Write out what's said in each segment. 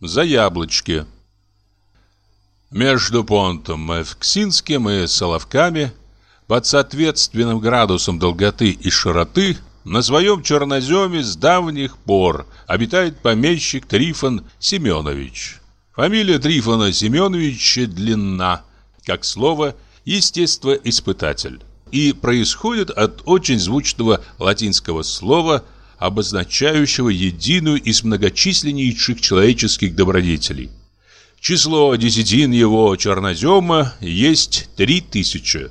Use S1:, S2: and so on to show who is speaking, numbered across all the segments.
S1: За яблочки. Между понтом Эвксинским и Соловками, под соответственным градусом долготы и широты, на своем черноземе с давних пор обитает помещик Трифон Семенович. Фамилия Трифона Семеновича длинна, как слово «естествоиспытатель», и происходит от очень звучного латинского слова, обозначающего единую из многочисленнейших человеческих добродетелей. Число десятин его чернозема есть три тысячи.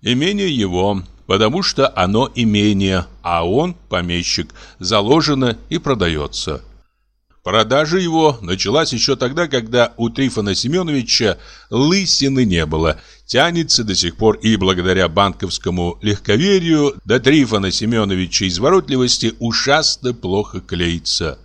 S1: Имение его, потому что оно имение, а он, помещик, заложено и продается. Продажа его началась еще тогда, когда у Трифона Семеновича лысины не было. Тянется до сих пор и благодаря банковскому легковерию до Трифона Семеновича изворотливости ужасно плохо клеится.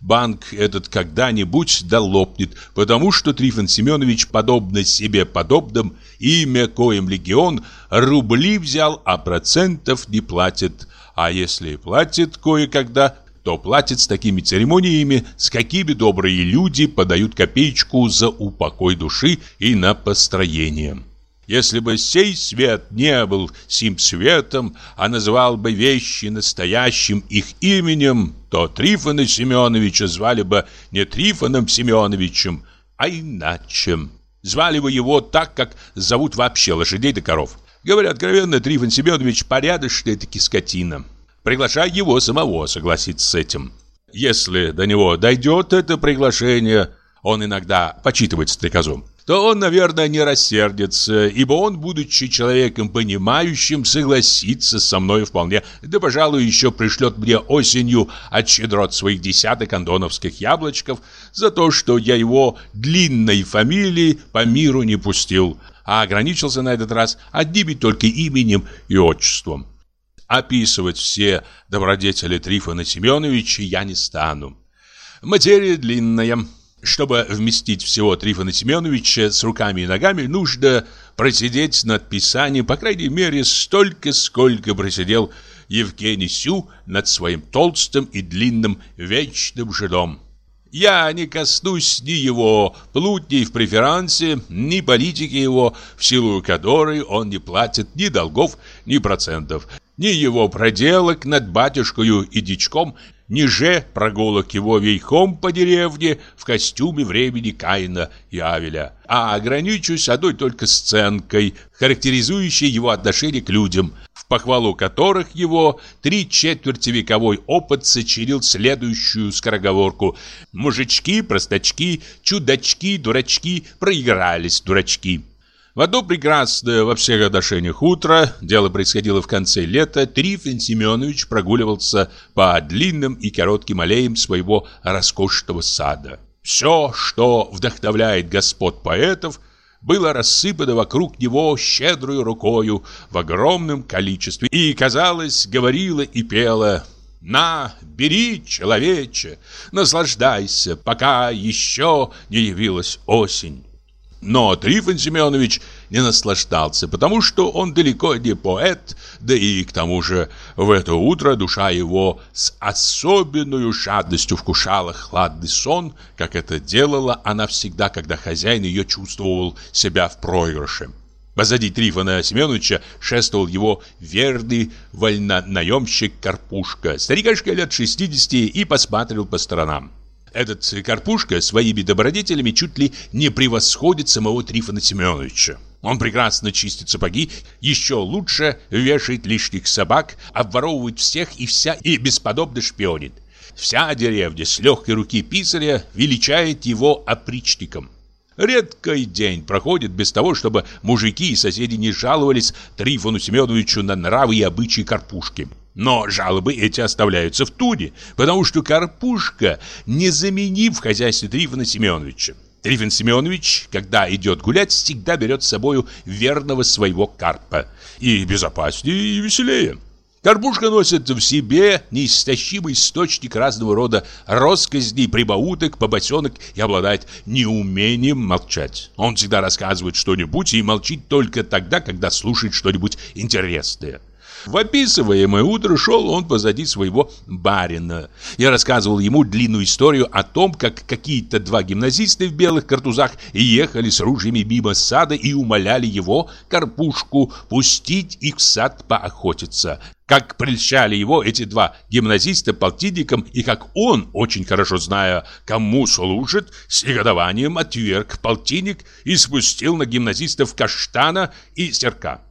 S1: Банк этот когда-нибудь долопнет, потому что Трифон Семенович, подобно себе подобным, имя коим легион, рубли взял, а процентов не платит. А если платит кое-когда, то платит с такими церемониями, с какими добрые люди подают копеечку за упокой души и на построение. Если бы сей свет не был сим светом, а называл бы вещи настоящим их именем, то Трифона Семеновича звали бы не Трифоном Семеновичем, а иначе. Звали бы его так, как зовут вообще лошадей да коров. Говоря откровенно, Трифон Семенович порядочная таки скотина. Приглашай его самого согласиться с этим. Если до него дойдет это приглашение, он иногда почитывает стрекозу, то он, наверное, не рассердится, ибо он, будучи человеком понимающим, согласится со мной вполне, да, пожалуй, еще пришлет мне осенью от щедрот своих десяток андоновских яблочков за то, что я его длинной фамилии по миру не пустил, а ограничился на этот раз одними только именем и отчеством. Описывать все добродетели Трифона Семеновича я не стану. Материя длинная. Чтобы вместить всего Трифона Семеновича с руками и ногами, нужно просидеть над писанием, по крайней мере, столько, сколько просидел Евгений Сю над своим толстым и длинным вечным жидом. Я не коснусь ни его плутней в преферансе, ни политики его, в силу которой он не платит ни долгов, ни процентов, ни его проделок над батюшкою и дичком, ниже прогулок его вейхом по деревне в костюме времени Каина и Авеля, а ограничусь одной только сценкой, характеризующей его отношение к людям, в похвалу которых его три четверти вековой опыт сочинил следующую скороговорку «Мужички, простачки, чудачки, дурачки, проигрались дурачки». В одно прекрасное во всех отношениях утро, дело происходило в конце лета, Трифон Семенович прогуливался по длинным и коротким аллеям своего роскошного сада. Все, что вдохновляет господ поэтов, было рассыпано вокруг него щедрую рукою в огромном количестве и, казалось, говорило и пело «На, бери, человече, наслаждайся, пока еще не явилась осень». Но Трифон Семенович не наслаждался, потому что он далеко не поэт, да и к тому же в это утро душа его с особенной жадностью вкушала хладный сон, как это делала она всегда, когда хозяин ее чувствовал себя в проигрыше. Позади Трифона Семеновича шествовал его верный вольнонаемщик Карпушка, старикашка лет 60 и посматривал по сторонам. Этот Карпушка своими добродетелями чуть ли не превосходит самого Трифона Семеновича. Он прекрасно чистит сапоги, еще лучше вешает лишних собак, обворовывает всех и вся и бесподобно шпионит. Вся деревня с легкой руки писаря величает его опричником. Редкий день проходит без того, чтобы мужики и соседи не жаловались Трифону Семеновичу на нравы и обычаи Карпушки. Но жалобы эти оставляются в туне, потому что Карпушка незаменим в хозяйстве Трифона Семеновича. Трифон Семенович, когда идет гулять, всегда берет с собою верного своего карпа. И безопаснее, и веселее. Карпушка носит в себе неистощимый источник разного рода россказней, прибауток, побосенок и обладает неумением молчать. Он всегда рассказывает что-нибудь и молчит только тогда, когда слушает что-нибудь интересное. В описываемое утро шел он позади своего барина. Я рассказывал ему длинную историю о том, как какие-то два гимназиста в белых картузах ехали с ружьями мимо сада и умоляли его, Карпушку, пустить их в сад поохотиться. Как прельщали его эти два гимназиста полтинником и как он, очень хорошо зная, кому служит, с негодованием отверг полтинник и спустил на гимназистов каштана и серка.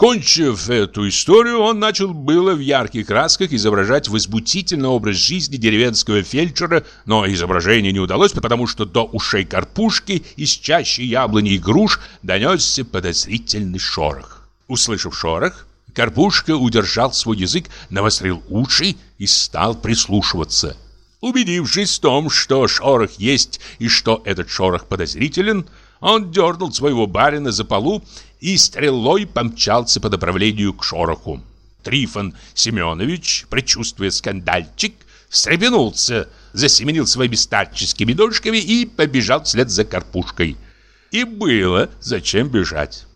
S1: Кончив эту историю, он начал было в ярких красках изображать возбудительный образ жизни деревенского фельдшера, но изображение не удалось, потому что до ушей карпушки из чащи яблони и груш донесся подозрительный шорох. Услышав шорох, Карпушка удержал свой язык, навострил уши и стал прислушиваться. Убедившись в том, что шорох есть и что этот шорох подозрителен, он дернул своего барина за полу и стрелой помчался по направлению к шороху. Трифон Семенович, предчувствуя скандальчик, встрепенулся, засеменил своими старческими ножками и побежал вслед за Карпушкой. И было зачем бежать.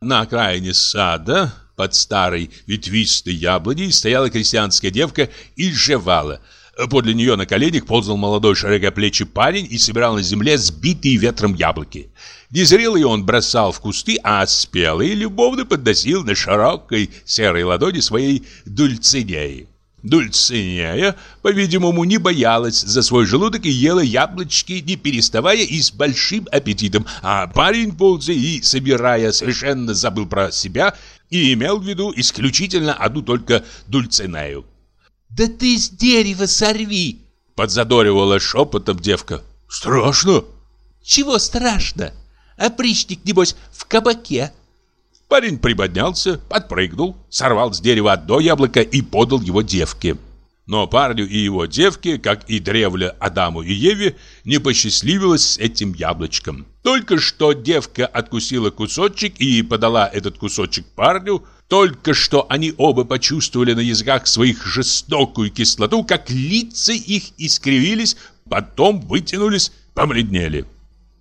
S1: На окраине сада, под старой ветвистой яблоней, стояла крестьянская девка и жевала – Подле нее на коленях ползал молодой широкоплечий парень и собирал на земле сбитые ветром яблоки. Незрелые он бросал в кусты, а спелые любовно подносил на широкой серой ладони своей дульцинеи. Дульцинея, по-видимому, не боялась за свой желудок и ела яблочки, не переставая и с большим аппетитом, а парень, ползая и собирая, совершенно забыл про себя и имел в виду исключительно одну только Дульцинею.
S2: «Да ты с дерева сорви!»
S1: Подзадоривала шепотом девка. «Страшно!»
S2: «Чего страшно? Опричник, небось, в кабаке!»
S1: Парень приподнялся, подпрыгнул, сорвал с дерева одно яблоко и подал его девке. Но парню и его девке, как и древле Адаму и Еве, не посчастливилось с этим яблочком. Только что девка откусила кусочек и подала этот кусочек парню, только что они оба почувствовали на языках своих жестокую кислоту, как лица их искривились, потом вытянулись, помреднели.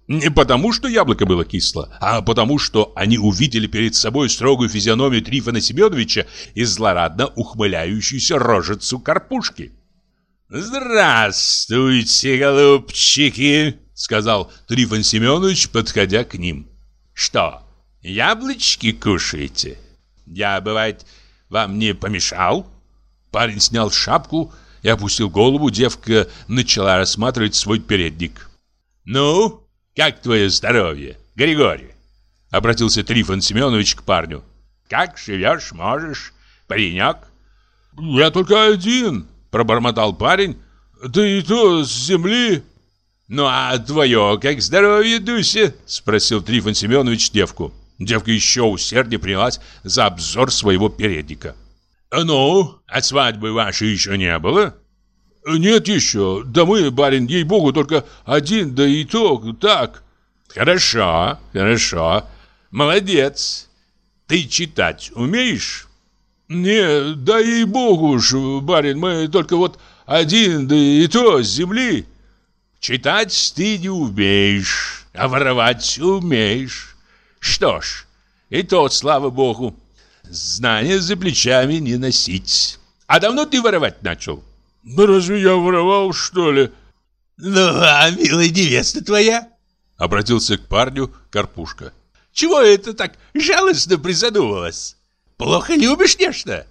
S1: Не потому, что яблоко было кисло, а потому, что они увидели перед собой строгую физиономию Трифона Семеновича и злорадно ухмыляющуюся рожицу карпушки. «Здравствуйте, голубчики!» — сказал Трифон Семенович, подходя к ним. «Что, яблочки кушаете?» Я, бывает, вам не помешал?» Парень снял шапку и опустил голову. Девка начала рассматривать свой передник. «Ну, как твое здоровье, Григорий?» Обратился Трифон Семенович к парню. «Как живешь, можешь, паренек?»
S3: «Я только один», — пробормотал парень. «Да и то с земли».
S1: «Ну а твое как здоровье, Дуся?» — спросил Трифон Семенович девку. Девка еще усерднее принялась за обзор своего передника. «Ну, от свадьбы вашей еще не было?»
S3: «Нет еще. Да мы, барин, ей-богу, только один, да и то так».
S1: «Хорошо, хорошо. Молодец. Ты читать умеешь?»
S3: «Не, да ей-богу ж, барин, мы только вот один, да и то с земли».
S1: «Читать ты не умеешь, а воровать умеешь. Что ж, и то, слава богу, знания за плечами не носить. А давно ты воровать начал?
S3: Да разве я воровал, что ли?
S2: Ну, а милая невеста твоя?
S1: Обратился к парню Карпушка.
S2: Чего это так жалостно призадумалась? Плохо любишь нечто?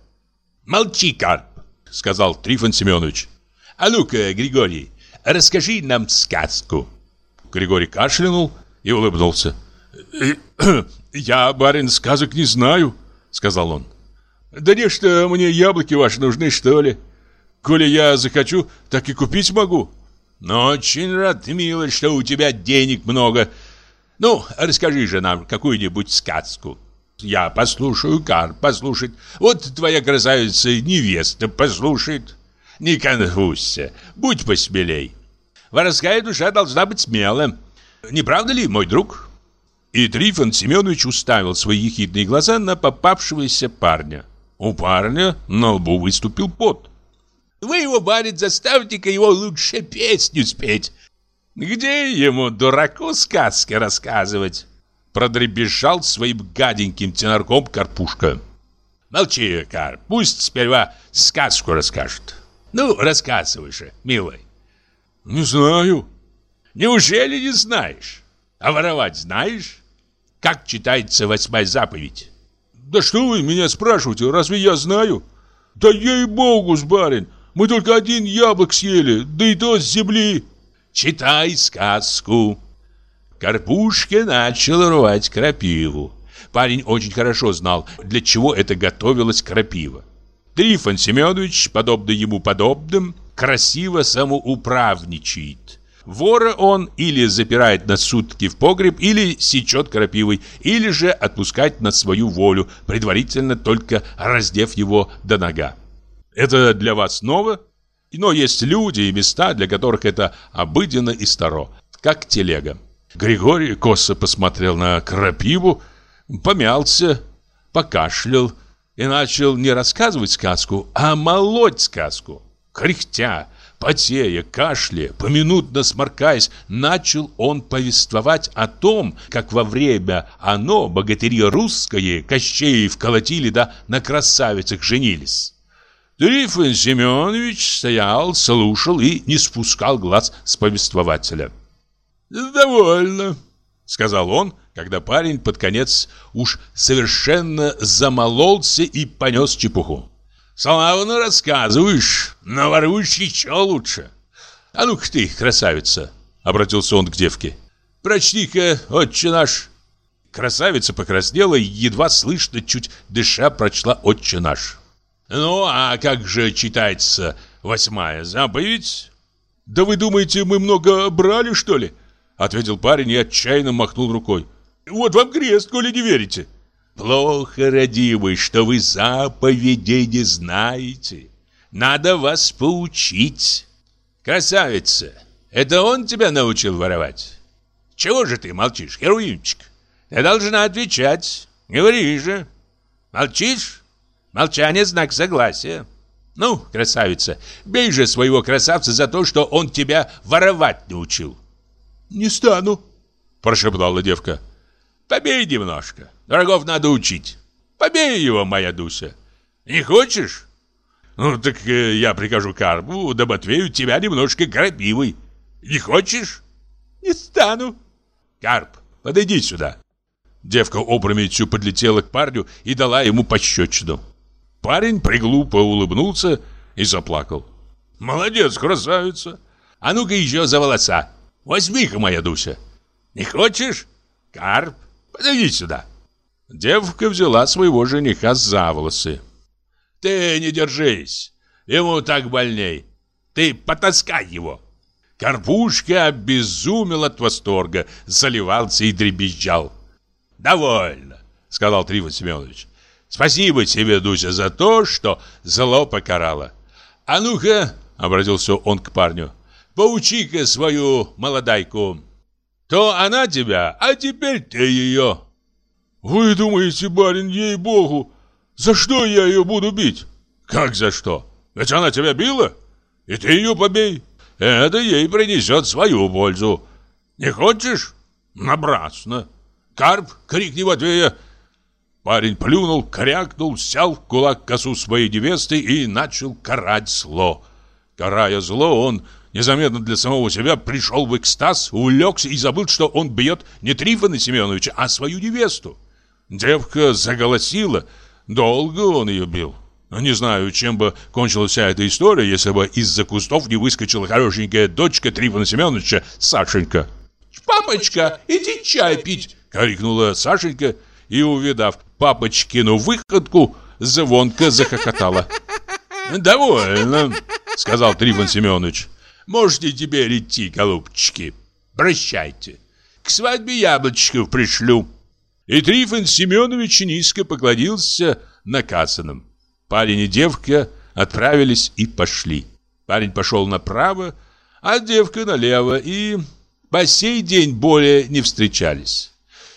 S1: Молчи, Карп, сказал Трифон Семенович. А ну-ка, Григорий, расскажи нам сказку. Григорий кашлянул и улыбнулся.
S3: «Я, барин, сказок не знаю», — сказал он. «Да не что мне яблоки ваши нужны, что ли? Коли я захочу, так и купить могу».
S1: «Но очень рад, милый, что у тебя денег много. Ну, расскажи же нам какую-нибудь сказку». «Я послушаю, Кар, послушать. Вот твоя красавица невеста послушает. Не конфузься, будь посмелей. Воровская душа должна быть смелым. Не правда ли, мой друг?» И Трифон Семенович уставил свои ехидные глаза на попавшегося парня. У парня на лбу выступил пот.
S2: «Вы его, барин, заставьте-ка его лучше песню спеть!»
S1: «Где ему, дураку, сказки рассказывать?» Продребежал своим гаденьким тенорком Карпушка.
S2: Молчи, Карп, пусть сперва сказку расскажет. Ну, рассказывай же, милый.
S3: Не знаю.
S2: Неужели не знаешь? А воровать знаешь? Как читается восьмая заповедь?
S3: Да что вы меня спрашиваете, разве я знаю? Да ей-богу, барин, мы только один яблок съели, да и то с земли.
S2: Читай сказку. Карпушка начал рвать крапиву. Парень очень хорошо знал, для чего это готовилось крапива. Трифон Семенович, подобно ему подобным, красиво самоуправничает. Вора он или запирает на сутки в погреб, или сечет крапивой, или же отпускает на свою волю, предварительно только раздев его до нога. Это для вас ново? Но есть люди и места, для которых это обыденно и старо, как телега. Григорий косо посмотрел на крапиву, помялся, покашлял и начал не рассказывать сказку, а молоть сказку. Кряхтя, потея, кашляя, поминутно сморкаясь, начал он повествовать о том, как во время оно, богатыри русское, Кощеев колотили да на красавицах женились. Трифон Семенович стоял, слушал и не спускал глаз с повествователя.
S3: «Довольно», —
S2: сказал он, когда парень под конец уж совершенно замололся и понес чепуху. «Славно рассказываешь, но воруешь еще лучше. А ну-ка ты, красавица!» — обратился он к девке. «Прочти-ка, отче наш!» Красавица покраснела и едва слышно, чуть дыша, прочла «Отче наш». «Ну, а как же читается восьмая заповедь?»
S3: «Да вы думаете, мы много брали, что ли?» Ответил парень и отчаянно махнул рукой. «Вот вам крест, коли не верите!»
S2: «Плохо, родимый, что вы заповедей не знаете. Надо вас поучить. Красавица, это он тебя научил воровать? Чего же ты молчишь, Херуимчик? Ты должна отвечать. Говори же. Молчишь? Молчание – знак согласия. Ну, красавица, бей же своего красавца за то, что он тебя воровать научил.
S3: «Не стану», – прошептала девка.
S2: «Побей немножко. Дорогов надо учить. Побей его, моя Дуся. Не хочешь? Ну, так э, я прикажу Карпу, да Матвею тебя немножко крапивой. Не хочешь?»
S3: «Не стану».
S2: «Карп, подойди сюда». Девка опрометью подлетела к парню и дала ему пощечину. Парень приглупо улыбнулся и заплакал. «Молодец, красавица! А ну-ка еще за волоса! Возьми-ка, моя Дуся! Не хочешь? Карп, подойди сюда!» Девка взяла своего жениха за волосы. «Ты не держись! Ему так больней! Ты потаскай его!» Карпушка обезумел от восторга, заливался и дребезжал. «Довольно!» — сказал Трифон Семенович. Спасибо тебе, Дуся, за то, что зло покарало. А ну-ка, обратился он к парню, поучи-ка свою молодайку. То она тебя, а теперь ты ее.
S3: Вы думаете, барин, ей-богу, за что я ее буду бить?
S2: Как за что? Ведь она тебя била, и ты ее побей. Это ей принесет свою пользу. Не хочешь? Набрасно. Карп, крикни Матвея, Парень плюнул, крякнул, сял в кулак косу своей невесты и начал карать зло. Карая зло, он незаметно для самого себя пришел в экстаз, улегся и забыл, что он бьет не Трифона Семеновича, а свою невесту. Девка заголосила, долго он ее бил. Не знаю, чем бы кончилась вся эта история, если бы из-за кустов не выскочила хорошенькая дочка Трифона Семеновича, Сашенька.
S3: «Папочка, иди чай пить!»
S2: — крикнула Сашенька и, увидав папочкину выходку, звонко захохотала. «Довольно», — сказал Трифон Семенович. «Можете теперь идти, голубчики. Прощайте. К свадьбе яблочков пришлю». И Трифон Семенович низко поклонился наказанным. Парень и девка отправились и пошли. Парень пошел направо, а девка налево, и по сей день более не встречались.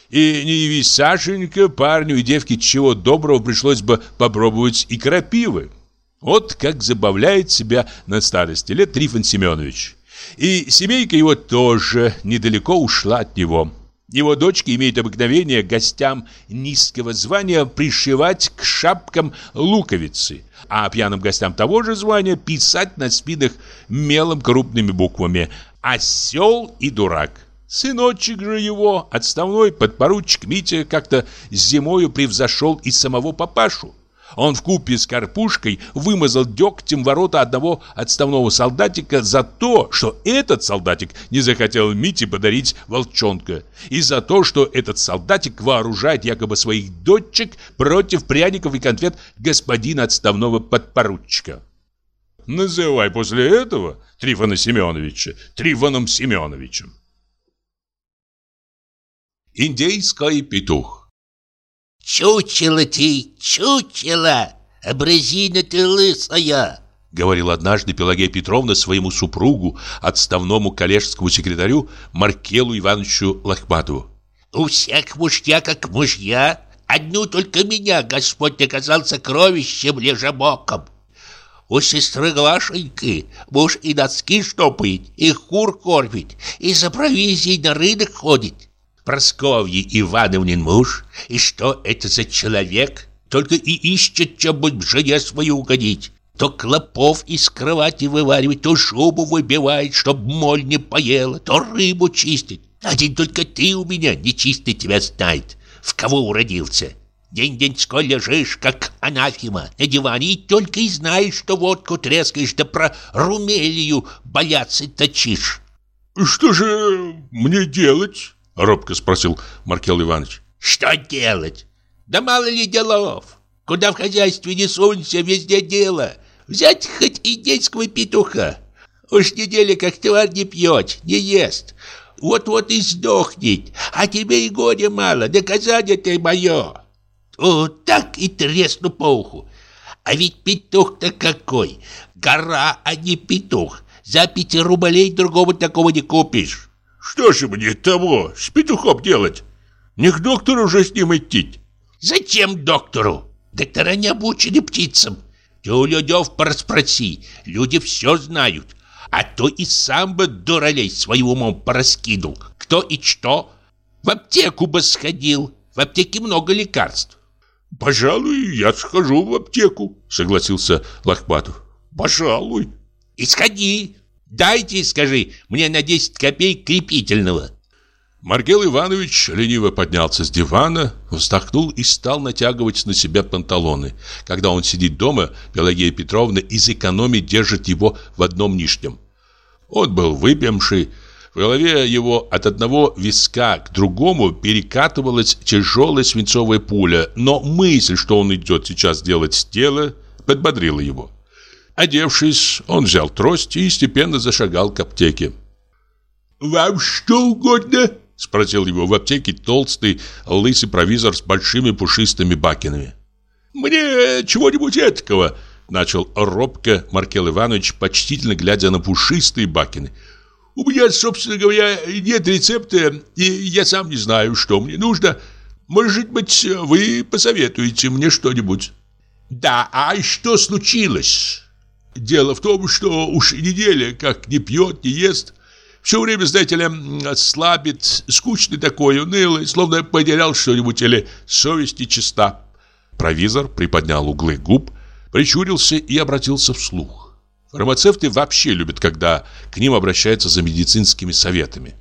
S2: И не явись Сашенька, парню и девке чего доброго пришлось бы попробовать и крапивы. Вот как забавляет себя на старости лет Трифон Семенович. И семейка его тоже недалеко ушла от него. Его дочка имеет обыкновение гостям низкого звания пришивать к шапкам луковицы, а пьяным гостям того же звания писать на спинах мелом крупными буквами «Осел и дурак». Сыночек же его, отставной подпоручик Митя, как-то зимою превзошел и самого папашу. Он в купе с Карпушкой вымазал дегтем ворота одного отставного солдатика за то, что этот солдатик не захотел Мите подарить волчонка, и за то, что этот солдатик вооружает якобы своих дочек против пряников и конфет господина отставного подпоручика.
S1: Называй после этого Трифона Семеновича Трифоном Семеновичем.
S2: Индейский петух
S4: «Чучело ты, чучело! Образина ты лысая!»
S2: Говорил однажды Пелагея Петровна своему супругу, отставному коллежскому секретарю Маркелу Ивановичу Лохматову.
S4: «У всех мужья как мужья, одну только меня Господь наказал сокровищем лежебоком. У сестры Глашеньки муж и носки штопает, и кур кормит, и за провизией на рынок ходит. Просковьи Ивановнин муж? И что это за человек? Только и ищет, чем быть жене свою угодить. То клопов из кровати вываривает, то шубу выбивает, чтоб моль не поела, то рыбу чистит. Один только ты у меня нечистый тебя знает. В кого уродился? День-деньской лежишь, как анафима, на диване, и только и знаешь, что водку трескаешь, да про румелию бояться точишь.
S1: «Что же мне делать?» Робко спросил Маркел Иванович.
S4: Что делать? Да мало ли делов. Куда в хозяйстве не сунься, везде дело. Взять хоть индейского петуха. Уж неделя как тварь не пьет, не ест. Вот-вот и сдохнет. А тебе и горе мало, доказание ты мое. Вот так и тресну по уху. А ведь петух-то какой. Гора, а не петух. За пяти рублей другого такого не купишь.
S1: Что же мне того с петухом делать? Не к доктору же с ним идти.
S4: Зачем доктору? Доктора не обучены птицам. Ты у людей пораспроси, люди все знают. А то и сам бы дуралей своим умом пораскинул. Кто и что. В аптеку бы сходил. В аптеке много лекарств.
S1: Пожалуй, я схожу в аптеку, согласился Лохматов. Пожалуй.
S4: И сходи, Дайте, скажи, мне на 10 копеек крепительного.
S2: Маргел Иванович лениво поднялся с дивана, вздохнул и стал натягивать на себя панталоны. Когда он сидит дома, Пелагея Петровна из экономии держит его в одном нижнем. Он был выпьемший, в голове его от одного виска к другому перекатывалась тяжелая свинцовая пуля, но мысль, что он идет сейчас делать дело, подбодрила его. Одевшись, он взял трость и степенно зашагал к аптеке.
S1: «Вам что угодно?»
S2: – спросил его в аптеке толстый, лысый провизор с большими пушистыми бакинами.
S1: «Мне чего-нибудь этакого!»
S2: – начал робко Маркел Иванович, почтительно глядя на пушистые бакины.
S1: «У меня, собственно говоря, нет рецепта, и я сам не знаю, что мне нужно. Может быть, вы посоветуете мне что-нибудь?»
S2: «Да, а что случилось?»
S1: Дело в том, что уж неделя как не пьет, не ест. Все время, знаете ли, слабит, скучный такой, унылый, словно потерял что-нибудь или совесть нечиста.
S2: Провизор приподнял углы губ, прищурился и обратился вслух. Фармацевты вообще любят, когда к ним обращаются за медицинскими советами.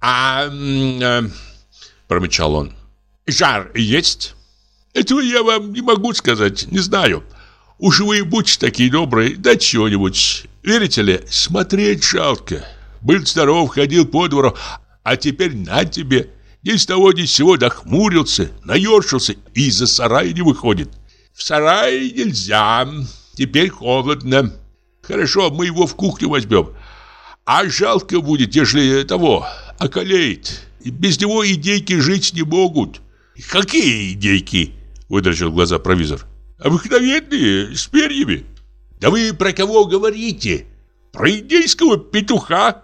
S1: «А...», -а промычал он. «Жар есть?» «Этого я вам не могу сказать, не знаю». Уж вы будьте такие добрые, дать чего-нибудь. Верите ли, смотреть жалко. Был здоров, ходил по двору, а теперь на тебе. Ни с того ни с сего дохмурился, наершился и из-за сарая не выходит. В сарае нельзя, теперь холодно. Хорошо, мы его в кухню возьмем. А жалко будет, если того околеет. Без него идейки жить не могут.
S2: Какие идейки? Выдрачил глаза провизор.
S1: Обыкновенные, с перьями.
S2: Да вы про кого говорите?
S1: Про индейского петуха.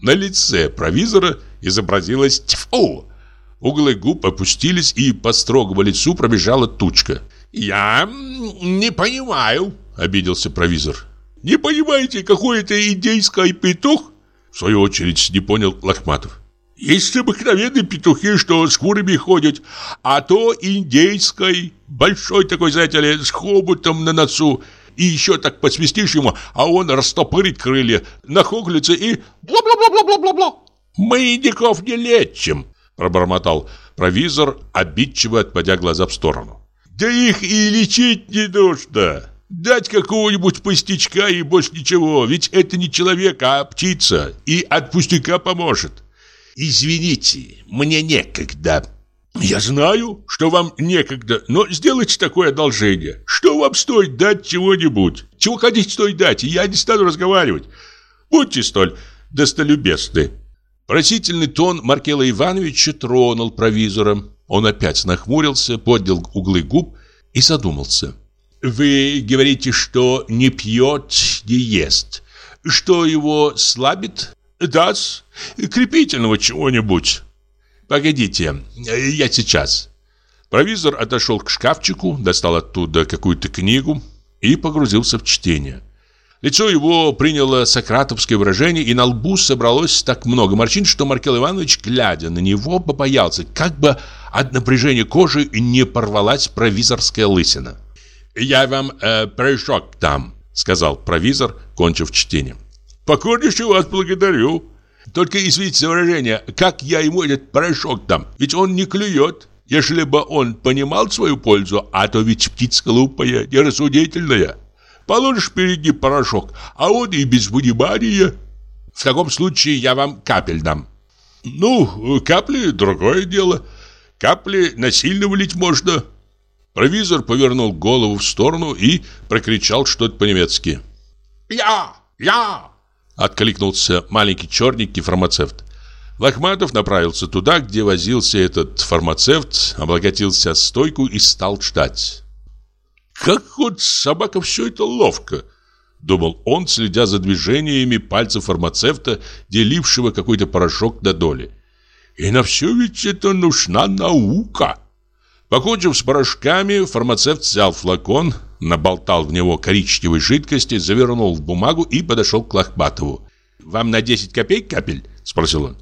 S2: На лице провизора изобразилось тьфу. Углы губ опустились, и по строгому лицу пробежала тучка.
S1: «Я не понимаю», — обиделся провизор. «Не понимаете, какой это индейский петух?» В свою очередь не понял Лохматов.
S2: Есть обыкновенные петухи, что с курами ходят, а то индейской, большой такой, знаете ли, с хоботом на носу. И еще так посвистишь ему, а он растопырит крылья, нахохлится и бла-бла-бла-бла-бла-бла. Мы индиков не лечим, пробормотал провизор, обидчиво отводя глаза в сторону. Да их и лечить не нужно. Дать какого-нибудь пустячка и больше ничего, ведь это не человек, а птица, и от пустяка поможет. Извините, мне некогда. Я знаю, что вам некогда, но сделайте такое одолжение. Что вам стоит дать чего-нибудь? Чего хотите стоит дать, я не стану разговаривать. Будьте столь достолюбезны. Просительный тон Маркела Ивановича тронул провизора. Он опять нахмурился, поднял углы губ и задумался. «Вы говорите, что не пьет, не ест. Что его слабит?» Да крепительного чего-нибудь. Погодите, я сейчас. Провизор отошел к шкафчику, достал оттуда какую-то книгу и погрузился в чтение. Лицо его приняло сократовское выражение, и на лбу собралось так много морщин, что Маркел Иванович, глядя на него, побоялся, как бы от напряжения кожи не порвалась провизорская лысина. «Я вам э, порошок дам», — сказал провизор, кончив чтение. Покорнейше вас благодарю. Только извините за выражение, как я ему этот порошок дам? Ведь он не клюет. Если бы он понимал свою пользу, а то ведь птица глупая, нерассудительная. Положишь перед ним порошок, а он и без внимания. В таком случае я вам капель дам. Ну, капли – другое дело. Капли насильно вылить можно. Провизор повернул голову в сторону и прокричал что-то по-немецки. «Я! Я!» Откликнулся маленький черненький фармацевт. Лохматов направился туда, где возился этот фармацевт, облокотился стойку и стал ждать. «Как вот собака все это ловко!» Думал он, следя за движениями пальцев фармацевта, делившего какой-то порошок до доли. «И на все ведь это нужна наука!» Покончив с порошками, фармацевт взял флакон, наболтал в него коричневой жидкости, завернул в бумагу и подошел к Лохматову. «Вам на 10 копеек капель?» – спросил он.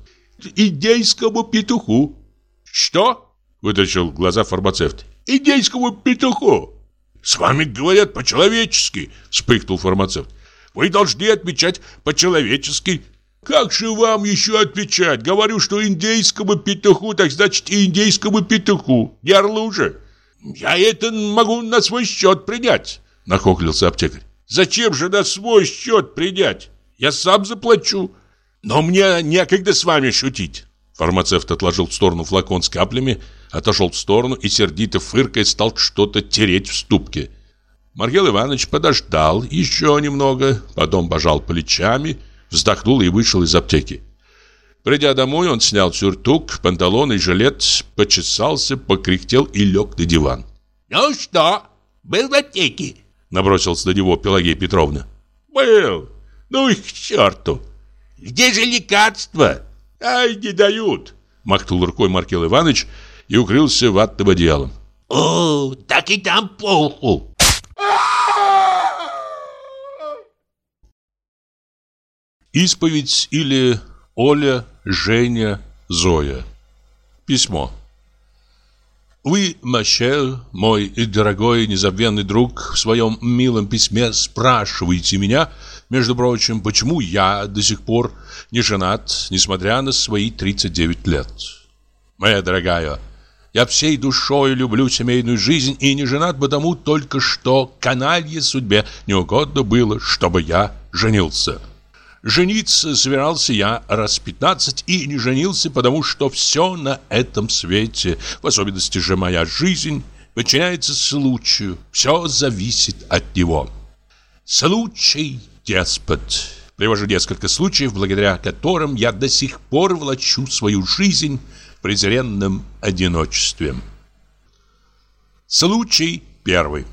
S2: «Индейскому петуху». «Что?» – вытащил глаза фармацевт. «Индейскому петуху». «С вами говорят по-человечески», – вспыхнул фармацевт. «Вы должны отвечать по-человечески». «Как же вам еще отвечать? Говорю, что индейскому петуху, так значит и индейскому петуху. Не орлу же». «Я это могу на свой счет принять», — нахохлился аптекарь. «Зачем же на свой счет принять? Я сам заплачу. Но мне некогда с вами шутить». Фармацевт отложил в сторону флакон с каплями, отошел в сторону и, сердито фыркая, стал что-то тереть в ступке. Маргел Иванович подождал еще немного, потом пожал плечами, вздохнул и вышел из аптеки. Придя домой, он снял сюртук, панталон и жилет, почесался, покряхтел и лег на диван.
S4: «Ну что, был в аптеке?»
S2: Набросился на него Пелагея Петровна. «Был. Ну их к черту!»
S4: «Где же лекарства?»
S2: «Ай, не дают!» Махнул рукой Маркел Иванович и укрылся ватным одеялом.
S4: «О, так и там полку!»
S1: Исповедь или Оля, Женя, Зоя. Письмо. Вы, Мащель, мой дорогой незабвенный друг, в своем милом письме спрашиваете меня, между прочим, почему я до сих пор не женат, несмотря на свои 39 лет. Моя дорогая, я всей душой люблю семейную жизнь и не женат потому только что каналье судьбе не угодно было, чтобы я женился. Жениться собирался я раз пятнадцать и не женился, потому что все на этом свете, в особенности же моя жизнь, подчиняется случаю, все зависит от него. Случай – деспот. Привожу несколько случаев, благодаря которым я до сих пор влачу свою жизнь в презренном одиночестве. Случай первый.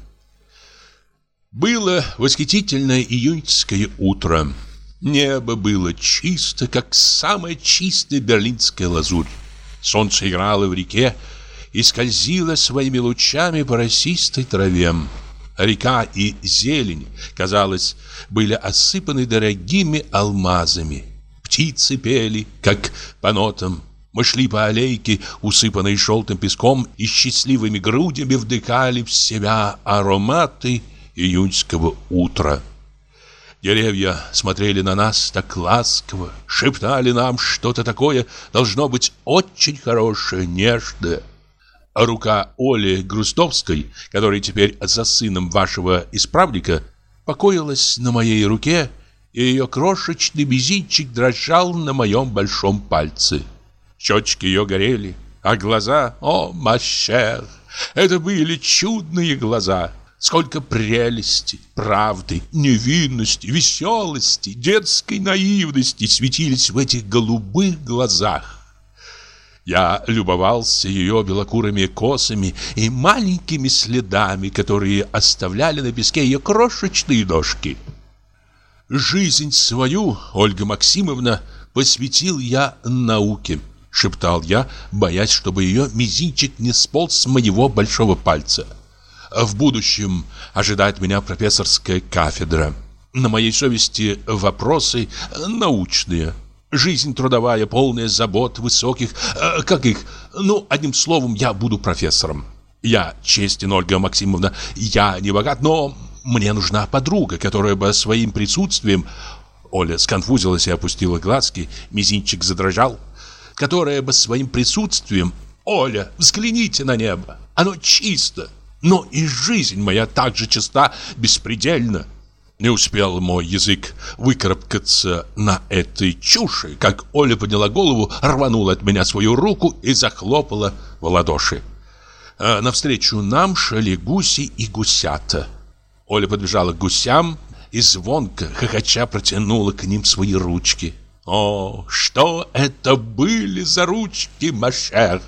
S1: Было восхитительное июньское утро – Небо было чисто, как самая чистая берлинская лазурь. Солнце играло в реке и скользило своими лучами по росистой траве. Река и зелень, казалось, были осыпаны дорогими алмазами. Птицы пели, как по нотам.
S2: Мы шли по аллейке, усыпанной желтым песком, и счастливыми грудями вдыхали в себя ароматы июньского утра. Деревья смотрели на нас так ласково, шептали нам что-то такое, должно быть очень хорошее, нежное. А рука Оли Грустовской, которая теперь за сыном вашего исправника, покоилась на моей руке, и ее крошечный мизинчик дрожал на моем большом пальце. Щечки ее горели, а глаза, о, мащер, это были чудные глаза. Сколько прелести, правды, невинности, веселости, детской наивности светились в этих голубых глазах. Я любовался ее белокурыми косами и маленькими следами, которые оставляли на песке ее крошечные ножки. Жизнь свою, Ольга Максимовна, посвятил я науке, шептал я, боясь, чтобы ее мизинчик не сполз с моего большого пальца. В будущем ожидает меня профессорская кафедра. На моей совести вопросы научные. Жизнь трудовая, полная забот высоких, э, как их, ну, одним словом, я буду профессором. Я честен, Ольга Максимовна, я не богат, но мне нужна подруга, которая бы своим присутствием... Оля сконфузилась и опустила глазки, мизинчик задрожал. Которая бы своим присутствием... Оля, взгляните на небо, оно чисто, но и жизнь моя так же чиста, беспредельна. Не успел мой язык выкарабкаться на этой чуши, как Оля подняла голову, рванула от меня свою руку и захлопала в ладоши. А навстречу нам шли гуси и гусята. Оля подбежала к гусям и звонко, хохоча, протянула к ним свои ручки. О, что это были за ручки, Машер!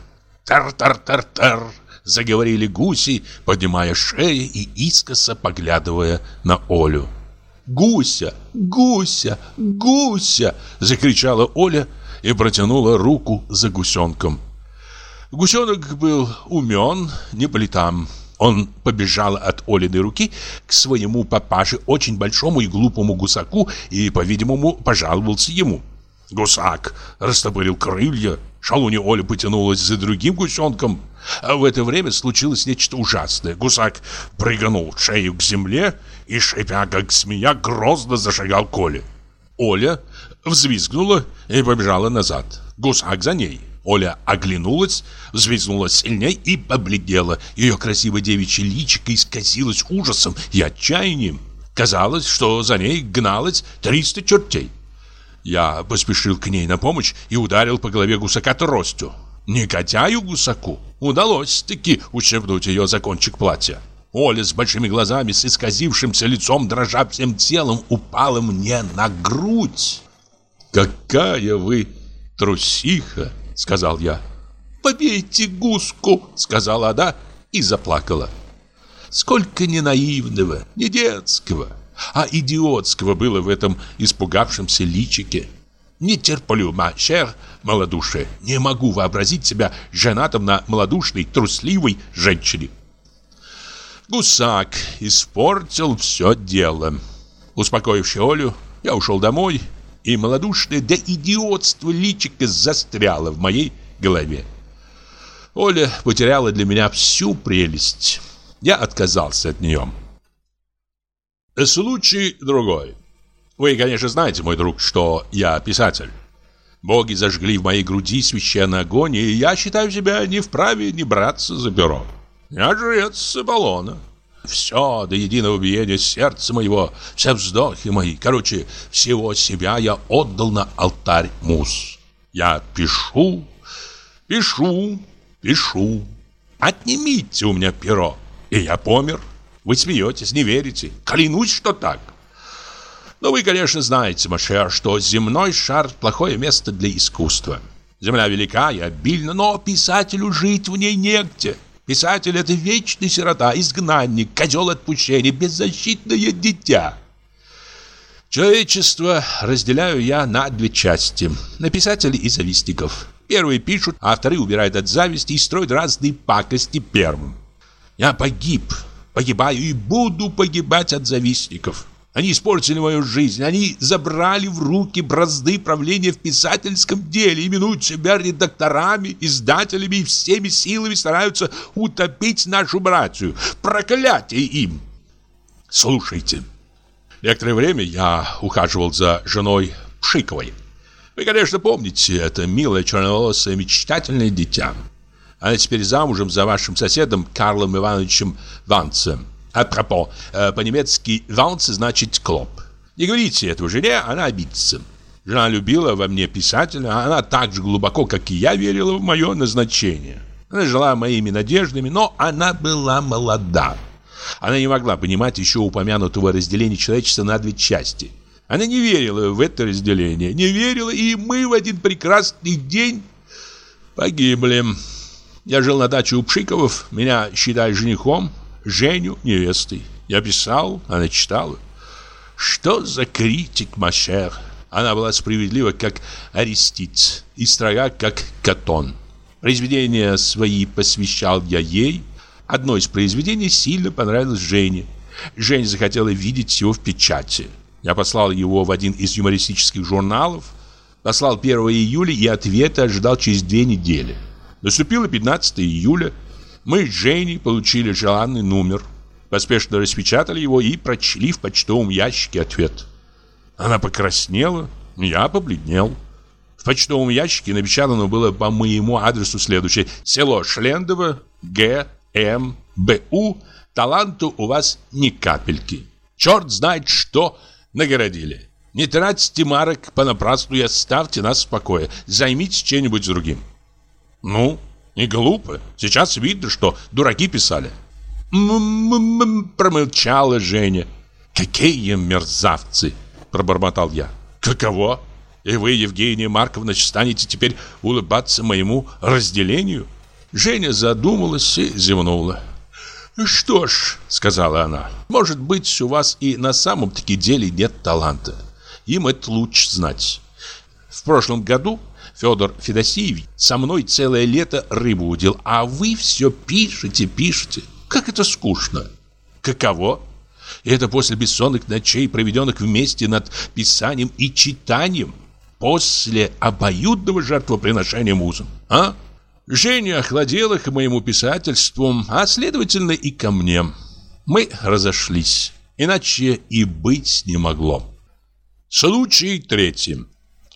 S2: Тар-тар-тар-тар! Заговорили гуси, поднимая шеи и искоса поглядывая на Олю. «Гуся! Гуся! Гуся!» — закричала Оля и протянула руку за гусенком. Гусенок был умен, не по. Он побежал от Олиной руки к своему папаше, очень большому и глупому гусаку, и, по-видимому, пожаловался ему. Гусак растопырил крылья, шалунья Оля потянулась за другим гусенком. А в это время случилось нечто ужасное. Гусак прыгнул шею к земле и, шипя как змея, грозно зашагал к Оле. Оля взвизгнула и побежала назад. Гусак за ней. Оля оглянулась, взвизгнула сильней и побледнела. Ее красивое девичье личико исказилось ужасом и отчаянием. Казалось, что за ней гналось триста чертей. Я поспешил к ней на помощь и ударил по голове гусака тростью. Негодяю гусаку удалось-таки ущипнуть ее за кончик платья. Оля с большими глазами, с исказившимся лицом, дрожа всем телом, упала мне на грудь. «Какая вы трусиха!» — сказал я. «Побейте гуску!» — сказала она и заплакала. Сколько не наивного, не детского, а идиотского было в этом испугавшемся личике. Не терплю, мащер, малодушие. Не могу вообразить себя женатым на малодушной, трусливой женщине. Гусак испортил все дело. Успокоивши Олю, я ушел домой, и малодушное до идиотства личико застряло в моей голове. Оля потеряла для меня всю прелесть. Я отказался от нее. Случай другой. Вы, конечно, знаете, мой друг, что я писатель. Боги зажгли в моей груди священный огонь, и я считаю себя не вправе не браться за перо. Я жрец Аполлона. Все до единого биения сердца моего, все вздохи мои, короче, всего себя я отдал на алтарь мус. Я пишу, пишу, пишу. Отнимите у меня перо, и я помер. Вы смеетесь, не верите. Клянусь, что так. Но вы, конечно, знаете, Машер, что земной шар – плохое место для искусства. Земля велика и обильна, но писателю жить в ней негде. Писатель – это вечный сирота, изгнанник, козел отпущения, беззащитное дитя. Человечество разделяю я на две части – на писателей и завистников. Первые пишут, а вторые убирают от зависти и строят разные пакости первым. Я погиб, погибаю и буду погибать от завистников. Они испортили мою жизнь. Они забрали в руки бразды правления в писательском деле, именуют себя редакторами, издателями и всеми силами стараются утопить нашу братью. Проклятие им! Слушайте. Некоторое время я ухаживал за женой Пшиковой. Вы, конечно, помните это милое черноволосое мечтательное дитя. Она теперь замужем за вашим соседом Карлом Ивановичем Ванцем. Апропо, э, по-немецки «ванце» значит «клоп». Не говорите этого жене, она обидится. Жена любила во мне писателя, а она так же глубоко, как и я, верила в мое назначение. Она жила моими надеждами, но она была молода. Она не могла понимать еще упомянутого разделения человечества на две части. Она не верила в это разделение, не верила, и мы в один прекрасный день погибли. Я жил на даче у Пшиковых, меня считали женихом, Женю невестой. Я писал, она читала. Что за критик, Машер? Она была справедлива, как Аристиц, и строга, как Катон. Произведения свои посвящал я ей. Одно из произведений сильно понравилось Жене. Женя захотела видеть его в печати. Я послал его в один из юмористических журналов, послал 1 июля и ответа ожидал через две недели. Наступило 15 июля. Мы с Женей получили желанный номер, поспешно распечатали его и прочли в почтовом ящике ответ. Она покраснела, я побледнел. В почтовом ящике напечатано было по моему адресу следующее. Село Шлендово, Г. М. Б. У. Таланту у вас ни капельки. Черт знает что нагородили. Не тратьте марок понапрасну и оставьте нас в покое. Займитесь чем-нибудь другим. Ну, не глупо. Сейчас видно, что дураки писали. М-м-м, промолчала Женя. Какие мерзавцы, пробормотал я. Каково? И вы, Евгения Марковна, станете теперь улыбаться моему разделению? Женя задумалась и зевнула. «Что ж», — сказала она, — «может быть, у вас и на самом-таки деле нет таланта. Им это лучше знать. В прошлом году Федор Федосеевич со мной целое лето рыбу удил, а вы все пишете, пишете. Как это скучно. Каково? И это после бессонных ночей, проведенных вместе над писанием и читанием. После обоюдного жертвоприношения музам. А? Женя охладела к моему писательству, а следовательно и ко мне. Мы разошлись. Иначе и быть не могло. Случай третий.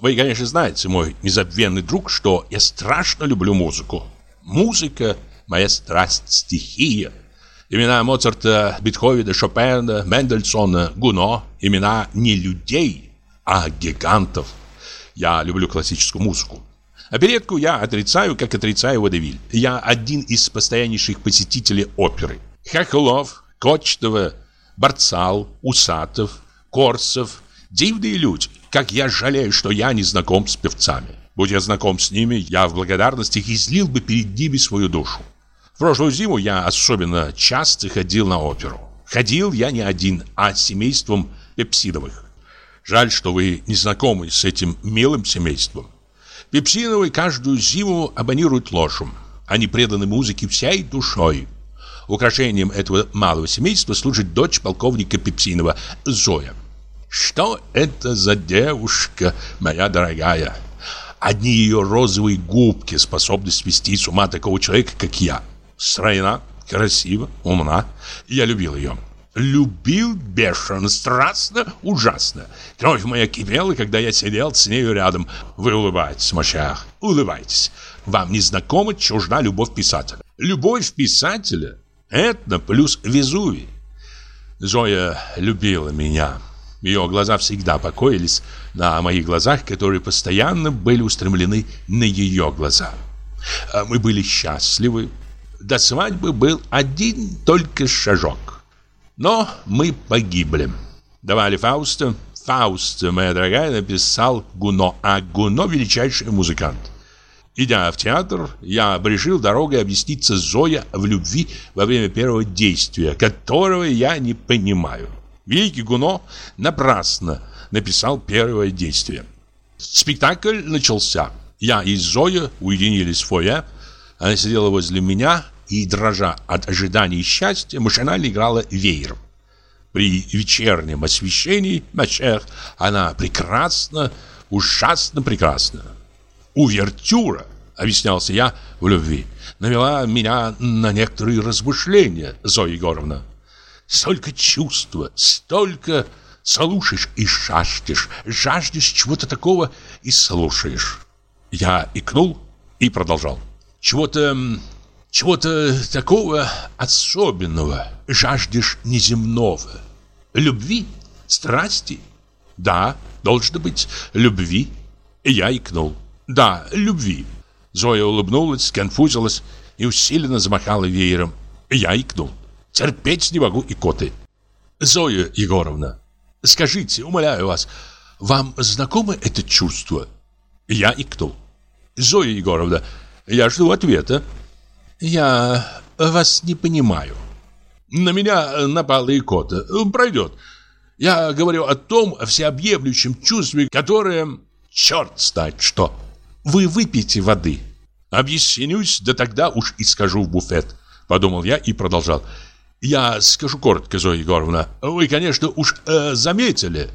S2: Вы, конечно, знаете, мой незабвенный друг, что я страшно люблю музыку. Музыка – моя страсть, стихия. Имена Моцарта, Бетховена, Шопена, Мендельсона, Гуно – имена не людей, а гигантов. Я люблю классическую музыку. Оперетку я отрицаю, как отрицаю водевиль. Я один из постояннейших посетителей оперы. Хохлов, Кочетова, Барцал, Усатов, Корсов – дивные люди – как я жалею, что я не знаком с певцами. Будь я знаком с ними, я в благодарности излил бы перед ними свою душу. В прошлую зиму я особенно часто ходил на оперу. Ходил я не один, а с семейством Пепсидовых. Жаль, что вы не знакомы с этим милым семейством. Пепсиновы каждую зиму абонируют ложем. Они преданы музыке всей душой. Украшением этого малого семейства служит дочь полковника Пепсинова Зоя. Что это за девушка, моя дорогая? Одни ее розовые губки способны свести с ума такого человека, как я. Стройна, красива, умна. Я любил ее. Любил бешено, страстно, ужасно. Кровь моя кипела, когда я сидел с нею рядом. Вы улыбаетесь, Машах, улыбайтесь. Вам не знакома, чужда любовь писателя. Любовь писателя – это плюс Везувий. Зоя любила меня. Ее глаза всегда покоились на моих глазах, которые постоянно были устремлены на ее глаза. А мы были счастливы. До свадьбы был один только шажок. Но мы погибли. Давали Фауста. Фауст, моя дорогая, написал Гуно, а Гуно величайший музыкант. Идя в театр, я решил дорогой объясниться Зоя в любви во время первого действия, которого я не понимаю. Великий Гуно напрасно написал первое действие. Спектакль начался. Я и Зоя уединились в фойе. Она сидела возле меня и, дрожа от ожидания и счастья, машинально играла веером. При вечернем освещении, мачер, она прекрасна, ужасно прекрасна. Увертюра, объяснялся я в любви, навела меня на некоторые размышления, Зоя Егоровна. Столько чувства, столько слушаешь и жаждешь, жаждешь чего-то такого и слушаешь. Я икнул и продолжал. Чего-то чего-то такого особенного, жаждешь неземного. Любви, страсти. Да, должно быть, любви. Я икнул. Да, любви. Зоя улыбнулась, конфузилась и усиленно замахала веером. Я икнул. Терпеть не могу икоты. Зоя Егоровна, скажите, умоляю вас, вам знакомо это чувство? Я икнул. Зоя Егоровна, я жду ответа. Я вас не понимаю. На меня напала икота. Пройдет. Я говорю о том всеобъемлющем чувстве, которое... Черт знает что. Вы выпьете воды. Объяснюсь, да тогда уж и скажу в буфет. Подумал я и продолжал. Я скажу коротко, Зоя Егоровна. Вы, конечно, уж э, заметили.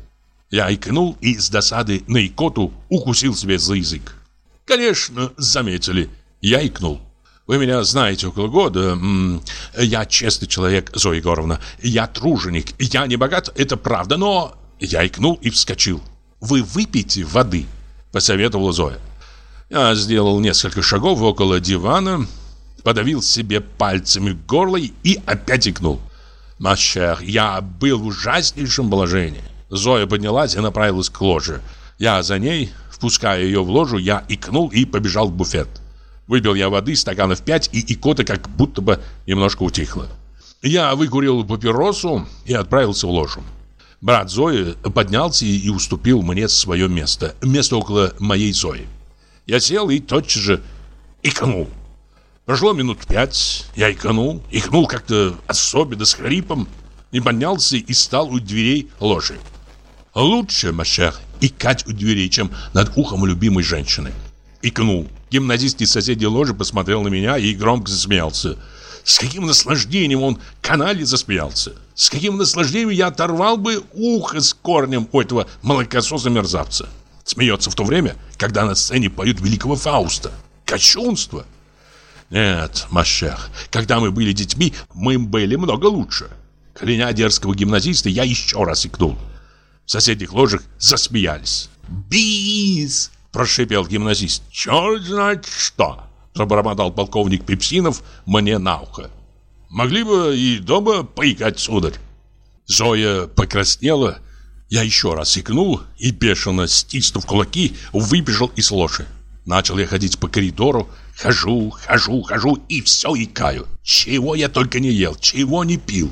S2: Я икнул и с досады на икоту укусил себе за язык. Конечно, заметили. Я икнул. Вы меня знаете около года. Я честный человек, Зоя Егоровна. Я труженик. Я не богат, это правда, но... Я икнул и вскочил. Вы выпейте воды, посоветовала Зоя. Я сделал несколько шагов около дивана, подавил себе пальцами горло и опять икнул. Машер, я был в ужаснейшем положении. Зоя поднялась и направилась к ложе. Я за ней, впуская ее в ложу, я икнул и побежал в буфет. Выпил я воды стаканов пять, и икота как будто бы немножко утихла. Я выкурил папиросу и отправился в ложу. Брат Зои поднялся и уступил мне свое место. Место около моей Зои. Я сел и тотчас же икнул. Прошло минут пять, я икнул, икнул как-то особенно с хрипом, и поднялся и стал у дверей ложи. Лучше, Машер, икать у дверей, чем над ухом любимой женщины. Икнул. Гимназист из соседней ложи посмотрел на меня и громко засмеялся. С каким наслаждением он канале засмеялся. С каким наслаждением я оторвал бы ухо с корнем у этого молокососа-мерзавца. Смеется в то время, когда на сцене поют великого Фауста. Кощунство. Нет, Машех, когда мы были детьми, мы были много лучше. Кляня дерзкого гимназиста, я еще раз икнул. В соседних ложах засмеялись. «Бис!» Прошипел гимназист. «Черт знает что!» Пробормотал полковник Пепсинов мне на ухо. «Могли бы и дома поиграть, сударь». Зоя покраснела. Я еще раз икнул и, бешено стиснув кулаки, выбежал из ложи. Начал я ходить по коридору, хожу, хожу, хожу и все икаю. Чего я только не ел, чего не пил.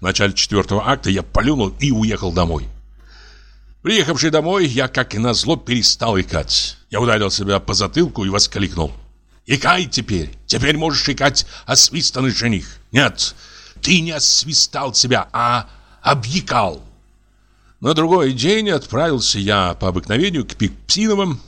S2: В начале четвертого акта я плюнул и уехал домой. Приехавший домой, я, как и назло, перестал икать. Я ударил себя по затылку и воскликнул. «Икай теперь! Теперь можешь икать освистанный жених!» «Нет, ты не освистал себя, а объекал!» На другой день отправился я по обыкновению к Пикпсиновым.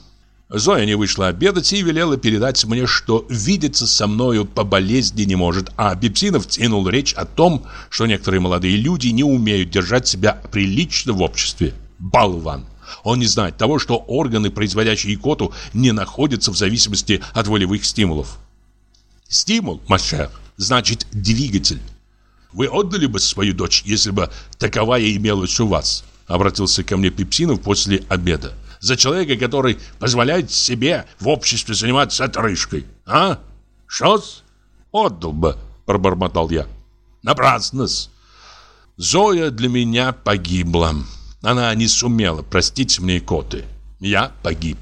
S2: Зоя не вышла обедать и велела передать мне, что видеться со мною по болезни не может, а Пепсинов тянул речь о том, что некоторые молодые люди не умеют держать себя прилично в обществе. Болван! Он не знает того, что органы, производящие икоту, не находятся в зависимости от волевых стимулов. Стимул, Машер, значит двигатель. Вы отдали бы свою дочь, если бы таковая имелась у вас? Обратился ко мне Пепсинов после обеда. За человека, который позволяет себе в обществе заниматься отрыжкой. А? Что-с? Отдал бы, пробормотал я. Напрасно-с. Зоя для меня погибла. Она не сумела простить мне коты. Я погиб.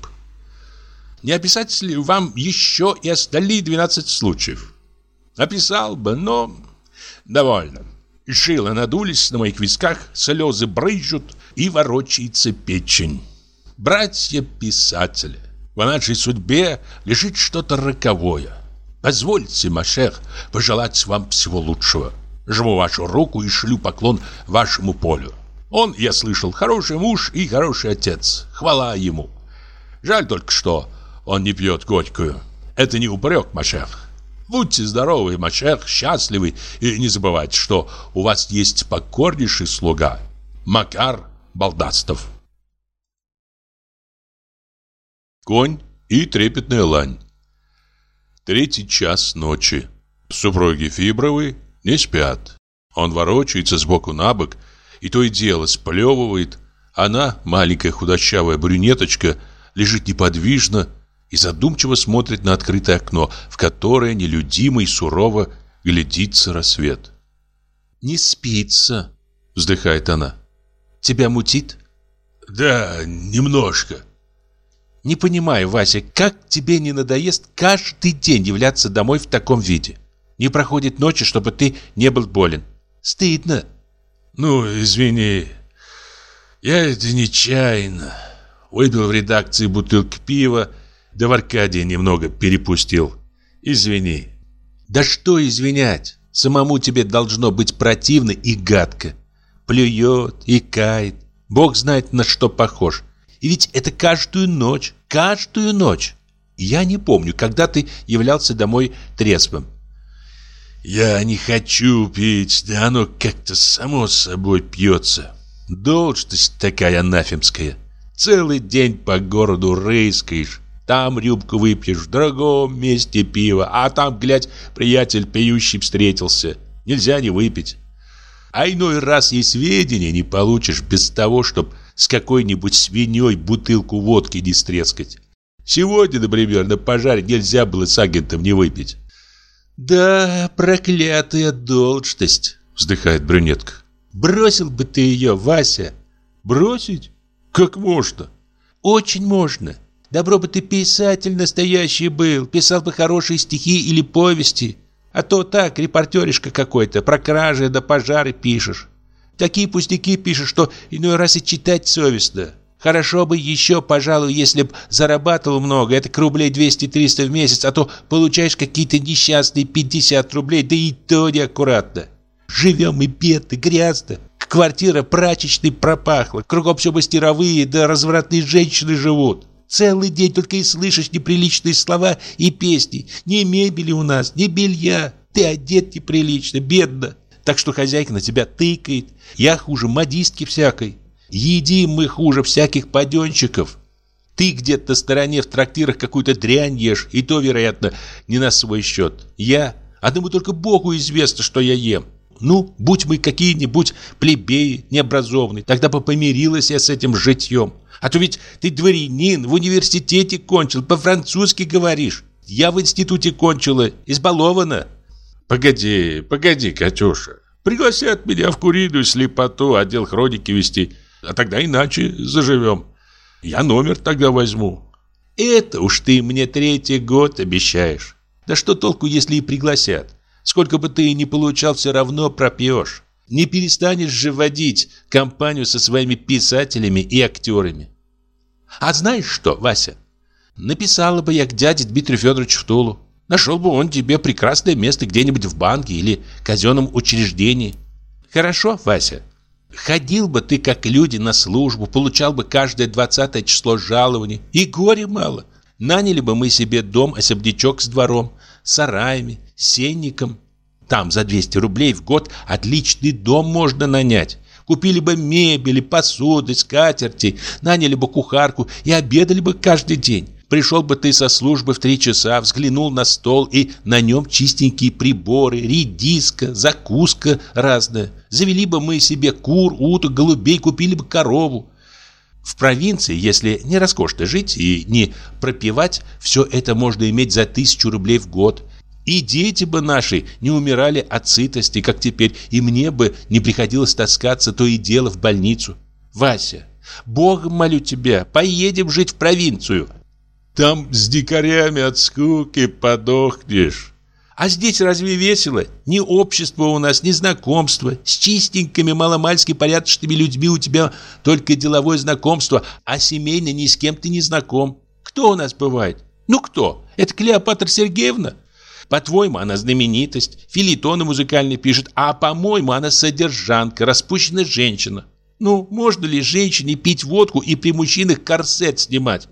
S2: Не описать ли вам еще и остальные 12 случаев? Описал бы, но довольно. Жилы надулись на моих висках, слезы брызжут и ворочается печень. Братья-писатели, в нашей судьбе лежит что-то роковое. Позвольте, Машер, пожелать вам всего лучшего. Жму вашу руку и шлю поклон вашему полю. Он, я слышал, хороший муж и хороший отец. Хвала ему. Жаль только, что он не пьет горькую. Это не упрек, Машер.
S1: Будьте здоровы, Мачех, счастливы и не забывайте, что у вас есть покорнейший слуга Макар Балдастов. Конь и трепетная лань. Третий час ночи. Супруги Фибровы не спят. Он ворочается сбоку на бок и то и дело сплевывает. Она, маленькая худощавая брюнеточка, лежит неподвижно и задумчиво смотрит на открытое окно, в которое нелюдимо и сурово глядится рассвет.
S2: «Не спится», — вздыхает она. «Тебя мутит?»
S1: «Да, немножко».
S2: «Не понимаю, Вася, как тебе не надоест каждый день являться домой в таком виде? Не проходит ночи, чтобы ты не был болен. Стыдно».
S1: «Ну, извини, я это нечаянно. Выпил в редакции бутылку пива, да в Аркадии немного перепустил. Извини.
S2: Да что извинять? Самому тебе должно быть противно и гадко. Плюет и кает. Бог знает, на что похож. И ведь это каждую ночь, каждую ночь. Я не помню, когда ты являлся домой трезвым.
S1: Я не хочу пить, да оно как-то само собой пьется. Должность такая анафемская. Целый день по городу рыскаешь. Там рюмку выпьешь, в другом месте пиво, а там, глядь, приятель пьющий встретился. Нельзя не выпить. А иной раз и сведения не получишь без того, чтобы с какой-нибудь свиньей бутылку водки не стрескать. Сегодня, например, на пожаре нельзя было с агентом не выпить.
S2: «Да, проклятая должность!» — вздыхает брюнетка. «Бросил бы ты ее, Вася!»
S1: «Бросить? Как можно?»
S2: «Очень можно!» Добро бы ты писатель настоящий был, писал бы хорошие стихи или повести. А то так, репортеришка какой-то, про кражи да пожары пишешь. Такие пустяки пишешь, что иной раз и читать совестно. Хорошо бы еще, пожалуй, если б зарабатывал много, это к рублей 200-300 в месяц, а то получаешь какие-то несчастные 50 рублей, да и то неаккуратно. Живем и бедно, грязно. Квартира прачечной пропахла, кругом все мастеровые, да развратные женщины живут. Целый день только и слышишь неприличные слова и песни. Ни мебели у нас, ни белья. Ты одет неприлично, бедно. Так что хозяйка на тебя тыкает. Я хуже модистки всякой. Едим мы хуже всяких паденщиков. Ты где-то на стороне в трактирах какую-то дрянь ешь, и то, вероятно, не на свой счет. Я? Одному только Богу известно, что я ем. Ну, будь мы какие-нибудь плебеи, необразованные, тогда бы помирилась я с этим житьем. А то ведь ты дворянин, в университете кончил, по-французски говоришь. Я в институте кончила, избалована.
S1: Погоди, погоди, Катюша. Пригласят меня в куриную слепоту, отдел хроники вести. А тогда иначе заживем. Я номер тогда возьму.
S2: Это уж ты мне третий год обещаешь. Да что толку, если и пригласят? Сколько бы ты ни получал, все равно пропьешь. Не перестанешь же водить компанию со своими писателями и актерами. А знаешь что, Вася? Написала бы я к дяде Дмитрию Федоровичу в Тулу. Нашел бы он тебе прекрасное место где-нибудь в банке или казенном учреждении. Хорошо, Вася? Ходил бы ты, как люди, на службу, получал бы каждое двадцатое число жалований. И горе мало. Наняли бы мы себе дом-особнячок с двором, сараями, сенником, там за 200 рублей в год отличный дом можно нанять. Купили бы мебели, посуды, скатерти, наняли бы кухарку и обедали бы каждый день. Пришел бы ты со службы в три часа, взглянул на стол, и на нем чистенькие приборы, редиска, закуска разная. Завели бы мы себе кур, уток, голубей, купили бы корову. В провинции, если не роскошно жить и не пропивать, все это можно иметь за тысячу рублей в год. И дети бы наши не умирали от сытости, как теперь, и мне бы не приходилось таскаться то и дело в больницу. Вася, Богом молю тебя, поедем жить в провинцию.
S1: Там с дикарями от скуки подохнешь.
S2: А здесь разве весело? Ни общества у нас, ни знакомства. С чистенькими, маломальски порядочными людьми у тебя только деловое знакомство, а семейно ни с кем ты не знаком. Кто у нас бывает? Ну кто? Это Клеопатра Сергеевна? По-твоему, она знаменитость, филитоны музыкальные пишет, а по-моему, она содержанка, распущенная женщина. Ну, можно ли женщине пить водку и при мужчинах корсет снимать?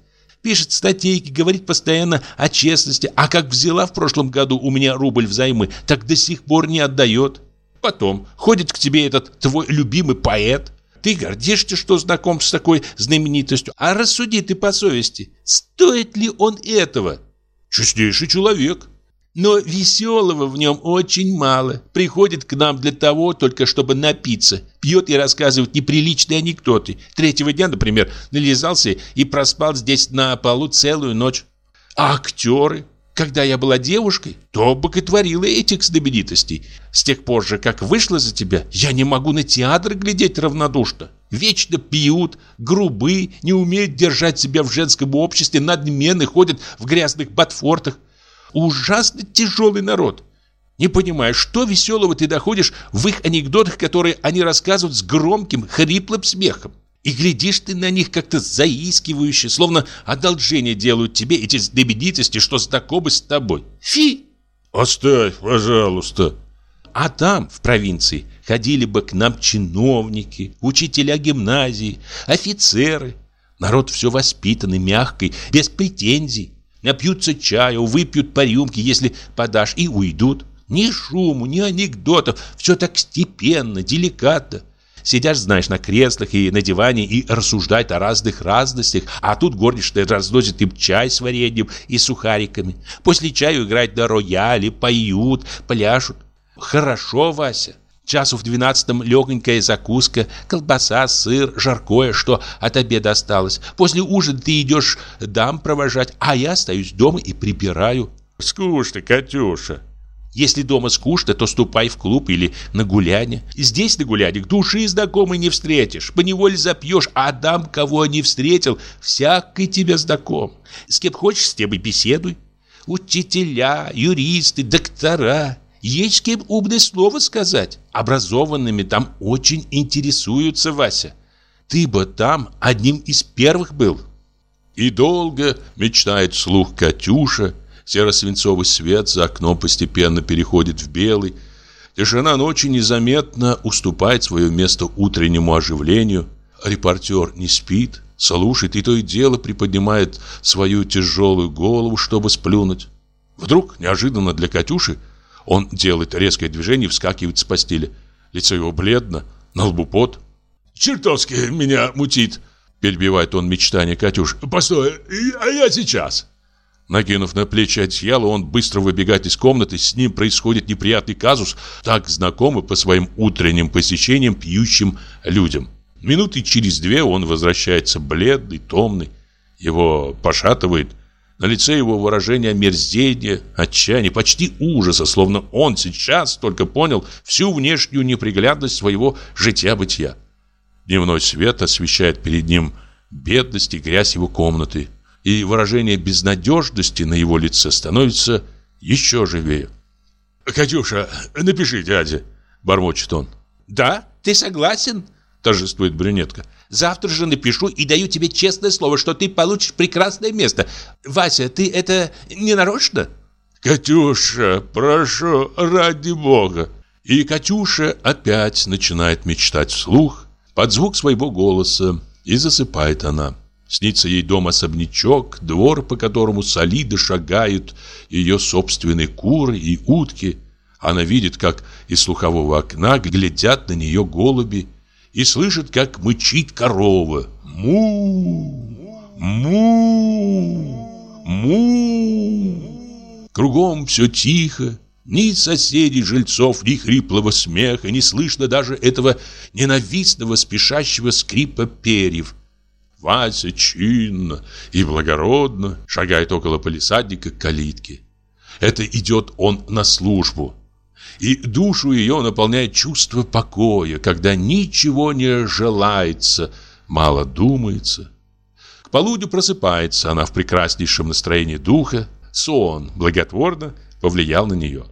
S2: Пишет статейки, говорит постоянно о честности. А как взяла в прошлом году у меня рубль взаймы, так до сих пор не отдает. Потом ходит к тебе этот твой любимый поэт. Ты гордишься, что знаком с такой знаменитостью. А рассуди ты по совести, стоит ли он этого? Честнейший человек. Но веселого в нем очень мало. Приходит к нам для того, только чтобы напиться. Пьет и рассказывает неприличные анекдоты. Третьего дня, например, нализался и проспал здесь на полу целую ночь. А актеры? Когда я была девушкой, то боготворила этих знаменитостей. С тех пор же, как вышла за тебя, я не могу на театр глядеть равнодушно. Вечно пьют, грубы, не умеют держать себя в женском обществе, надменны, ходят в грязных ботфортах ужасно тяжелый народ. Не понимаю, что веселого ты доходишь в их анекдотах, которые они рассказывают с громким, хриплым смехом. И глядишь ты на них как-то заискивающе, словно одолжение делают тебе эти знаменитости, что знакомы с тобой. Фи!
S3: Оставь, пожалуйста.
S2: А там, в провинции, ходили бы к нам чиновники, учителя гимназии, офицеры. Народ все воспитанный, мягкий, без претензий. Напьются чаю, выпьют по рюмке, если подашь, и уйдут. Ни шуму, ни анекдотов, все так степенно, деликатно. Сидят, знаешь, на креслах и на диване и рассуждают о разных разностях, а тут горничная разносит им чай с вареньем и сухариками. После чаю играют на рояле, поют, пляшут. Хорошо, Вася. Часу в двенадцатом легонькая закуска, колбаса, сыр, жаркое, что от обеда осталось. После ужина ты идешь дам провожать, а я остаюсь дома и прибираю.
S3: Скучно, Катюша.
S2: Если дома скучно, то ступай в клуб или на гуляние. Здесь на гулянье души знакомой не встретишь. Поневоле запьешь, а дам, кого не встретил, всякий тебе знаком. С кем хочешь, с тем и беседуй. Учителя, юристы, доктора. Есть кем умное слово сказать. Образованными там очень интересуются, Вася. Ты бы там одним из первых был.
S1: И долго мечтает слух Катюша. Серо-свинцовый свет за окном постепенно переходит в белый. Тишина ночи незаметно уступает свое место утреннему оживлению. Репортер не спит, слушает и то и дело приподнимает свою тяжелую голову, чтобы сплюнуть. Вдруг, неожиданно для Катюши, он делает резкое движение и вскакивает с постели. Лицо его бледно, на лбу пот.
S3: «Чертовски меня мутит!»
S1: Перебивает он мечтание Катюш.
S3: «Постой, а я сейчас!»
S1: Накинув на плечи одеяло, он быстро выбегает из комнаты. С ним происходит неприятный казус, так знакомый по своим утренним посещениям пьющим людям. Минуты через две он возвращается бледный, томный. Его пошатывает. На лице его выражение омерзения, отчаяния, почти ужаса, словно он сейчас только понял всю внешнюю неприглядность своего жития-бытия. Дневной свет освещает перед ним бедность и грязь его комнаты, и выражение безнадежности на его лице становится еще живее.
S3: «Катюша, напиши дяде», — бормочет он.
S2: «Да? Ты согласен?» — торжествует брюнетка. Завтра же напишу и даю тебе честное слово, что ты получишь прекрасное место. Вася, ты это не нарочно?»
S3: «Катюша, прошу, ради бога!»
S1: И Катюша опять начинает мечтать вслух под звук своего голоса, и засыпает она. Снится ей дом особнячок, двор, по которому солидо шагают ее собственные куры и утки. Она видит, как из слухового окна глядят на нее голуби и слышит, как мычит корова. Му! Му! Му! Кругом все тихо, ни соседей, жильцов, ни хриплого смеха, не слышно даже этого ненавистного спешащего скрипа перьев. Вася чинно и благородно шагает около полисадника к калитке. Это идет он на службу. И душу ее наполняет чувство покоя, когда ничего не желается, мало думается. К полудню просыпается она в прекраснейшем настроении духа, сон благотворно повлиял на нее.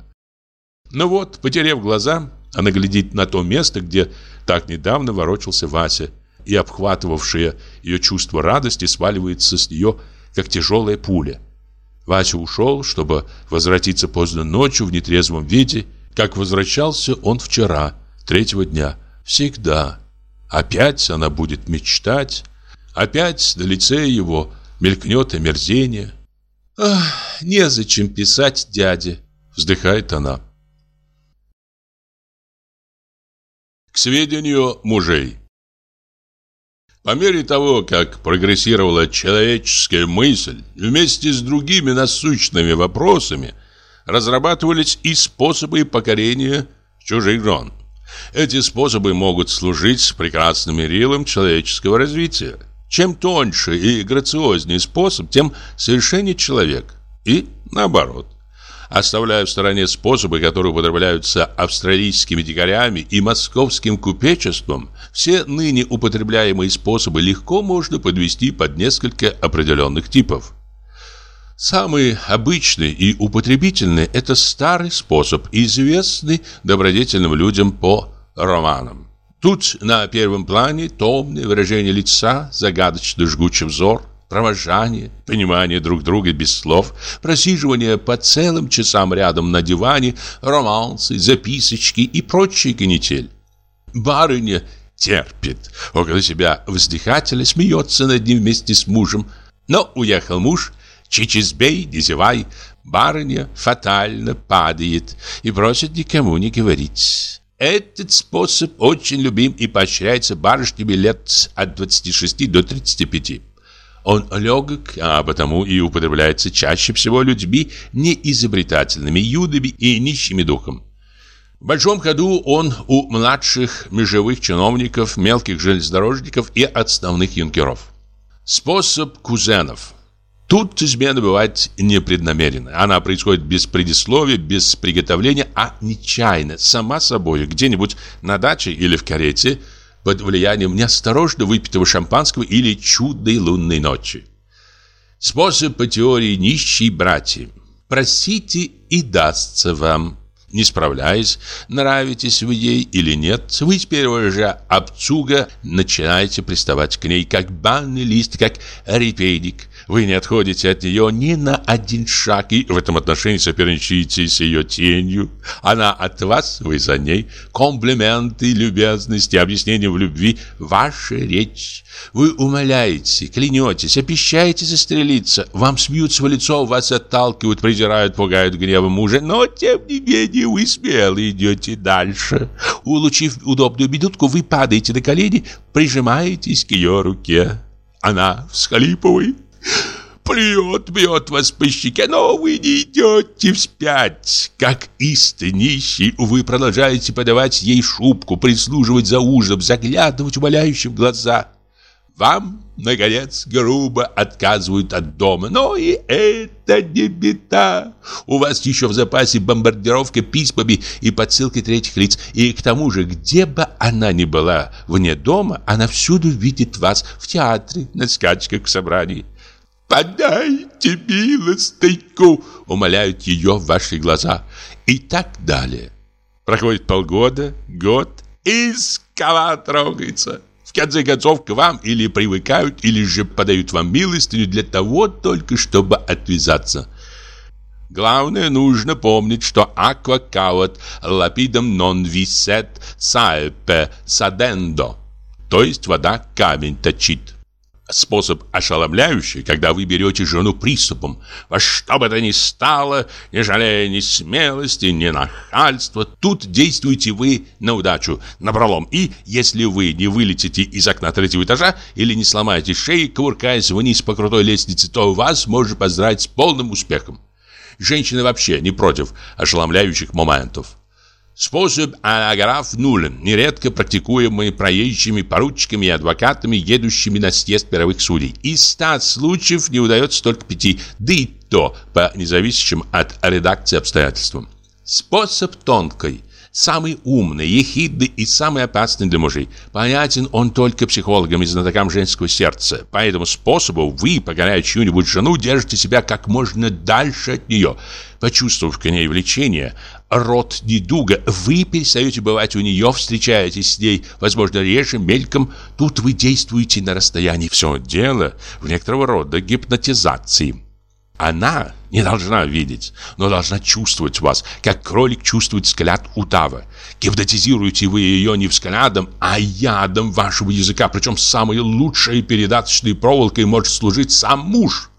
S1: Но вот, потеряв глаза, она глядит на то место, где так недавно ворочался Вася, и обхватывавшее ее чувство радости сваливается с нее, как тяжелая пуля. Вася ушел, чтобы возвратиться поздно ночью в нетрезвом виде как возвращался он вчера, третьего дня. Всегда. Опять она будет мечтать. Опять на лице его мелькнет омерзение. «Ах, незачем писать дяде», — вздыхает она. К сведению мужей. По мере того, как прогрессировала человеческая мысль, вместе с другими насущными вопросами разрабатывались и способы покорения чужих жен. Эти способы могут служить прекрасным мерилом человеческого развития. Чем тоньше и грациознее способ, тем совершеннее человек. И наоборот. Оставляя в стороне способы, которые употребляются австралийскими дикарями и московским купечеством, все ныне употребляемые способы легко можно подвести под несколько определенных типов. Самый обычный и употребительный – это старый способ, известный добродетельным людям по романам. Тут на первом плане томное выражение лица, загадочно жгучий взор, провожание, понимание друг друга без слов, просиживание по целым часам рядом на диване, романсы, записочки и прочие канитель. Барыня терпит. Около себя вздыхателя смеется над ним вместе с мужем. Но уехал муж – Чичизбей, не зевай, барыня фатально падает и просит никому не говорить. Этот способ очень любим и поощряется барышнями лет от 26 до 35. Он легок, а потому и употребляется чаще всего людьми неизобретательными, юдами и нищими духом. В большом ходу он у младших межевых чиновников, мелких железнодорожников и отставных юнкеров. Способ кузенов – Тут измена бывает непреднамеренная. Она происходит без предисловия, без приготовления, а нечаянно, сама собой, где-нибудь на даче или в карете, под влиянием неосторожно выпитого шампанского или чудной лунной ночи. Способ по теории нищей братья. Просите и дастся вам. Не справляясь, нравитесь вы ей или нет, вы с первого же обцуга начинаете приставать к ней, как банный лист, как репейник – вы не отходите от нее ни на один шаг и в этом отношении соперничаете с ее тенью. Она от вас, вы за ней. Комплименты, любезности, объяснения в любви – ваша речь. Вы умоляете, клянетесь, обещаете застрелиться. Вам смеются в лицо, вас отталкивают, презирают, пугают гневом мужа. Но, тем не менее, вы смело идете дальше. Улучив удобную минутку, вы падаете на колени, прижимаетесь к ее руке. Она всхлипывает Плюет, бьет вас по щеке, но вы не идете вспять. Как истый нищий, вы продолжаете подавать ей шубку, прислуживать за ужином, заглядывать умоляющим в глаза. Вам, наконец, грубо отказывают от дома. Но и это не беда. У вас еще в запасе бомбардировка письмами и подсылкой третьих лиц. И к тому же, где бы она ни была вне дома, она всюду видит вас в театре, на скачках, в собрании. «Подайте милостыньку!» Умоляют ее ваши глаза. И так далее. Проходит полгода, год, и скала трогается. В конце концов, к вам или привыкают, или же подают вам милостыню для того только, чтобы отвязаться. Главное, нужно помнить, что aqua cavat lapidem non viset sadendo, то есть вода камень точит. Способ ошеломляющий, когда вы берете жену приступом, во что бы то ни стало, не жалея ни смелости, ни нахальства. Тут действуете вы на удачу, на пролом. И если вы не вылетите из окна третьего этажа или не сломаете шеи, кувыркаясь вниз по крутой лестнице, то вас может поздравить с полным успехом. Женщины вообще не против ошеломляющих моментов. Способ анаграф нулен, нередко практикуемый проезжими поручиками и адвокатами, едущими на съезд мировых судей. Из ста случаев не удается только пяти, да и то по независящим от редакции обстоятельствам. Способ тонкой – Самый умный, ехидный и самый опасный для мужей. Понятен он только психологам и знатокам женского сердца. По этому способу вы, покоряя чью-нибудь жену, держите себя как можно дальше от нее. Почувствовав к ней влечение, род недуга, вы перестаете бывать у нее, встречаетесь с ней, возможно, реже, мельком. Тут вы действуете на расстоянии. Все дело в некоторого рода гипнотизации.
S2: Она не должна видеть, но должна чувствовать вас, как кролик чувствует взгляд удава. Гипнотизируете вы ее не взглядом, а ядом вашего языка, причем самой лучшей передаточной проволокой может служить сам муж.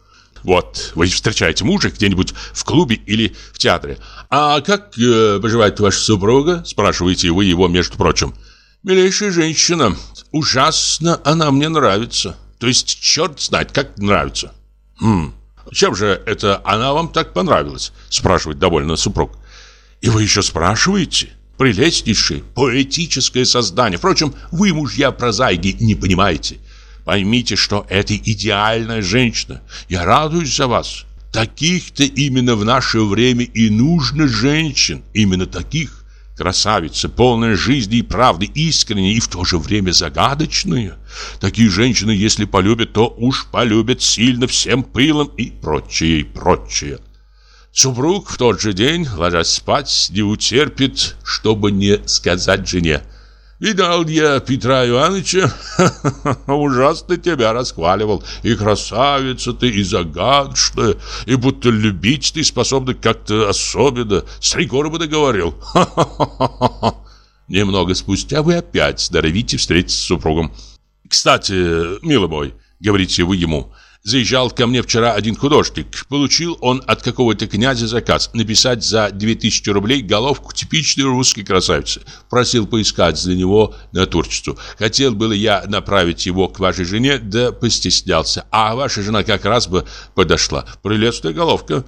S2: Вот, вы встречаете мужа где-нибудь в клубе или в театре. «А как э, поживает ваша супруга?» Спрашиваете вы его, между прочим. «Милейшая женщина. Ужасно она мне нравится. То есть черт знает, как нравится». «Хм, чем же это она вам так понравилась?» Спрашивает довольно супруг. «И вы еще спрашиваете?» Прелестнейшее, поэтическое создание. Впрочем, вы, мужья прозаики, не понимаете. Поймите, что это идеальная женщина. Я радуюсь за вас. Таких-то именно в наше время и нужно женщин. Именно таких. Красавицы, полная жизни и правды, искренние и в то же время загадочные. Такие женщины, если полюбят, то уж полюбят сильно всем пылом и прочее, и прочее. Супруг в тот же день, ложась спать, не утерпит, чтобы не сказать жене. Видал я Петра Ивановича, ужасно тебя расхваливал. И красавица ты, и загадочная, и будто любить ты способна как-то особенно. С три города говорил. Немного спустя вы опять здоровите встретиться с супругом. Кстати, милый мой, говорите вы ему, — Заезжал ко мне вчера один художник. Получил он от какого-то князя заказ написать за 2000 рублей головку типичной русской красавицы. Просил поискать для него натурчицу. Хотел было я направить его к вашей жене, да постеснялся. А ваша жена как раз бы подошла. Прелестная головка.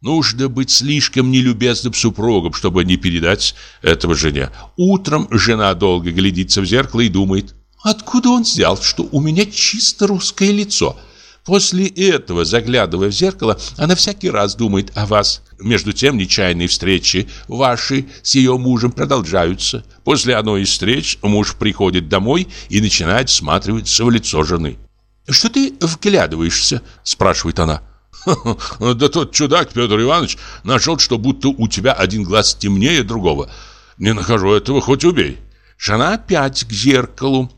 S2: Нужно быть слишком нелюбезным супругом, чтобы не передать этого жене. Утром жена долго глядится в зеркало и думает, откуда он взял, что у меня чисто русское лицо – После этого, заглядывая в зеркало, она всякий раз думает о вас. Между тем, нечаянные встречи ваши с ее мужем продолжаются. После одной из встреч муж приходит домой и начинает всматриваться в лицо жены. «Что ты вглядываешься?» – спрашивает она. «Да тот чудак Петр Иванович нашел, что будто у тебя один глаз темнее другого. Не нахожу этого, хоть убей». Жена опять к зеркалу.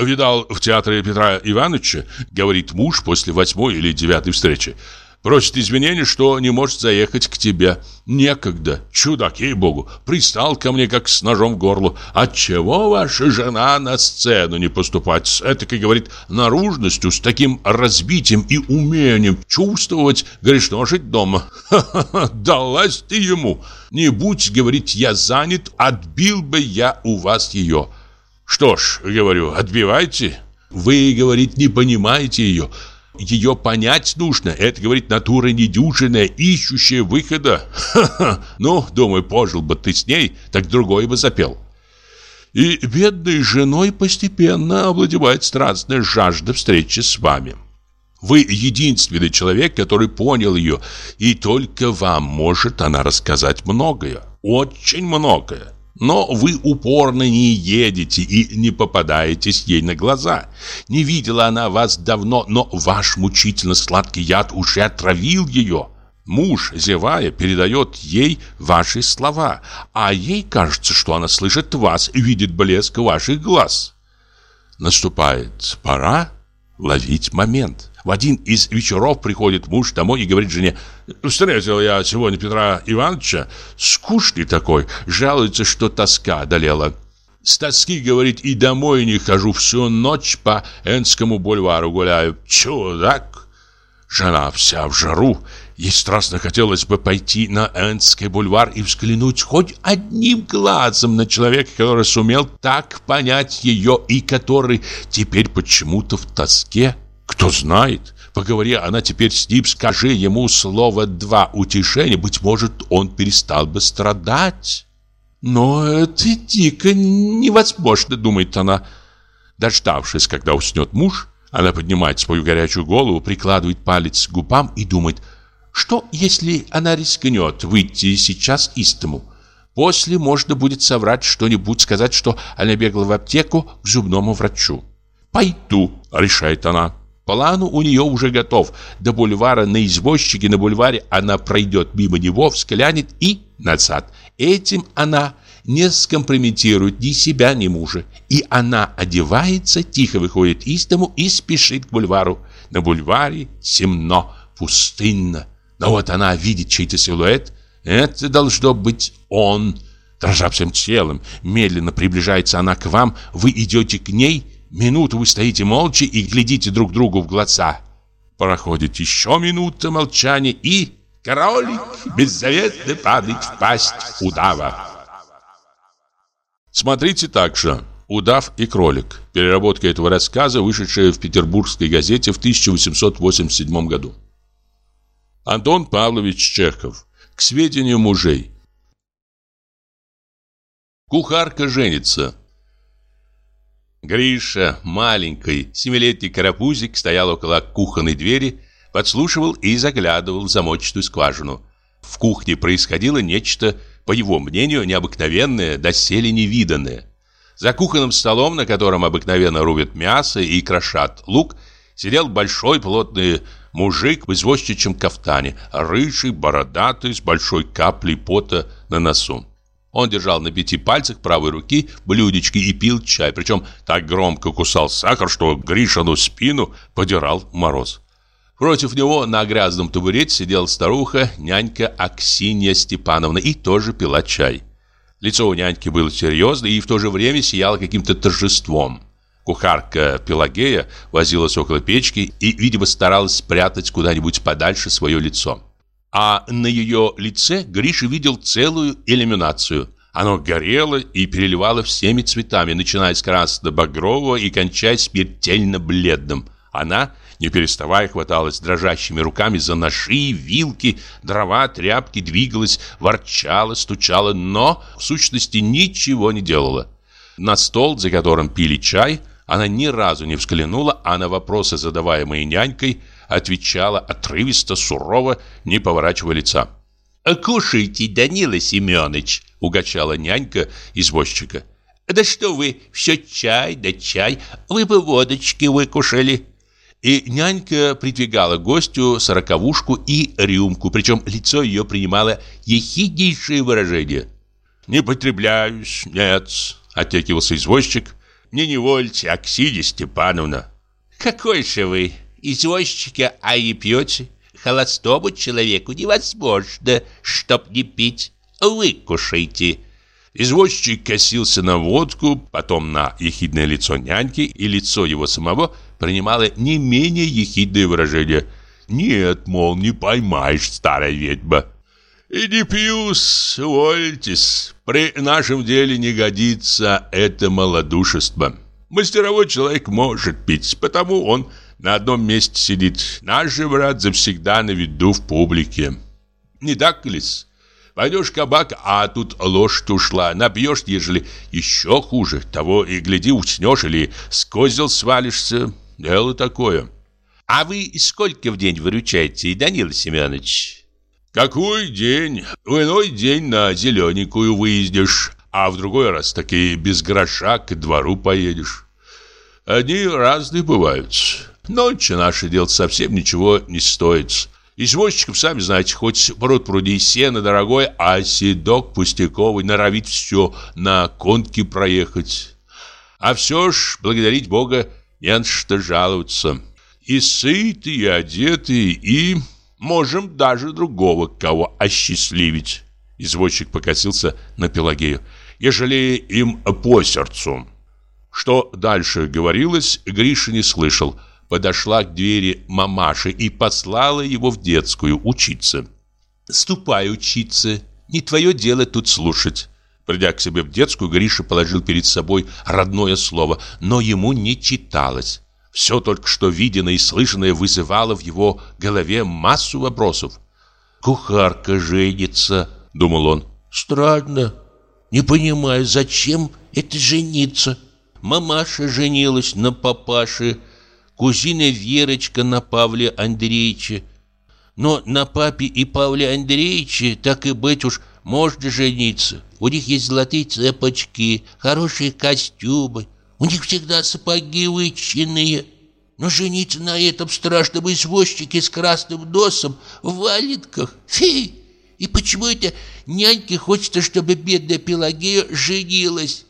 S2: Видал в театре Петра Ивановича, говорит муж после восьмой или девятой встречи. Просит извинения, что не может заехать к тебе. Некогда, чудак, ей-богу, пристал ко мне, как с ножом в горло. Отчего ваша жена на сцену не поступать с этакой, говорит, наружностью, с таким разбитием и умением чувствовать, грешно жить дома? Ха-ха-ха, далась ты ему. Не будь, говорит, я занят, отбил бы я у вас ее. Что ж, говорю, отбивайте. Вы, говорит, не понимаете ее. Ее понять нужно. Это, говорит, натура недюжинная, ищущая выхода. Ха-ха. Ну, думаю, пожил бы ты с ней, так другой бы запел. И бедной женой постепенно овладевает страстная жажда встречи с вами. Вы единственный человек, который понял ее, и только вам может она рассказать многое, очень многое. Но вы упорно не едете и не попадаетесь ей на глаза. Не видела она вас давно, но ваш мучительно сладкий яд уже отравил ее. Муж, зевая, передает ей ваши слова, а ей кажется, что она слышит вас и видит блеск ваших глаз. Наступает пора ловить момент. В один из вечеров приходит муж домой и говорит жене, «Встретил я сегодня Петра Ивановича, скучный такой, жалуется, что тоска одолела». С тоски, говорит, и домой не хожу, всю ночь по Энскому бульвару гуляю. Чудак! Жена вся в жару. Ей страстно хотелось бы пойти на Энский бульвар и взглянуть хоть одним глазом на человека, который сумел так понять ее и который теперь почему-то в тоске. Кто знает, поговори она теперь с ним, скажи ему слово «два» утешения, быть может, он перестал бы страдать. Но это дико невозможно, думает она. Дождавшись, когда уснет муж, она поднимает свою горячую голову, прикладывает палец к губам и думает, что если она рискнет выйти сейчас из дому? После можно будет соврать что-нибудь, сказать, что она бегала в аптеку к зубному врачу. «Пойду», — решает она. План у нее уже готов. До бульвара на извозчике на бульваре она пройдет мимо него, взглянет и назад. Этим она не скомпрометирует ни себя, ни мужа. И она одевается, тихо выходит из дому и спешит к бульвару. На бульваре темно, пустынно. Но вот она видит чей-то силуэт. Это должно быть он. Дрожа всем телом, медленно приближается она к вам. Вы идете к ней. Минуту вы стоите молча и глядите друг другу в глаза. Проходит еще минута молчания и... Кролик беззаветно падает в пасть удава. Смотрите также «Удав и кролик». Переработка этого рассказа, вышедшая в петербургской газете в 1887 году. Антон Павлович Чехов. К сведению мужей. Кухарка женится. Гриша, маленький, семилетний карапузик, стоял около кухонной двери, подслушивал и заглядывал в замочную скважину. В кухне происходило нечто, по его мнению, необыкновенное, доселе невиданное. За кухонным столом, на котором обыкновенно рубят мясо и крошат лук, сидел большой плотный мужик в извозчичьем кафтане, рыжий, бородатый, с большой каплей пота на носу. Он держал на пяти пальцах правой руки блюдечки и пил чай, причем так громко кусал сахар, что Гришину спину подирал мороз. Против него на грязном табурете сидела старуха, нянька Аксинья Степановна, и тоже пила чай. Лицо у няньки было серьезное и в то же время сияло каким-то торжеством. Кухарка Пелагея возилась около печки и, видимо, старалась спрятать куда-нибудь подальше свое лицо. А на ее лице Гриша видел целую иллюминацию. Оно горело и переливало всеми цветами, начиная с красно-багрового и кончая смертельно бледным. Она, не переставая, хваталась дрожащими руками за ножи, вилки, дрова, тряпки, двигалась, ворчала, стучала, но в сущности ничего не делала. На стол, за которым пили чай, она ни разу не взглянула, а на вопросы, задаваемые нянькой, отвечала отрывисто, сурово, не поворачивая лица.
S4: «Кушайте, Данила Семенович!» — угощала нянька извозчика. «Да что вы, все чай да чай, вы бы водочки выкушали!» И нянька придвигала гостю сороковушку и рюмку, причем лицо ее принимало ехиднейшее выражение.
S2: «Не потребляюсь, нет», — отекивался извозчик. «Не невольте, Аксинья Степановна».
S4: «Какой же вы!» Извозчика, а и пьете. Холостому человеку невозможно, чтоб не пить. Вы кушайте».
S2: Извозчик косился на водку, потом на ехидное лицо няньки, и лицо его самого принимало не менее ехидное выражение. «Нет, мол, не поймаешь, старая ведьма». «И не пью, увольтесь. При нашем деле не годится это малодушество. Мастеровой человек может пить, потому он на одном месте сидит. Наш же брат завсегда на виду в публике. Не так ли? Пойдешь в кабак, а тут лошадь ушла. Набьешь, ежели еще хуже. Того и гляди, уснешь или с козел свалишься. Дело такое.
S4: А вы сколько в день выручаете, Данила Семенович?
S2: Какой день? В иной день на зелененькую выездишь, а в другой раз таки без гроша к двору поедешь. Они разные бывают. Ночью наше дело совсем ничего не стоит. Извозчиков, сами знаете, хоть пруд пруди сено дорогой, а седок пустяковый норовит все на конке проехать. А все ж, благодарить Бога, не на что жаловаться. И сыты, и одеты, и можем даже другого кого осчастливить. Извозчик покосился на Пелагею. Ежели им по сердцу. Что дальше говорилось, Гриша не слышал подошла к двери мамаши и послала его в детскую учиться. «Ступай учиться, не твое дело тут слушать». Придя к себе в детскую, Гриша положил перед собой родное слово, но ему не читалось. Все только что виденное и слышанное вызывало в его голове массу вопросов. «Кухарка женится», — думал он. «Странно. Не понимаю, зачем это жениться?» Мамаша женилась на папаше, кузина Верочка на Павле Андреевиче. Но на папе и Павле Андреевиче, так и быть уж, можно жениться. У них есть золотые цепочки, хорошие костюмы. У них всегда сапоги вычинные. Но жениться на этом страшном извозчике с красным носом в валенках? Фи! И почему это няньке хочется, чтобы бедная Пелагея женилась?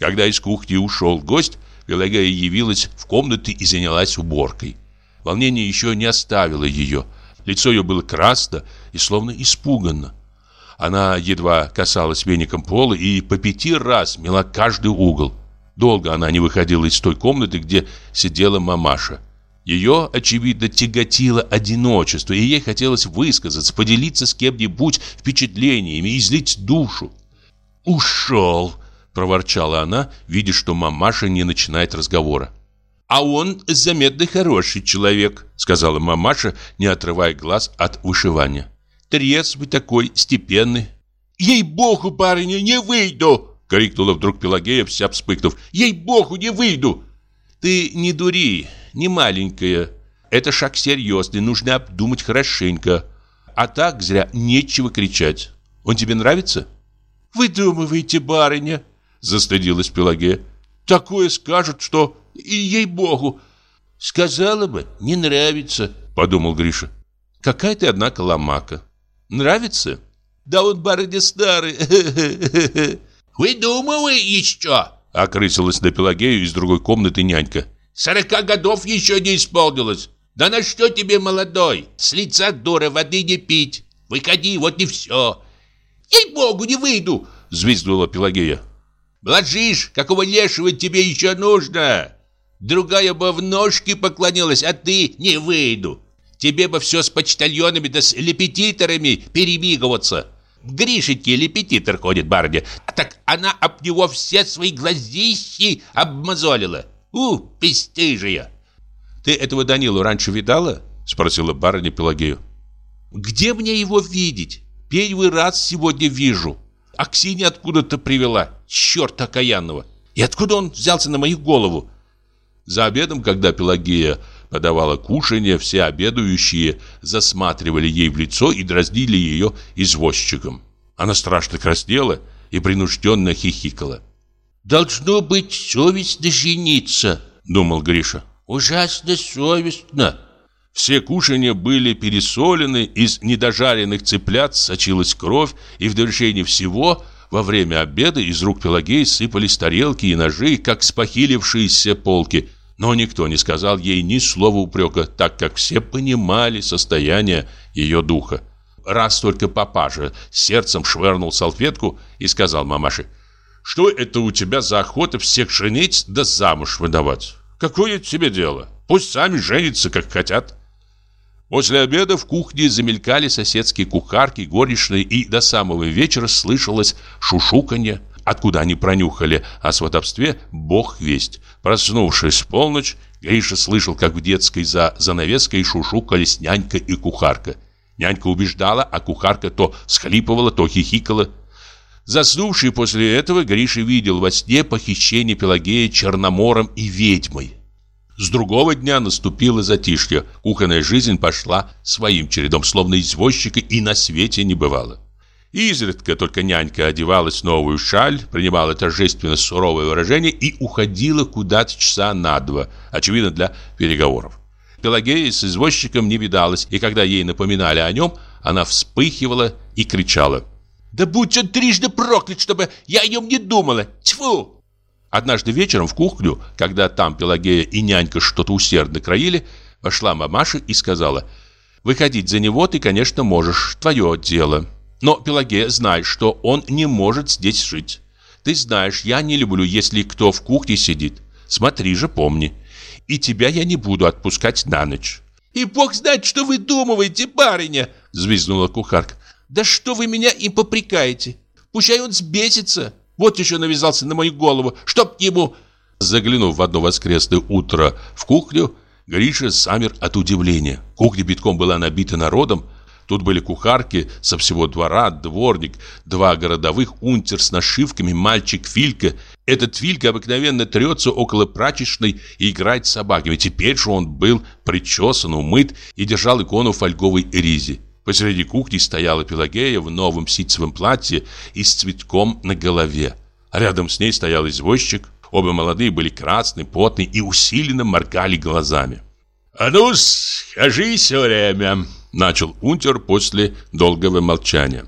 S2: Когда из кухни ушел гость, Пелагея явилась в комнаты и занялась уборкой. Волнение еще не оставило ее.
S1: Лицо ее было красно и словно испуганно. Она едва касалась веником пола и по пяти раз мела каждый угол. Долго она не выходила из той комнаты, где сидела мамаша. Ее, очевидно, тяготило одиночество, и ей хотелось высказаться, поделиться с кем-нибудь впечатлениями, излить душу. «Ушел!» – проворчала она, видя, что мамаша не начинает разговора. «А он заметно хороший человек», — сказала мамаша, не отрывая глаз от вышивания. «Трезвый такой, степенный». «Ей-богу, барыня, не выйду!» — крикнула вдруг Пелагея, вся вспыхнув. «Ей-богу, не выйду!» «Ты не дури, не маленькая. Это шаг серьезный, нужно обдумать хорошенько. А так зря нечего кричать. Он тебе нравится?» «Выдумывайте, барыня!» — застыдилась Пелагея. «Такое скажут, что и ей-богу. Сказала бы, не нравится, подумал Гриша. Какая ты, однако, ломака. Нравится? Да он барыня старый.
S4: Выдумывай еще,
S1: окрысилась на Пелагею из другой комнаты нянька.
S4: Сорока годов еще не исполнилось. Да на что тебе, молодой? С лица дура воды не пить. Выходи, вот и все. Ей-богу, не выйду, взвизгнула Пелагея. Блажишь, какого лешего тебе еще нужно? Другая бы в ножки поклонилась, а ты не выйду. Тебе бы все с почтальонами да с лепетиторами перемигиваться. В Гришеньке лепетитор ходит, барыня. Так она об него все свои глазищи обмазолила. У, пестыжая.
S1: Ты этого Данилу раньше видала? Спросила барыня Пелагею.
S2: Где мне его видеть? Первый раз сегодня вижу. Аксинья откуда-то привела, черт окаянного. И откуда он взялся на мою голову?
S1: За обедом, когда Пелагея подавала кушанье, все обедающие засматривали ей в лицо и дразнили ее извозчиком. Она страшно краснела и принужденно хихикала.
S4: «Должно быть совестно жениться», — думал Гриша.
S2: «Ужасно совестно».
S1: Все кушанья были пересолены, из недожаренных цыплят сочилась кровь, и в довершение всего во время обеда из рук Пелагеи сыпались тарелки и ножи, как спохилившиеся полки. Но никто не сказал ей ни слова упрека, так как все понимали состояние ее духа. Раз только папаша сердцем швырнул салфетку и сказал мамаше, «Что это у тебя за охота всех женить да замуж выдавать? Какое тебе дело? Пусть сами женятся, как хотят». После обеда в кухне замелькали соседские кухарки, горничные, и до самого вечера слышалось шушуканье. Откуда они пронюхали о сватовстве, бог весть. Проснувшись в полночь, Гриша слышал, как в детской за занавеской шушукались нянька и кухарка. Нянька убеждала, а кухарка то схлипывала, то хихикала. Заснувший после этого, Гриша видел во сне похищение Пелагея Черномором и ведьмой. С другого дня наступило затишье. Кухонная жизнь пошла своим чередом, словно извозчика и на свете не бывало. Изредка только нянька одевалась в новую шаль, принимала торжественно суровое выражение и уходила куда-то часа на два, очевидно, для переговоров. Пелагея с извозчиком не видалась, и когда ей напоминали о нем, она вспыхивала и кричала.
S2: «Да будь он трижды проклят, чтобы я о нем не думала! Тьфу!»
S1: Однажды вечером в кухню, когда там Пелагея и нянька что-то усердно краили, вошла мамаша и сказала, «Выходить за него ты, конечно, можешь, твое дело. Но, Пелагея, знай, что он не может здесь жить. Ты знаешь, я не люблю, если кто в кухне сидит. Смотри же, помни. И тебя я не буду отпускать на ночь».
S2: «И бог знает, что вы думаете, барыня!» — взвизгнула кухарка. «Да что вы меня им попрекаете? Пущай он сбесится!» Вот еще навязался на мою голову, чтоб ему...»
S1: Заглянув в одно воскресное утро в кухню, Гриша замер от удивления. Кухня битком была набита народом. Тут были кухарки со всего двора, дворник, два городовых, унтер с нашивками, мальчик Филька. Этот Филька обыкновенно трется около прачечной и играет с собаками. Теперь же он был причесан, умыт и держал икону фольговой ризе. Посреди кухни стояла Пелагея в новом ситцевом платье и с цветком на голове. рядом с ней стоял извозчик. Оба молодые были красные, потные и усиленно моргали глазами.
S3: «А ну, скажи все время!» Начал унтер после долгого молчания.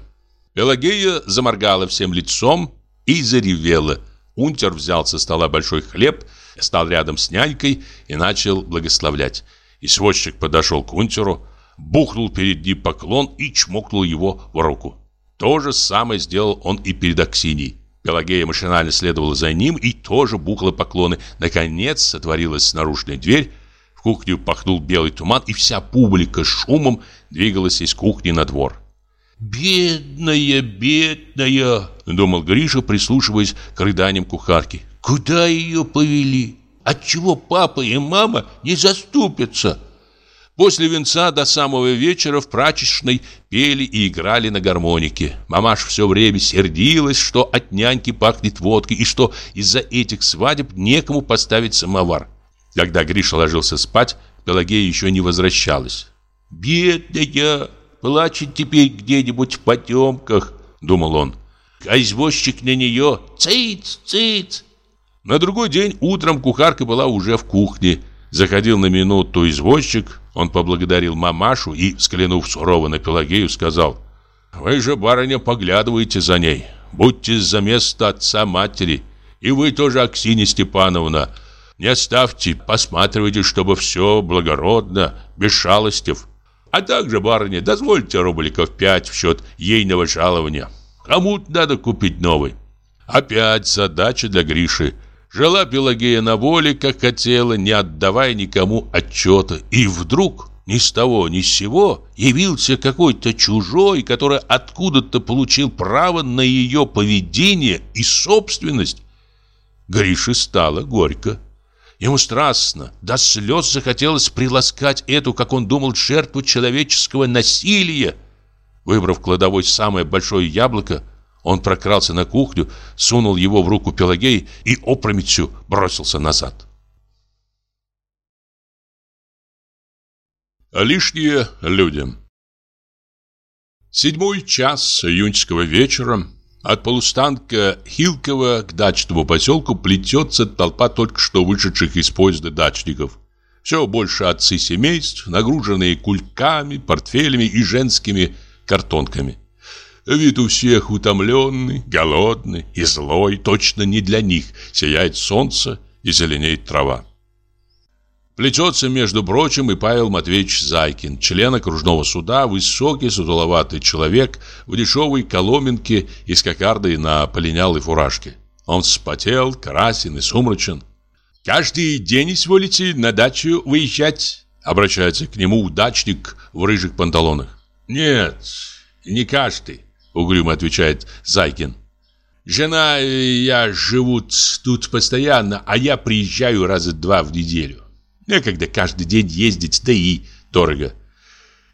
S1: Пелагея заморгала всем лицом и заревела. Унтер взял со стола большой хлеб, стал рядом с нянькой и начал благословлять. Извозчик подошел к унтеру, бухнул перед ним поклон и чмокнул его в руку. То же самое сделал он и перед Аксиньей. Пелагея машинально следовала за ним и тоже бухла поклоны. Наконец отворилась наружная дверь, в кухню пахнул белый туман, и вся публика шумом двигалась из кухни на двор.
S4: «Бедная, бедная!»
S1: — думал Гриша, прислушиваясь к рыданиям кухарки.
S4: «Куда ее повели? Отчего папа и мама не заступятся?»
S1: После венца до самого вечера в прачечной пели и играли на гармонике. Мамаш все время сердилась, что от няньки пахнет водкой и что из-за этих свадеб некому поставить самовар. Когда Гриша ложился спать, Пелагея еще не возвращалась.
S4: «Бедная, плачет теперь где-нибудь в потемках», — думал он. «А извозчик на нее циц, циц».
S1: На другой день утром кухарка была уже в кухне. Заходил на минуту извозчик, он поблагодарил мамашу и, взглянув сурово на Пелагею, сказал «Вы же, барыня, поглядываете за ней, будьте за место отца матери, и вы тоже, Аксинья Степановна, не оставьте, посматривайте, чтобы все благородно, без шалостев. А также, барыня, дозвольте рубликов пять в счет ейного жалования. Кому-то надо купить новый. Опять задача для Гриши. Жила Пелагея на воле, как хотела, не отдавая никому отчета. И вдруг, ни с того ни с сего, явился какой-то чужой, который откуда-то получил право на ее поведение и собственность. Грише стало горько. Ему страстно, до слез захотелось приласкать эту, как он думал, жертву человеческого насилия. Выбрав кладовой самое большое яблоко, он прокрался на кухню, сунул его в руку Пелагеи и опрометью бросился назад. Лишние люди Седьмой час июньского вечера от полустанка Хилкова к дачному поселку плетется толпа только что вышедших из поезда дачников. Все больше отцы семейств, нагруженные кульками, портфелями и женскими картонками. Вид у всех утомленный, голодный и злой, точно не для них сияет солнце и зеленеет трава. Плетется, между прочим, и Павел Матвеевич Зайкин, член окружного суда, высокий, сутуловатый человек в дешевой коломенке и с кокардой на полинялой фуражке. Он вспотел, красен и сумрачен. «Каждый день изволите на дачу выезжать?» Обращается к нему удачник в рыжих панталонах. «Нет, не каждый», — угрюмо отвечает Зайкин. «Жена и я живут тут постоянно, а я приезжаю раза два в неделю. Некогда каждый день ездить, да и дорого.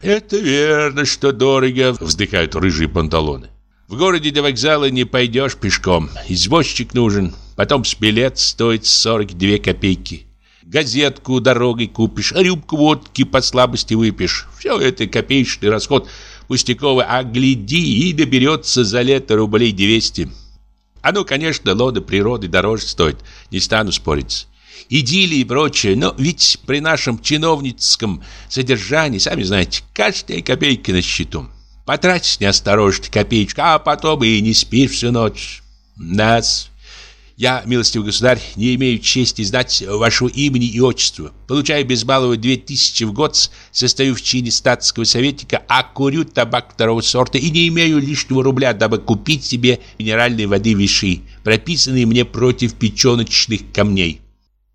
S1: Это верно, что дорого, вздыхают рыжие панталоны. В городе до вокзала не пойдешь пешком. Извозчик нужен. Потом с билет стоит 42 копейки. Газетку дорогой купишь, а рюмку водки по слабости выпьешь. Все это копеечный расход пустяковый, а гляди и доберется за лето рублей 200. А ну, конечно, лоды природы дороже стоит, не стану спорить идиллии и прочее, но ведь при нашем чиновницком содержании, сами знаете, каждая копейка на счету. Потратишь неосторожно копеечку, а потом и не спишь всю ночь. Нас. Я, милостивый государь, не имею чести знать вашего имени и отчества. Получаю без малого две тысячи в год, состою в чине статского советника, а курю табак второго сорта и не имею лишнего рубля, дабы купить себе минеральной воды виши, прописанные мне против печеночных камней.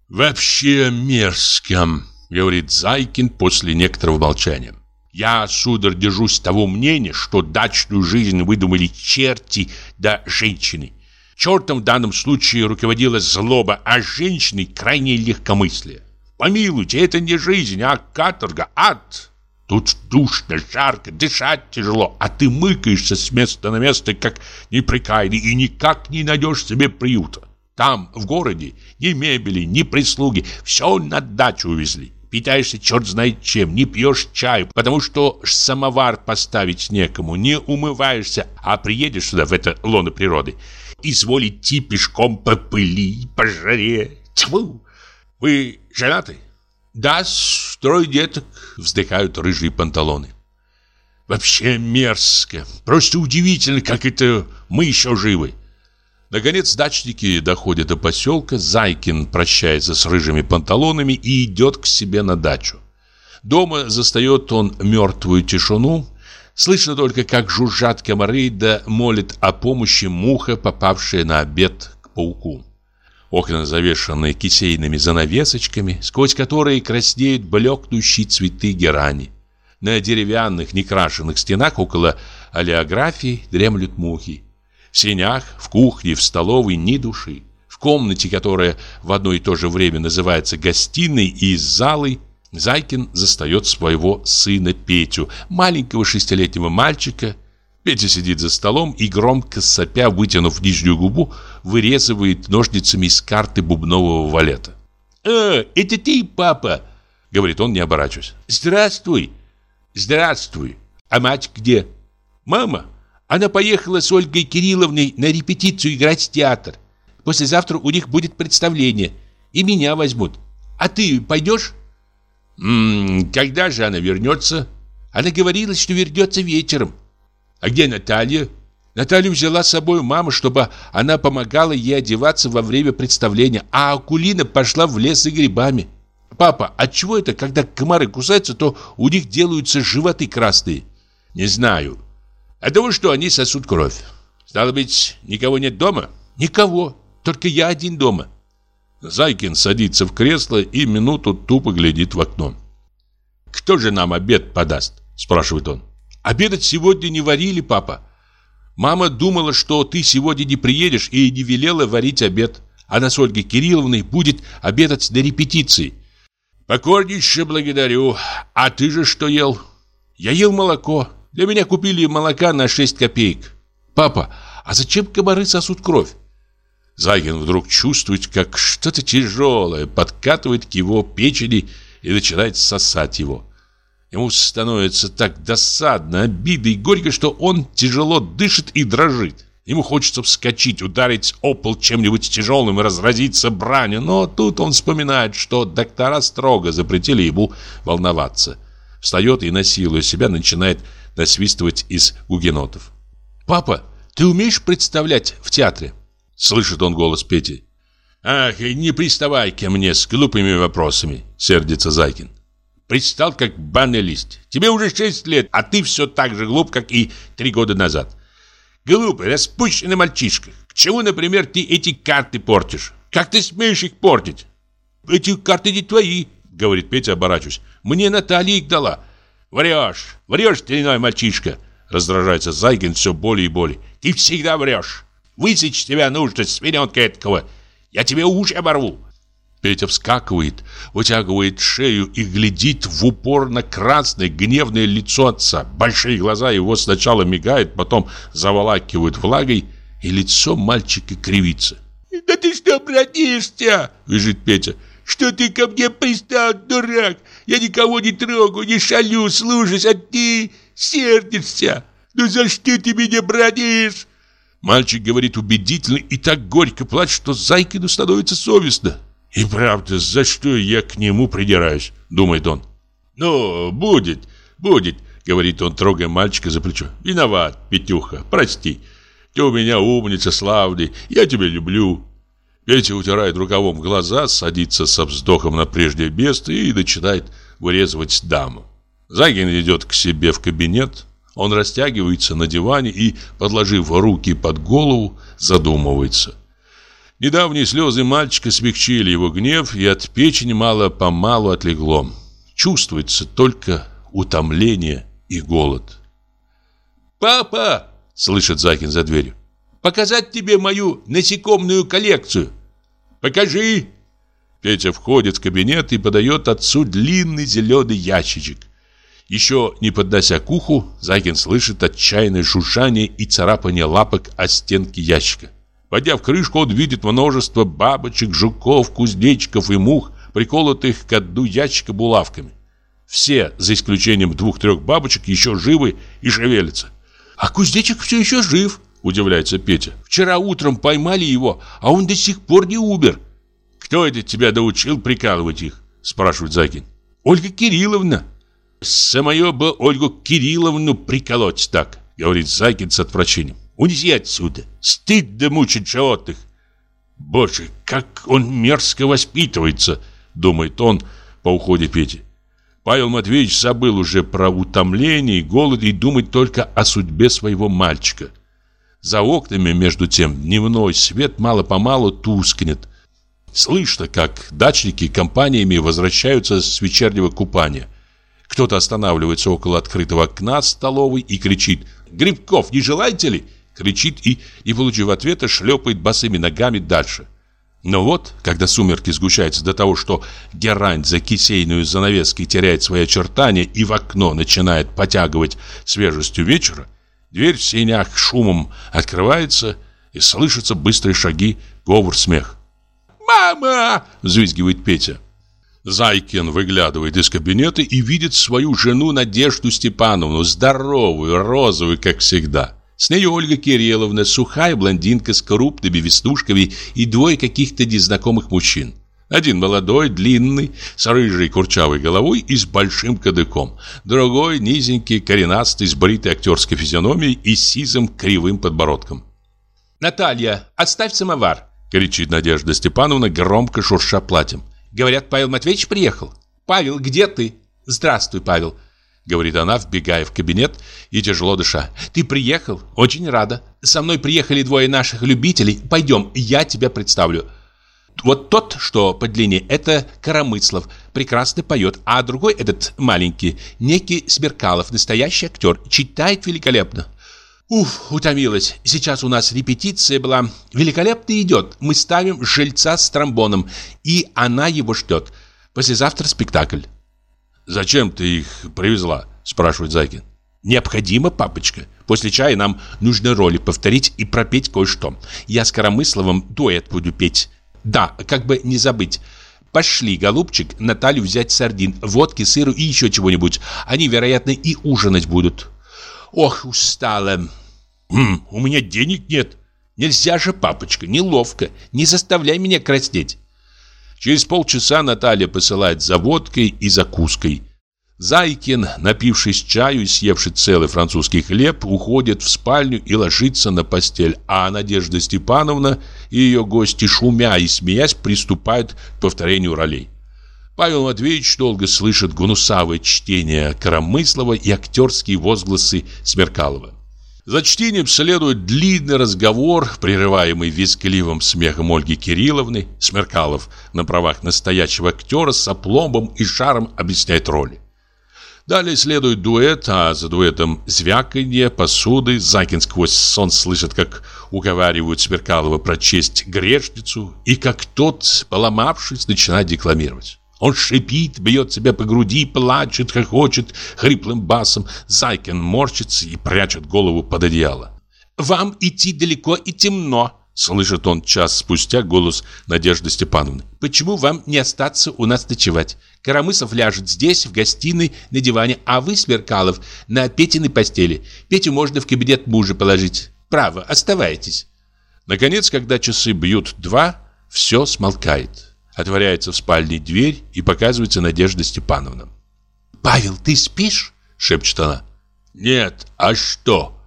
S1: «Вообще мерзко», — говорит Зайкин после некоторого молчания. «Я, сударь, держусь того мнения, что дачную жизнь выдумали черти да женщины. Чертом в данном случае руководила злоба, а женщины крайне легкомыслие. Помилуйте, это не жизнь, а каторга, ад. Тут душно, жарко, дышать тяжело, а ты мыкаешься с места на место, как неприкаянный, и никак не найдешь себе приюта. Там, в городе, ни мебели, ни прислуги, все на дачу увезли. Питаешься черт знает чем, не пьешь чаю, потому что самовар поставить некому, не умываешься, а приедешь сюда, в это лоно природы, изволь идти пешком по пыли, по жаре. Тьфу! Вы женаты? Да, трое деток, вздыхают рыжие панталоны. Вообще мерзко, просто удивительно, как это мы еще живы. Наконец дачники доходят до поселка, Зайкин прощается с рыжими панталонами и идет к себе на дачу. Дома застает он мертвую тишину. Слышно только, как жужжат комары, да молит о помощи муха, попавшая на обед к пауку. Окна завешаны кисейными занавесочками, сквозь которые краснеют блекнущие цветы герани. На деревянных, некрашенных стенах около олеографии дремлют мухи. В сенях, в кухне, в столовой ни души. В комнате, которая в одно и то же время называется гостиной и залой, Зайкин застает своего сына Петю, маленького шестилетнего мальчика. Петя сидит за столом и громко сопя, вытянув нижнюю губу, вырезывает ножницами из карты бубнового валета.
S4: «А, это ты, папа?» — говорит он, не оборачиваясь. «Здравствуй!» «Здравствуй! А мать где?» «Мама? Она поехала с Ольгой Кирилловной на репетицию играть в театр. Послезавтра у них будет представление, и меня возьмут. А ты пойдешь?»
S1: М -м, когда же она вернется?
S4: Она говорила, что вернется вечером.
S1: А где Наталья?
S4: Наталью взяла с собой мама, чтобы она помогала ей одеваться во время представления, а Акулина пошла в лес за грибами. Папа, от чего это, когда комары кусаются, то у них делаются животы красные?
S1: Не знаю. От того, что они сосут кровь. Стало быть, никого нет дома?
S4: Никого, только я один дома.
S1: Зайкин садится в кресло и минуту тупо глядит в окно. «Кто же нам обед подаст?» – спрашивает он.
S4: «Обедать сегодня не варили, папа. Мама думала, что ты сегодня не приедешь и не велела варить обед. Она с Ольгой Кирилловной будет обедать на репетиции».
S1: «Покорнейше благодарю. А ты же что ел?»
S4: «Я ел молоко. Для меня купили молока на 6 копеек». «Папа, а зачем комары сосут кровь?»
S1: Загин вдруг чувствует, как что-то тяжелое подкатывает к его печени и начинает сосать его. Ему становится так досадно, обидно и горько, что он тяжело дышит и дрожит. Ему хочется вскочить, ударить о пол чем-нибудь тяжелым и разразиться бранью, но тут он вспоминает, что доктора строго запретили ему волноваться. Встает и, насилуя себя, начинает насвистывать из гугенотов.
S4: «Папа, ты умеешь представлять в театре?»
S1: Слышит он голос Пети. «Ах, не приставай ко мне с глупыми вопросами», — сердится Зайкин. «Пристал, как банный лист. Тебе уже шесть лет, а ты все так же глуп, как и три года назад. Глупый, распущенный мальчишка. К чему, например, ты эти карты портишь? Как ты смеешь их портить?»
S4: «Эти карты не твои», — говорит Петя, оборачиваясь. «Мне Наталья их дала».
S1: «Врешь, врешь, дряной мальчишка», — раздражается Зайкин все более и более. «Ты всегда врешь». Высечь тебя нужно, свиненка этого. Я тебе уши оборву. Петя вскакивает, вытягивает шею и глядит в упор на красное гневное лицо отца. Большие глаза его сначала мигают, потом заволакивают влагой, и лицо мальчика кривится.
S4: «Да ты что, братишься?» — визжит Петя. «Что ты ко мне пристал, дурак? Я никого не трогаю, не шалю, слушаюсь, а ты сердишься. Ну за что ты меня бронишь?»
S1: Мальчик говорит убедительно и так горько плачет, что Зайкину становится совестно. «И правда, за что я к нему придираюсь?» — думает он. «Ну, будет, будет», — говорит он, трогая мальчика за плечо. «Виноват, Петюха, прости. Ты у меня умница славный, я тебя люблю». Петя утирает рукавом глаза, садится со вздохом на прежнее место и начинает вырезывать даму. Загин идет к себе в кабинет, он растягивается на диване и, подложив руки под голову, задумывается. Недавние слезы мальчика смягчили его гнев, и от печени мало-помалу отлегло. Чувствуется только утомление и голод.
S4: «Папа!» — слышит Закин за дверью. «Показать тебе мою насекомную коллекцию!»
S1: «Покажи!» Петя входит в кабинет и подает отцу длинный зеленый ящичек. Еще не поднося к уху, Зайкин слышит отчаянное шуршание и царапание лапок о стенки ящика. Подняв крышку, он видит множество бабочек, жуков, кузнечиков и мух, приколотых к дну ящика булавками. Все, за исключением двух-трех бабочек, еще живы и шевелятся.
S4: «А кузнечик все еще жив», — удивляется Петя. «Вчера утром поймали его, а он до сих пор не умер».
S1: «Кто это тебя доучил прикалывать их?» — спрашивает Зайкин.
S4: «Ольга Кирилловна».
S1: «Самое бы Ольгу Кирилловну приколоть так», — говорит Зайкин с отвращением. «Унеси отсюда. Стыд да мучить животных». «Боже, как он мерзко воспитывается», — думает он по уходе Пети. Павел Матвеевич забыл уже про утомление и голод и думает только о судьбе своего мальчика. За окнами, между тем, дневной свет мало-помалу тускнет. Слышно, как дачники компаниями возвращаются с вечернего купания. Кто-то останавливается около открытого окна столовой и кричит «Грибков, не желаете ли?» Кричит и, не получив ответа, шлепает босыми ногами дальше. Но вот, когда сумерки сгущаются до того, что герань за кисейную занавеской теряет свои очертания и в окно начинает потягивать свежестью вечера, дверь в сенях шумом открывается и слышатся быстрые шаги, говор, смех.
S2: «Мама!» – взвизгивает Петя.
S1: Зайкин выглядывает из кабинета и видит свою жену Надежду Степановну, здоровую, розовую, как всегда. С нею Ольга Кирилловна, сухая блондинка с крупными веснушками и двое каких-то незнакомых мужчин. Один молодой, длинный, с рыжей курчавой головой и с большим кадыком. Другой, низенький, коренастый, с бритой актерской физиономией и сизым кривым подбородком.
S2: «Наталья, отставь самовар!»
S1: — кричит Надежда Степановна, громко шурша платьем.
S2: Говорят, Павел Матвеевич приехал. Павел, где ты? Здравствуй, Павел. Говорит она, вбегая в кабинет и тяжело дыша. Ты приехал? Очень рада. Со мной приехали двое наших любителей. Пойдем, я тебя представлю. Вот тот, что по длине, это Карамыслов, прекрасно поет, а другой этот маленький, некий Смеркалов, настоящий актер, читает великолепно. Уф, утомилась. Сейчас у нас репетиция была. Великолепно идет. Мы ставим жильца с тромбоном, и она его ждет. Послезавтра спектакль.
S1: «Зачем ты их привезла?» – спрашивает Зайкин.
S2: «Необходимо, папочка. После чая нам нужно роли повторить и пропеть кое-что. Я с Коромысловым дуэт буду петь. Да, как бы не забыть. Пошли, голубчик, Наталью взять сардин, водки, сыру и еще чего-нибудь. Они, вероятно, и ужинать будут». Ох, устала. Хм, у меня денег нет. Нельзя же, папочка, неловко. Не заставляй меня краснеть.
S1: Через полчаса Наталья посылает за водкой и закуской. Зайкин, напившись чаю и съевший целый французский хлеб, уходит в спальню и ложится на постель, а Надежда Степановна и ее гости, шумя и смеясь, приступают к повторению ролей. Павел Матвеевич долго слышит гнусавое чтение Коромыслова и актерские возгласы Смеркалова. За чтением следует длинный разговор, прерываемый вискливым смехом Ольги Кирилловны. Смеркалов на правах настоящего актера с опломбом и шаром объясняет роли. Далее следует дуэт, а за дуэтом звяканье, посуды. Закин сквозь сон слышит, как уговаривают Смеркалова прочесть грешницу, и как тот, поломавшись, начинает декламировать. Он шипит, бьет себя по груди, плачет, хохочет хриплым басом. Зайкин морщится и прячет голову под одеяло.
S2: «Вам идти далеко и темно», —
S1: слышит он час спустя голос Надежды Степановны.
S2: «Почему вам не остаться у нас ночевать? Карамысов ляжет здесь, в гостиной, на диване, а вы, Смеркалов, на Петиной постели. Петю можно в кабинет мужа положить. Право, оставайтесь».
S1: Наконец, когда часы бьют два, все смолкает. Отворяется в спальне дверь и показывается Надежда Степановна.
S2: «Павел, ты спишь?» – шепчет она.
S1: «Нет, а что?»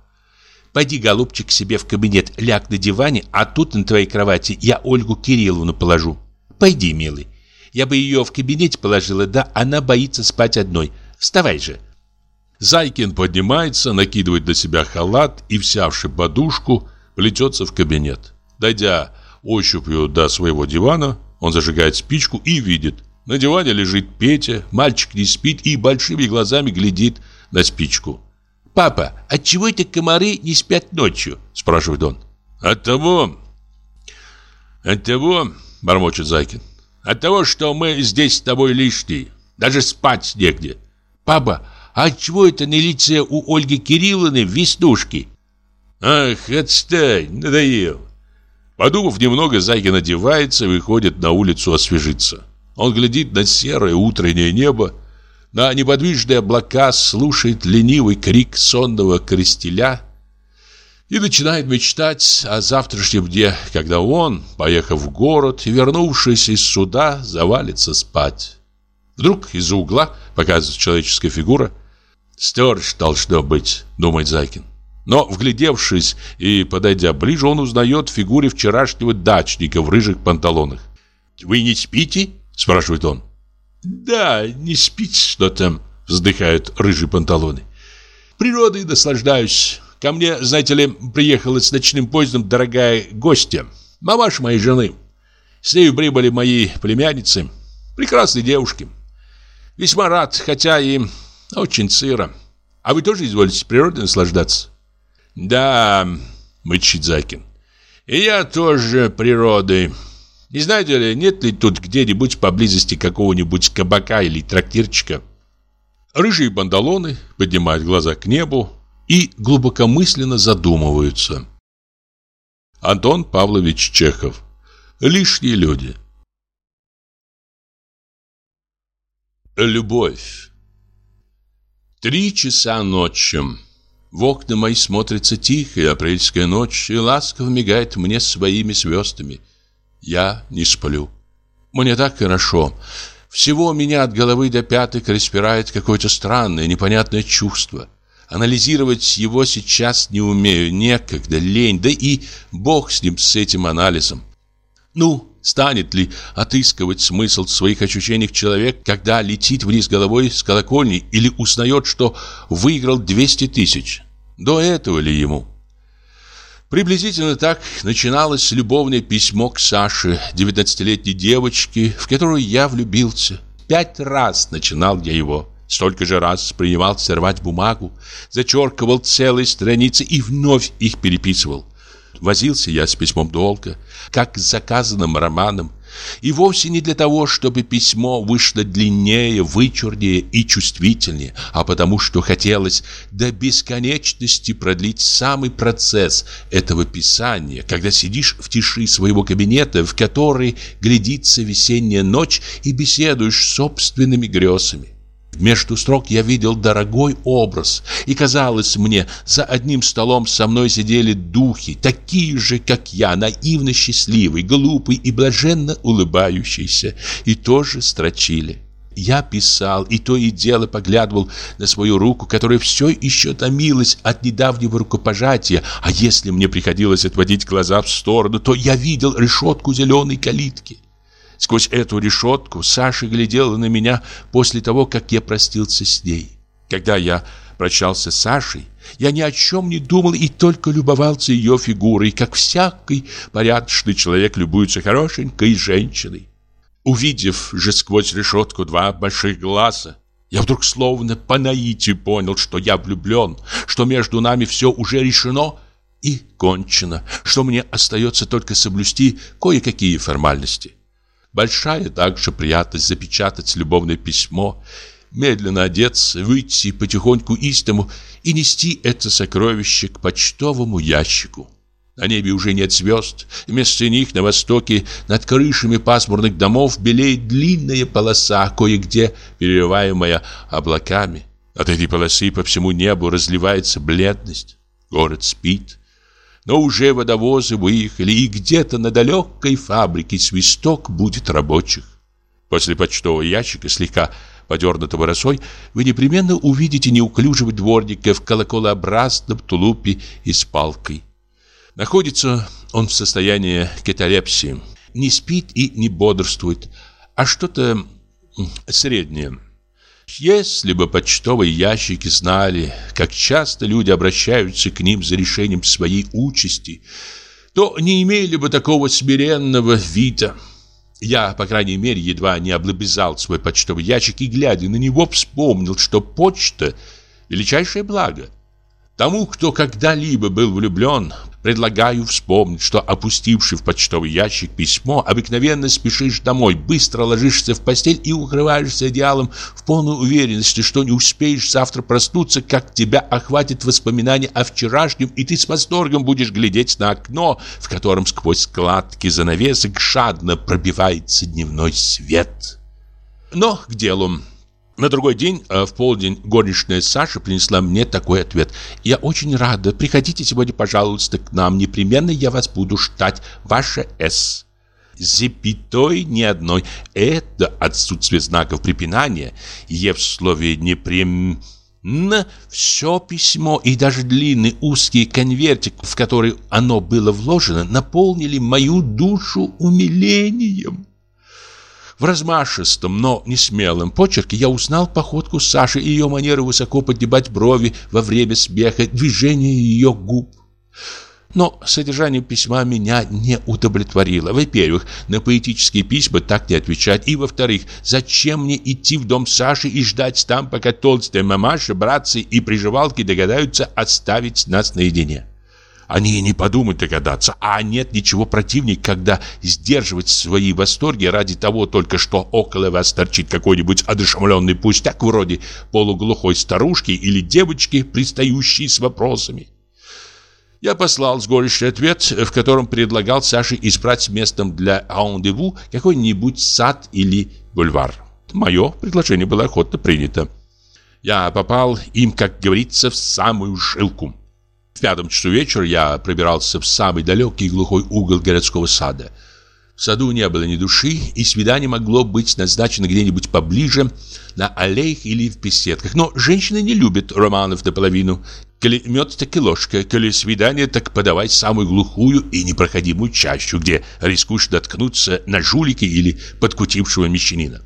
S2: «Пойди, голубчик, к себе в кабинет, ляг на диване, а тут на твоей кровати я Ольгу Кирилловну положу. Пойди, милый. Я бы ее в кабинете положила, да она боится спать одной. Вставай же!»
S1: Зайкин поднимается, накидывает на себя халат и, взявши подушку, плетется в кабинет. Дойдя ощупью до своего дивана, он зажигает спичку и видит. На диване лежит Петя, мальчик не спит и большими глазами глядит на спичку.
S2: «Папа, отчего эти комары не спят ночью?» – спрашивает он.
S1: «От того... От того...» – бормочет Зайкин. «От того, что мы здесь с тобой лишние. Даже спать негде».
S2: «Папа, а отчего это на лице у Ольги Кирилловны веснушки?»
S1: «Ах, отстань, надоел. Подумав немного, Зайкин одевается и выходит на улицу освежиться. Он глядит на серое утреннее небо, на неподвижные облака, слушает ленивый крик сонного крестеля и начинает мечтать о завтрашнем дне, когда он, поехав в город и вернувшись из суда, завалится спать. Вдруг из-за угла показывается человеческая фигура. «Сторож должно быть», — думает Зайкин. Но, вглядевшись и подойдя ближе, он узнает в фигуре вчерашнего дачника в рыжих панталонах. «Вы не спите?» – спрашивает он.
S2: Да, не спит что-то, вздыхают рыжие панталоны. Природой наслаждаюсь. Ко мне, знаете ли, приехала с ночным поездом дорогая гостья, мамаша моей жены. С нею прибыли мои племянницы, прекрасные девушки. Весьма рад, хотя и очень сыро. А вы тоже изволите природой наслаждаться? Да, мычит Закин. И я тоже природой. Не знаете ли, нет ли тут где-нибудь поблизости какого-нибудь кабака или трактирчика? Рыжие бандалоны поднимают глаза к небу и глубокомысленно задумываются. Антон Павлович Чехов. Лишние люди. Любовь. Три часа ночи. В окна мои смотрится тихая апрельская ночь и ласково мигает мне своими звездами. Я не сплю. Мне так хорошо. Всего меня от головы до пяток распирает какое-то странное, непонятное чувство. Анализировать его сейчас не умею, некогда, лень, да и бог с ним, с этим анализом. Ну, станет ли отыскивать смысл в своих ощущениях человек, когда летит вниз головой с колокольни или узнает, что выиграл 200 тысяч? До этого ли ему? Приблизительно так начиналось любовное письмо к Саше, 19-летней девочке, в которую я влюбился. Пять раз начинал я его. Столько же раз принимался рвать бумагу, зачеркивал целые страницы и вновь их переписывал. Возился я с письмом долго, как с заказанным романом, и вовсе не для того, чтобы письмо вышло длиннее, вычурнее и чувствительнее, а потому что хотелось до бесконечности продлить самый процесс этого писания, когда сидишь в тиши своего кабинета, в который глядится весенняя ночь и беседуешь с собственными грезами. Между строк я видел дорогой образ, и казалось мне, за одним столом со мной сидели духи, такие же, как я, наивно счастливый, глупый и блаженно улыбающийся, и тоже строчили. Я писал и то и дело поглядывал на свою руку, которая все еще томилась от недавнего рукопожатия, а если мне приходилось отводить глаза в сторону, то я видел решетку зеленой калитки. Сквозь эту решетку Саша глядела на меня после того, как я простился с ней. Когда я прощался с Сашей, я ни о чем не думал и только любовался ее фигурой, как всякий порядочный человек любуется хорошенькой женщиной. Увидев же сквозь решетку два больших глаза, я вдруг словно по наитию понял, что я влюблен, что между нами все уже решено и кончено, что мне остается только соблюсти кое-какие формальности. Большая также приятность запечатать любовное письмо, медленно одеться, выйти потихоньку из дому и нести это сокровище к почтовому ящику. На небе уже нет звезд, вместо них на востоке над крышами пасмурных домов белеет длинная полоса, кое-где переливаемая облаками. От этой полосы по всему небу разливается бледность. Город спит, но уже водовозы выехали, и где-то на далекой фабрике свисток будет рабочих. После почтового ящика, слегка подернутого росой, вы непременно увидите неуклюжего дворника в колоколообразном тулупе и с палкой. Находится он в состоянии каталепсии. Не спит и не бодрствует, а что-то среднее. Если бы почтовые ящики знали, как часто люди обращаются к ним за решением своей участи, то не имели бы такого смиренного вида. Я, по крайней мере, едва не облобызал свой почтовый ящик и, глядя на него, вспомнил, что почта – величайшее благо. Тому, кто когда-либо был влюблен, Предлагаю вспомнить, что опустивший в почтовый ящик письмо, обыкновенно спешишь домой, быстро ложишься в постель и укрываешься одеялом в полной уверенности, что не успеешь завтра проснуться, как тебя охватит воспоминание о вчерашнем, и ты с восторгом будешь глядеть на окно, в котором сквозь складки занавесок жадно пробивается дневной свет. Но к делу. На другой день, э, в полдень, горничная Саша принесла мне такой ответ. «Я очень рада. Приходите сегодня, пожалуйста, к нам. Непременно я вас буду ждать. Ваша С». Запятой ни одной. Это отсутствие знаков препинания. Е в слове «непрем...» На все письмо и даже длинный узкий конвертик, в который оно было вложено, наполнили мою душу умилением. В размашистом, но не смелом почерке я узнал походку Саши и ее манеру высоко поднимать брови во время смеха, движение ее губ. Но содержание письма меня не удовлетворило. Во-первых, на поэтические письма так не отвечать. И во-вторых, зачем мне идти в дом Саши и ждать там, пока толстая мамаша, братцы и приживалки догадаются оставить нас наедине? Они и не подумают догадаться, а нет ничего противнее, когда сдерживать свои восторги ради того только, что около вас торчит какой-нибудь одушевленный пустяк вроде полуглухой старушки или девочки, пристающей с вопросами. Я послал с горечью ответ, в котором предлагал Саше избрать местом для рандеву какой-нибудь сад или бульвар. Мое предложение было охотно принято. Я попал им, как говорится, в самую жилку. В пятом часу вечера я пробирался в самый далекий и глухой угол городского сада. В саду не было ни души, и свидание могло быть назначено где-нибудь поближе, на аллеях или в беседках. Но женщины не любят романов наполовину. Коли мед, так и ложка, коли свидание, так подавай самую глухую и непроходимую чащу, где рискуешь наткнуться на жулика или подкутившего мещанина.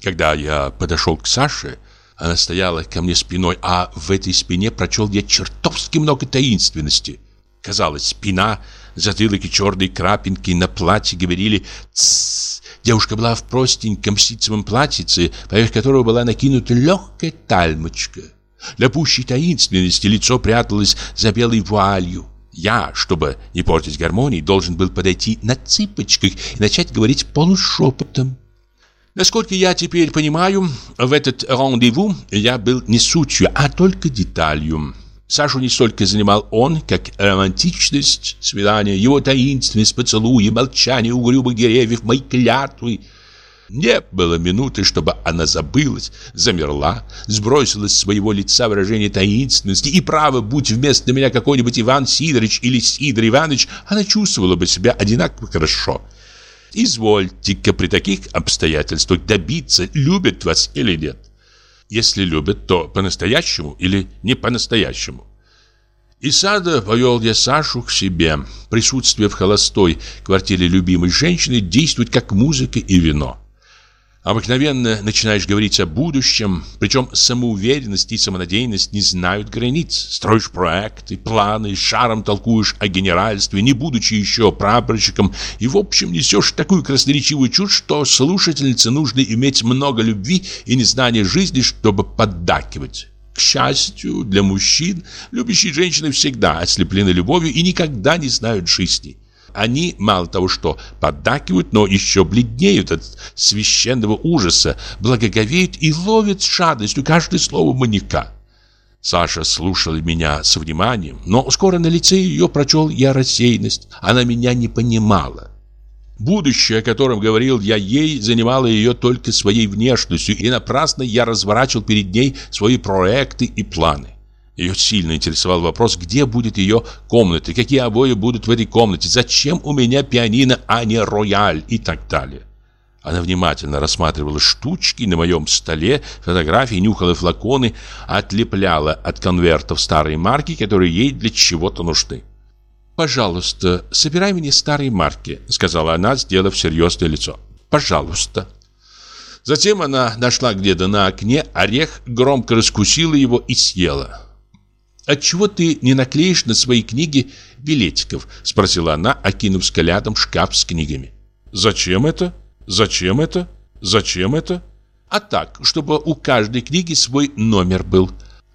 S2: Когда я подошел к Саше, она стояла ко мне спиной, а в этой спине прочел я чертовски много таинственности. Казалось, спина, затылок и черные крапинки на платье говорили «Тссс». Девушка была в простеньком ситцевом платьице, поверх которого была накинута легкая тальмочка. Для пущей таинственности лицо пряталось за белой вуалью. Я, чтобы не портить гармонии, должен был подойти на цыпочках и начать говорить полушепотом. Насколько я теперь понимаю, в этот рандеву я был не сутью, а только деталью. Сашу не столько занимал он, как романтичность свидания, его таинственность, поцелуи, молчание угрюмых деревьев, мои клятвы. Не было минуты, чтобы она забылась, замерла, сбросила с своего лица выражение таинственности, и право, будь вместо меня какой-нибудь Иван Сидорович или Сидор Иванович, она чувствовала бы себя одинаково хорошо. Извольте-ка при таких обстоятельствах добиться, любят вас или нет. Если любят, то по-настоящему или не по-настоящему. Из сада повел я Сашу к себе. Присутствие в холостой квартире любимой женщины действует как музыка и вино. Обыкновенно начинаешь говорить о будущем, причем самоуверенность и самонадеянность не знают границ. Строишь проекты, планы, шаром толкуешь о генеральстве, не будучи еще прапорщиком, и в общем несешь такую красноречивую чушь, что слушательнице нужно иметь много любви и незнания жизни, чтобы поддакивать. К счастью для мужчин, любящие женщины всегда ослеплены любовью и никогда не знают жизни они мало того, что поддакивают, но еще бледнеют от священного ужаса, благоговеют и ловят с жадностью каждое слово маньяка. Саша слушала меня с вниманием, но скоро на лице ее прочел я рассеянность. Она меня не понимала. Будущее, о котором говорил я ей, занимало ее только своей внешностью, и напрасно я разворачивал перед ней свои проекты и планы. Ее сильно интересовал вопрос, где будет ее комната, какие обои будут в этой комнате, зачем у меня пианино, а не рояль и так далее. Она внимательно рассматривала штучки на моем столе, фотографии, нюхала флаконы, отлепляла от конвертов старые марки, которые ей для чего-то нужны. «Пожалуйста, собирай мне старые марки», — сказала она, сделав серьезное лицо. «Пожалуйста». Затем она нашла где-то на окне орех, громко раскусила его и съела. «Отчего ты не наклеишь на свои книги билетиков?» – спросила она, окинув взглядом шкаф с книгами. «Зачем это? Зачем это? Зачем это?» «А так, чтобы у каждой книги свой номер был.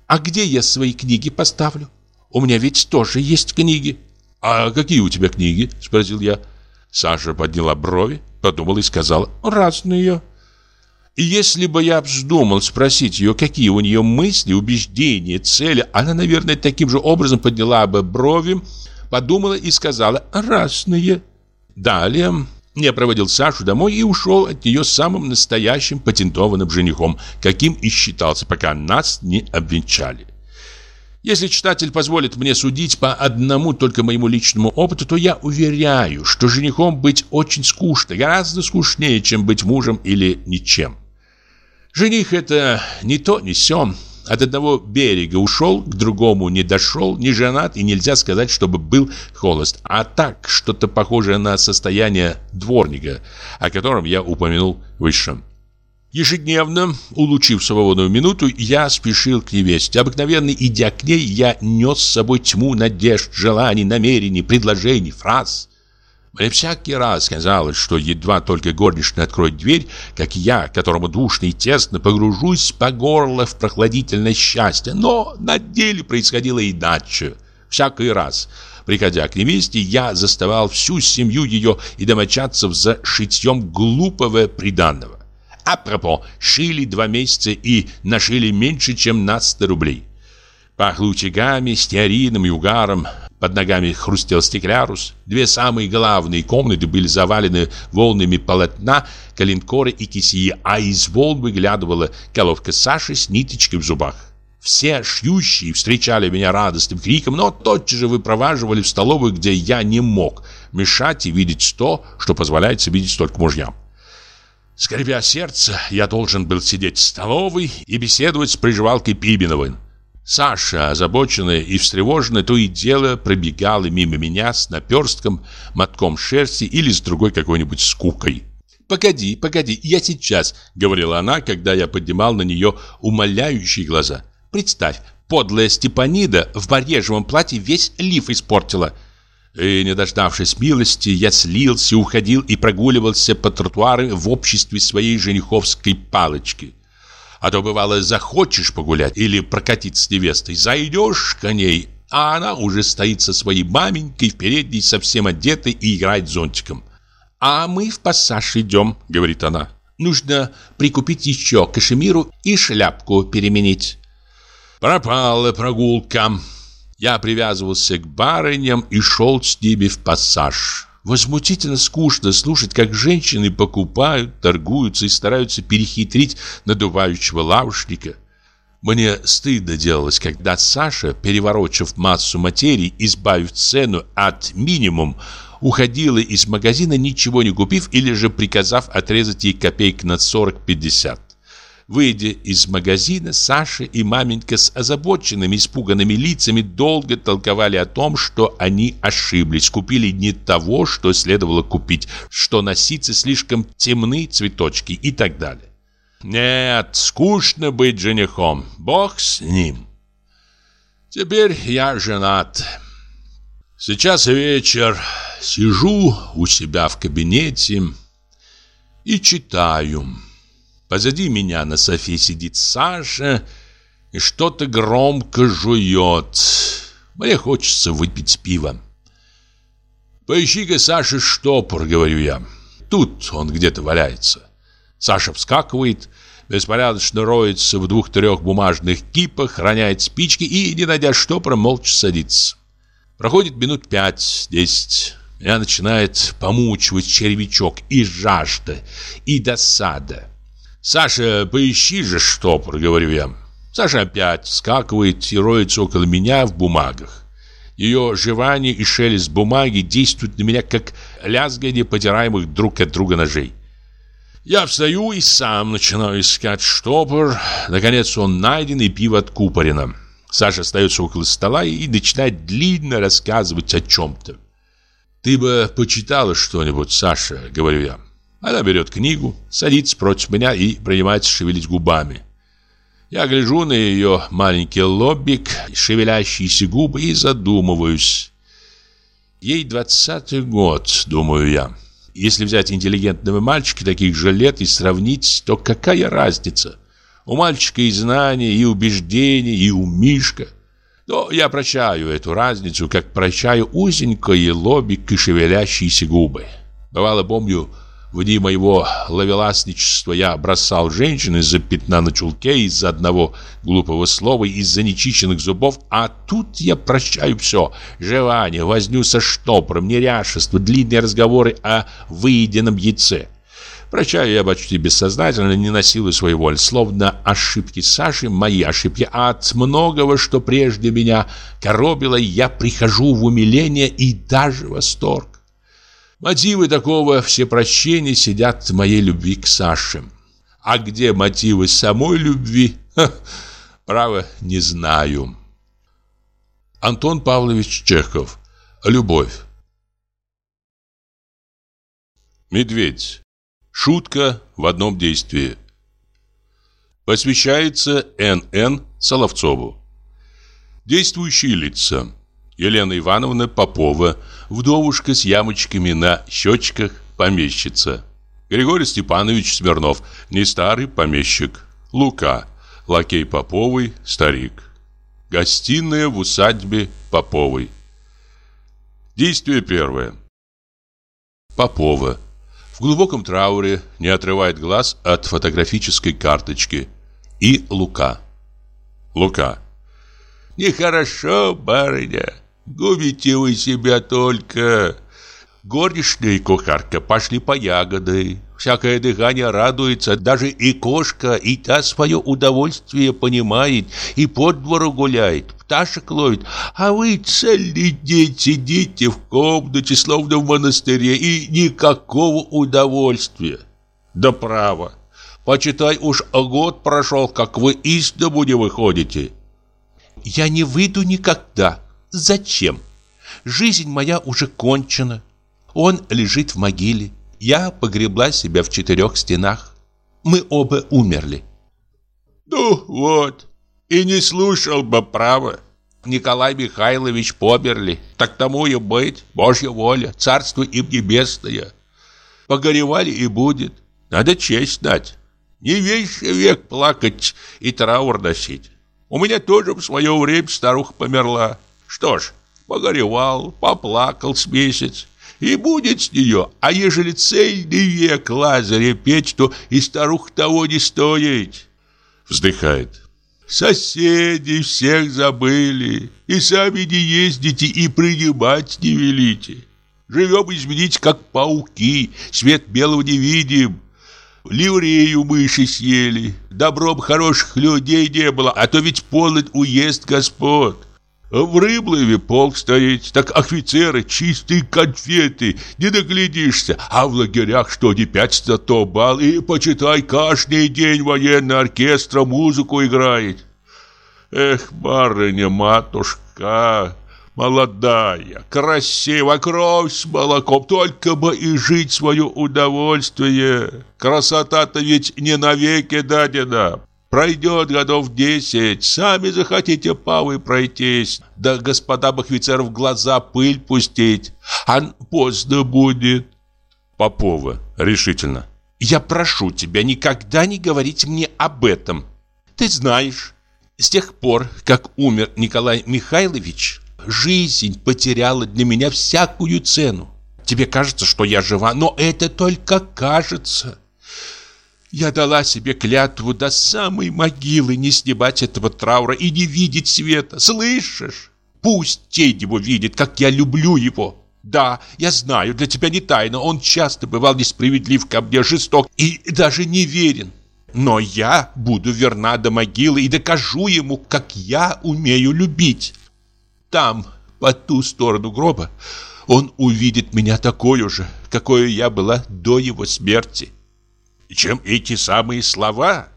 S2: А где я свои книги поставлю? У меня ведь тоже есть книги». «А какие у тебя книги?» – спросил я. Саша подняла брови, подумала и сказала «разные». И если бы я вздумал спросить ее, какие у нее мысли, убеждения, цели, она, наверное, таким же образом подняла бы брови, подумала и сказала «разные». Далее я проводил Сашу домой и ушел от нее самым настоящим патентованным женихом, каким и считался, пока нас не обвенчали. Если читатель позволит мне судить по одному только моему личному опыту, то я уверяю, что женихом быть очень скучно, гораздо скучнее, чем быть мужем или ничем. Жених это не то, не сё. От одного берега ушел, к другому не дошел, не женат и нельзя сказать, чтобы был холост, а так что-то похожее на состояние дворника, о котором я упомянул выше. Ежедневно, улучив свободную минуту, я спешил к невесте. Обыкновенно, идя к ней, я нес с собой тьму надежд, желаний, намерений, предложений, фраз. Мне всякий раз казалось, что едва только горничная откроет дверь, как я, которому душно и тесно, погружусь по горло в прохладительное счастье. Но на деле происходило иначе. Всякий раз, приходя к невесте, я заставал всю семью ее и домочадцев за шитьем глупого приданного. А пропо, шили два месяца и нашили меньше, чем на 100 рублей. Пахло утягами, стеарином и угаром. Под ногами хрустел стеклярус. Две самые главные комнаты были завалены волнами полотна, калинкора и кисии, а из волн выглядывала головка Саши с ниточкой в зубах. Все шьющие встречали меня радостным криком, но тотчас же выпроваживали в столовую, где я не мог мешать и видеть то, что позволяется видеть только мужьям. Скрипя сердце, я должен был сидеть в столовой и беседовать с приживалкой Пибиновой. Саша, озабоченная и встревоженная, то и дело пробегала мимо меня с наперстком, мотком шерсти или с другой какой-нибудь скукой. «Погоди, погоди, я сейчас», — говорила она, когда я поднимал на нее умоляющие глаза. «Представь, подлая Степанида в барьежевом платье весь лиф испортила». И, не дождавшись милости, я слился, уходил и прогуливался по тротуару в обществе своей жениховской палочки. А то, бывало, захочешь погулять или прокатиться с невестой, зайдешь к ней, а она уже стоит со своей маменькой в передней, совсем одетой и играет зонтиком. «А мы в пассаж идем», — говорит она. «Нужно прикупить еще кашемиру и шляпку переменить». Пропала прогулка. Я привязывался к барыням и шел с ними в пассаж. Возмутительно скучно слушать, как женщины покупают, торгуются и стараются перехитрить надувающего лавочника. Мне стыдно делалось, когда Саша, переворочив массу материи, избавив цену от минимум, уходила из магазина, ничего не купив или же приказав отрезать ей копейк на 40-50. Выйдя из магазина, Саша и маменька с озабоченными, испуганными лицами долго толковали о том, что они ошиблись, купили не того, что следовало купить, что носиться слишком темны цветочки и так далее. Нет, скучно быть женихом, бог с ним. Теперь я женат. Сейчас вечер, сижу у себя в кабинете и читаю. Позади меня на софе сидит Саша и что-то громко жует. Мне хочется выпить пиво. «Поищи-ка, Саша, штопор», — говорю я. Тут он где-то валяется. Саша вскакивает, беспорядочно роется в двух-трех бумажных кипах, роняет спички и, не найдя штопора, молча садится. Проходит минут пять-десять. Меня начинает помучивать червячок и жажда, и досада. «Саша, поищи же штопор», — говорю я. Саша опять вскакивает и роется около меня в бумагах. Ее жевание и шелест бумаги действуют на меня, как лязгание потираемых друг от друга ножей. Я встаю и сам начинаю искать штопор. Наконец он найден и пиво откупорено. Саша остается около стола и начинает длинно рассказывать о чем-то. «Ты бы почитала что-нибудь, Саша», — говорю я. Она берет книгу, садится против меня и принимается шевелить губами. Я гляжу на ее маленький лобик, шевелящиеся губы и задумываюсь. Ей двадцатый год, думаю я. Если взять интеллигентного мальчика таких же лет и сравнить, то какая разница? У мальчика и знания, и убеждения, и у Мишка. Но я прощаю эту разницу, как прощаю узенькое лобик и шевелящиеся губы. Бывало, помню, в дни моего ловеласничества я бросал женщин из-за пятна на чулке, из-за одного глупого слова, из-за нечищенных зубов, а тут я прощаю все. Жевание, возню со штопором, неряшество, длинные разговоры о выеденном яйце. Прощаю я почти бессознательно, не насилую своей воли, словно ошибки Саши, мои ошибки, а от многого, что прежде меня коробило, я прихожу в умиление и даже восторг. Мотивы такого всепрощения сидят в моей любви к Саше. А где мотивы самой любви? Ха,
S1: Право, не знаю. Антон Павлович Чехов. Любовь. Медведь. Шутка в одном действии. Посвящается Н.Н. Соловцову. Действующие лица. Елена Ивановна Попова, вдовушка с ямочками на щечках, помещица. Григорий Степанович Смирнов, не старый помещик. Лука, лакей Поповой, старик. Гостиная в усадьбе Поповой. Действие первое. Попова. В глубоком трауре не отрывает глаз от фотографической карточки. И Лука. Лука.
S4: Нехорошо, барыня. Губите вы себя только. Горничная и кухарка пошли по ягоды. Всякое дыхание радуется, даже и кошка, и та свое удовольствие понимает, и по двору гуляет, пташек ловит. А вы целый день сидите в комнате, словно в монастыре, и никакого удовольствия. Да право, почитай уж год прошел, как вы из дому не выходите. Я не выйду никогда. Зачем? Жизнь моя уже кончена. Он лежит в могиле. Я погребла себя в четырех стенах. Мы оба умерли. Ну вот, и не слушал бы право. Николай Михайлович померли, так тому и быть, Божья воля, царство им небесное. Погоревали и будет, надо честь дать. Не весь век плакать и траур носить. У меня тоже в свое время старуха померла. Что ж, погоревал, поплакал с месяц. И будет с нее, а ежели цельный век Лазаря петь, то и старух того не стоит.
S1: Вздыхает.
S4: Соседи всех забыли, и сами не ездите, и принимать не велите. Живем, извините, как пауки, свет белого не видим. Ливрею мыши съели, добром хороших людей не было, а то ведь полный уезд господ. В Рыблове полк стоит, так офицеры чистые конфеты, не доглядишься. А в лагерях что не пять то бал, и почитай, каждый день военный оркестр музыку играет. Эх, барыня-матушка, молодая, красивая, кровь с молоком, только бы и жить свое удовольствие. Красота-то ведь не навеки дадена. Пройдет годов десять, сами захотите павы пройтись, да господам офицеров в глаза пыль пустить, а поздно будет.
S1: Попова решительно.
S2: Я прошу тебя никогда не говорить мне об этом. Ты знаешь, с тех пор, как умер Николай Михайлович, жизнь потеряла для меня всякую цену. Тебе кажется, что я жива, но это только кажется. Я дала себе клятву до самой могилы не снимать этого траура и не видеть света. Слышишь? Пусть тень его видит, как я люблю его. Да, я знаю, для тебя не тайна. Он часто бывал несправедлив ко мне, жесток и даже неверен. Но я буду верна до могилы и докажу ему, как я умею любить. Там, по ту сторону гроба, он увидит меня такой же, какой я была до его смерти чем эти самые слова.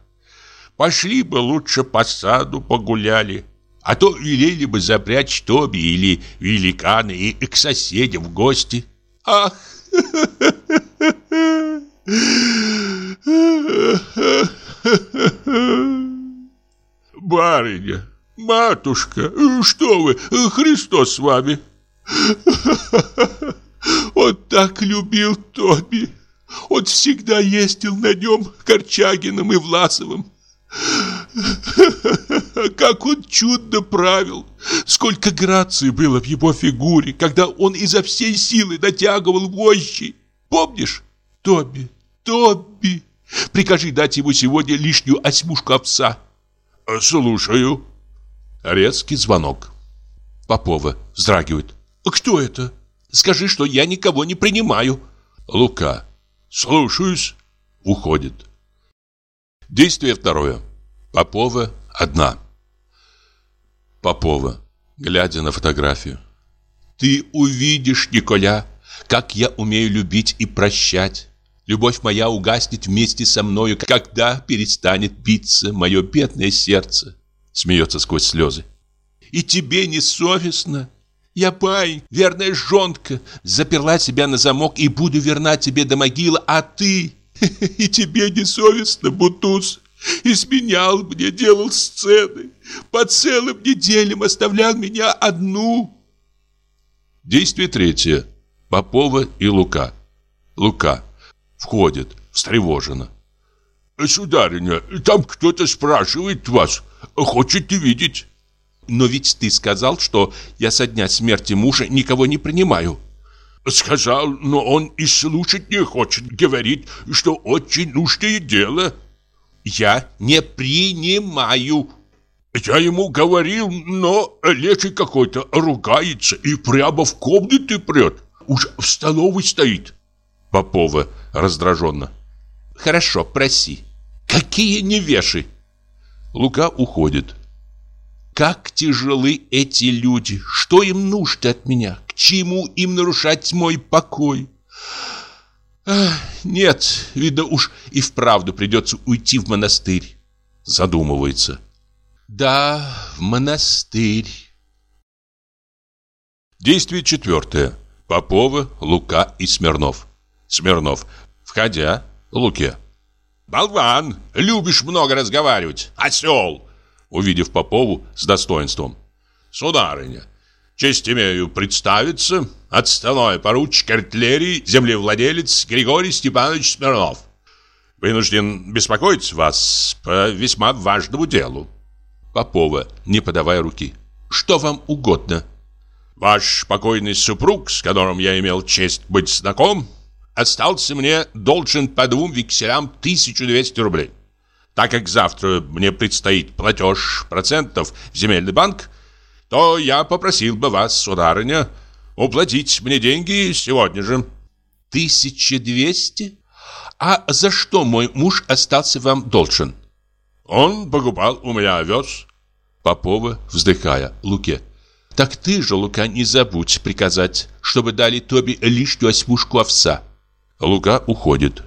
S2: Пошли бы лучше по саду погуляли, а то велели бы запрячь Тоби или великаны и к соседям в гости. Ах! Барыня, матушка, что вы, Христос с вами. Он так любил Тоби. Он всегда ездил на нем Корчагиным и Власовым. Как он чудно правил! Сколько грации было в его фигуре, когда он изо всей силы натягивал вожжи! Помнишь? Тоби, Тоби! Прикажи дать ему сегодня лишнюю осьмушку овса.
S1: Слушаю. Резкий звонок. Попова вздрагивает.
S2: Кто это? Скажи, что я никого не принимаю.
S1: Лука. Слушаюсь. Уходит. Действие второе. Попова одна. Попова, глядя на фотографию.
S2: Ты увидишь, Николя, как я умею любить и прощать. Любовь моя угаснет вместе со мною, когда перестанет биться мое бедное сердце.
S1: Смеется сквозь слезы. И тебе не совестно? Я парень, верная жонка, заперла себя на замок и буду верна тебе до могилы, а ты... И тебе не совестно, Бутуз? Изменял мне, делал сцены, по целым неделям оставлял меня одну.
S2: Действие третье. Попова и Лука. Лука. Входит, встревоженно.
S3: Сударыня, там кто-то спрашивает вас, хочет видеть.
S1: Но ведь ты сказал, что я со дня смерти мужа никого не принимаю.
S3: Сказал, но он и слушать не хочет. Говорит, что очень нужное дело.
S1: Я не принимаю.
S3: Я ему говорил, но леший какой-то ругается и прямо в комнаты прет. Уж в столовой стоит.
S2: Попова раздраженно.
S1: Хорошо, проси. Какие невеши.
S2: Лука уходит.
S1: Как тяжелы эти люди! Что им нужно от меня? К чему им нарушать мой покой? Ах, нет, видно уж и вправду придется уйти в монастырь.
S2: Задумывается.
S1: Да, в монастырь.
S2: Действие четвертое. Попова, Лука и Смирнов. Смирнов, входя, Луке.
S4: Болван, любишь много разговаривать, осел!
S2: Увидев Попову с достоинством.
S4: «Сударыня, честь имею представиться, отставной поручик артиллерии, землевладелец Григорий Степанович Смирнов. Вынужден беспокоить вас по весьма важному делу».
S2: Попова, не подавая руки.
S1: «Что вам угодно?»
S4: «Ваш покойный супруг, с которым я имел честь быть знаком, остался мне должен по двум векселям 1200 рублей». Так как завтра мне предстоит платеж процентов в земельный банк, то я попросил бы вас, сударыня, уплатить мне деньги сегодня же.
S1: Тысяча двести? А за что мой муж остался вам должен?
S4: Он покупал у меня овес.
S2: Попова, вздыхая, Луке.
S1: Так ты же, Лука, не забудь приказать, чтобы дали Тоби лишнюю осьмушку овса.
S2: Лука уходит.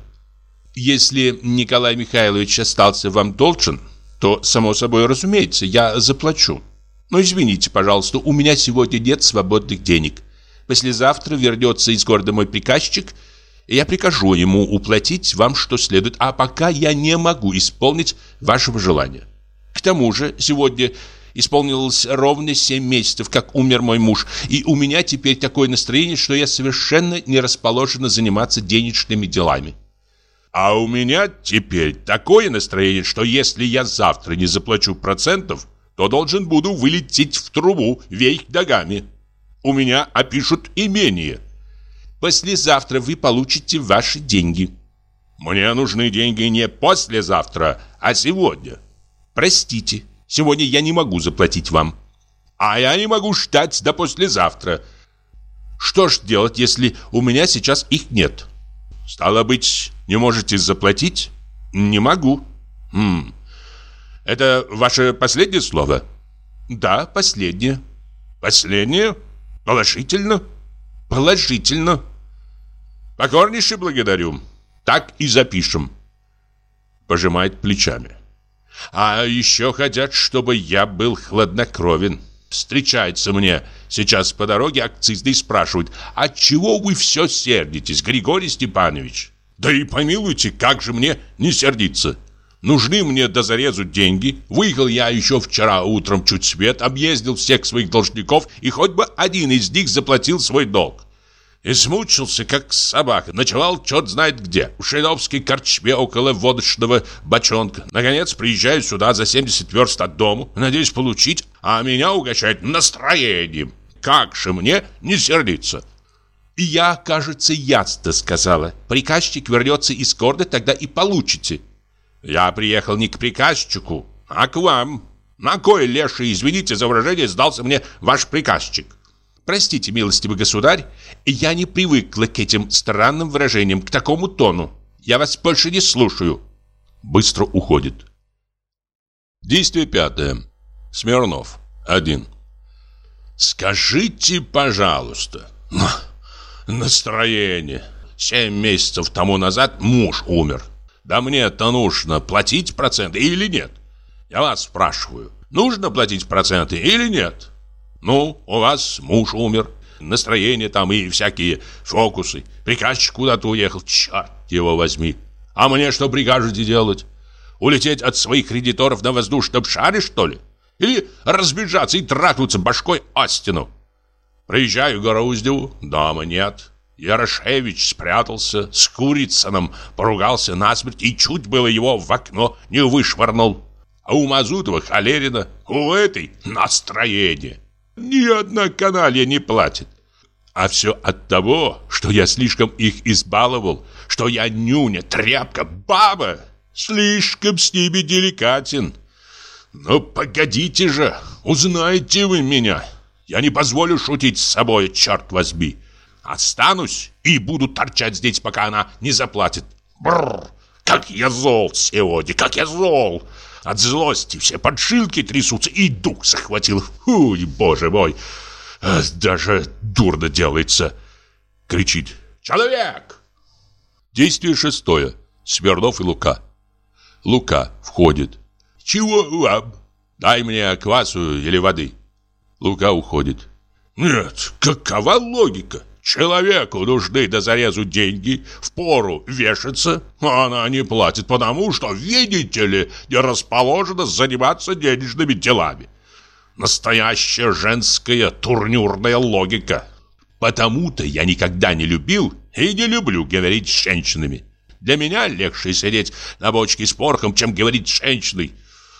S1: Если Николай Михайлович остался вам должен, то, само собой разумеется, я заплачу. Но извините, пожалуйста, у меня сегодня нет свободных денег. Послезавтра вернется из города мой приказчик, и я прикажу ему уплатить вам что следует, а пока я не могу исполнить вашего желания. К тому же сегодня исполнилось ровно семь месяцев, как умер мой муж, и у меня теперь такое настроение, что я совершенно не расположена заниматься денежными делами.
S4: А у меня теперь такое настроение, что если я завтра не заплачу процентов, то должен буду вылететь в трубу вверх ногами. У меня опишут имение.
S1: Послезавтра вы получите ваши деньги.
S4: Мне нужны деньги не послезавтра, а сегодня.
S1: Простите, сегодня я не могу заплатить вам.
S4: А я не могу ждать до послезавтра.
S1: Что ж делать, если у меня сейчас их нет?
S4: Стало быть, не можете заплатить?
S1: Не могу.
S4: Хм. Это ваше последнее слово?
S1: Да, последнее.
S4: Последнее? Положительно?
S1: Положительно.
S4: Покорнейше благодарю. Так и запишем.
S2: Пожимает плечами.
S4: А еще хотят, чтобы я был хладнокровен. Встречается мне сейчас по дороге акцизный спрашивают, «А чего вы все сердитесь, Григорий Степанович?» Да и помилуйте, как же мне не сердиться? Нужны мне до зарезу деньги. Выехал я еще вчера утром чуть свет, объездил всех своих должников, и хоть бы один из них заплатил свой долг. Измучился, как собака, ночевал черт знает где, в Шейновской корчме около водочного бочонка. Наконец приезжаю сюда за 70 верст от дому, надеюсь получить, а меня угощать настроением. Как же мне не сердиться?
S1: Я, кажется, ясно сказала. Приказчик вернется из города, тогда и получите.
S4: Я приехал не к приказчику, а к вам. На кой леший, извините за выражение, сдался мне ваш приказчик?
S1: Простите, милостивый государь, я не привыкла к этим странным выражениям, к такому тону. Я вас больше не слушаю.
S2: Быстро уходит. Действие пятое. Смирнов. Один.
S4: Скажите, пожалуйста, Настроение. Семь месяцев тому назад муж умер. Да мне-то нужно платить проценты или нет? Я вас спрашиваю.
S2: Нужно платить проценты или нет? Ну, у вас муж умер, настроение там и всякие фокусы. Приказчик куда-то уехал, черт его возьми. А мне что прикажете делать? Улететь от своих кредиторов на воздушном шаре, что ли? Или разбежаться и трахнуться башкой о стену? Приезжаю к Гороздеву, дома нет. Ярошевич спрятался, с Курицыным поругался насмерть и чуть было его в окно не вышвырнул. А у Мазутова холерина, у этой настроение. Ни одна каналья не платит. А все от того, что я слишком их избаловал, что я нюня, тряпка, баба. Слишком с ними деликатен. Ну, погодите же, узнаете вы меня. Я не позволю шутить с собой, черт возьми. Останусь и буду торчать здесь, пока она не заплатит. Бррр, как я зол сегодня, как я зол. От злости все подшилки трясутся, и дух захватил. Ой, боже мой, даже дурно делается. Кричит. Человек!
S1: Действие шестое. Смирнов и Лука. Лука входит.
S2: Чего вам?
S1: Дай мне квасу или воды. Лука уходит.
S2: Нет, какова логика? Человеку нужны до зарезу деньги, в пору вешаться, а она не платит, потому что, видите ли, не расположена заниматься денежными делами. Настоящая женская турнюрная логика. Потому-то я никогда не любил и не люблю говорить с женщинами. Для меня легче сидеть на бочке с порохом, чем говорить с женщиной.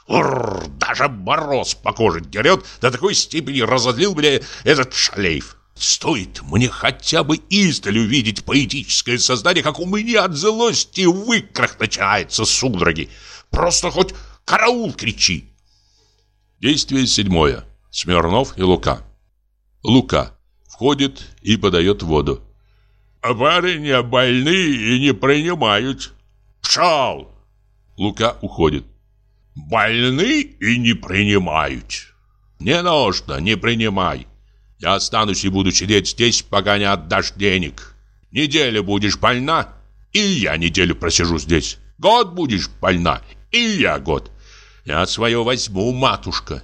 S2: Урр, даже мороз по коже дерет, до такой степени разозлил меня этот шлейф. Стоит мне хотя бы издали увидеть поэтическое создание, как у меня от злости в икрах начинается судороги. Просто хоть караул кричи.
S1: Действие седьмое. Смирнов и Лука. Лука входит и подает воду.
S2: А барыня больны и не принимают. Пшал!
S1: Лука уходит.
S2: Больны и не принимают. Не нужно, не принимай. Я останусь и буду сидеть здесь, пока не отдашь денег. Неделю будешь больна, и я неделю просижу здесь. Год будешь больна, и я год. Я свое возьму, матушка.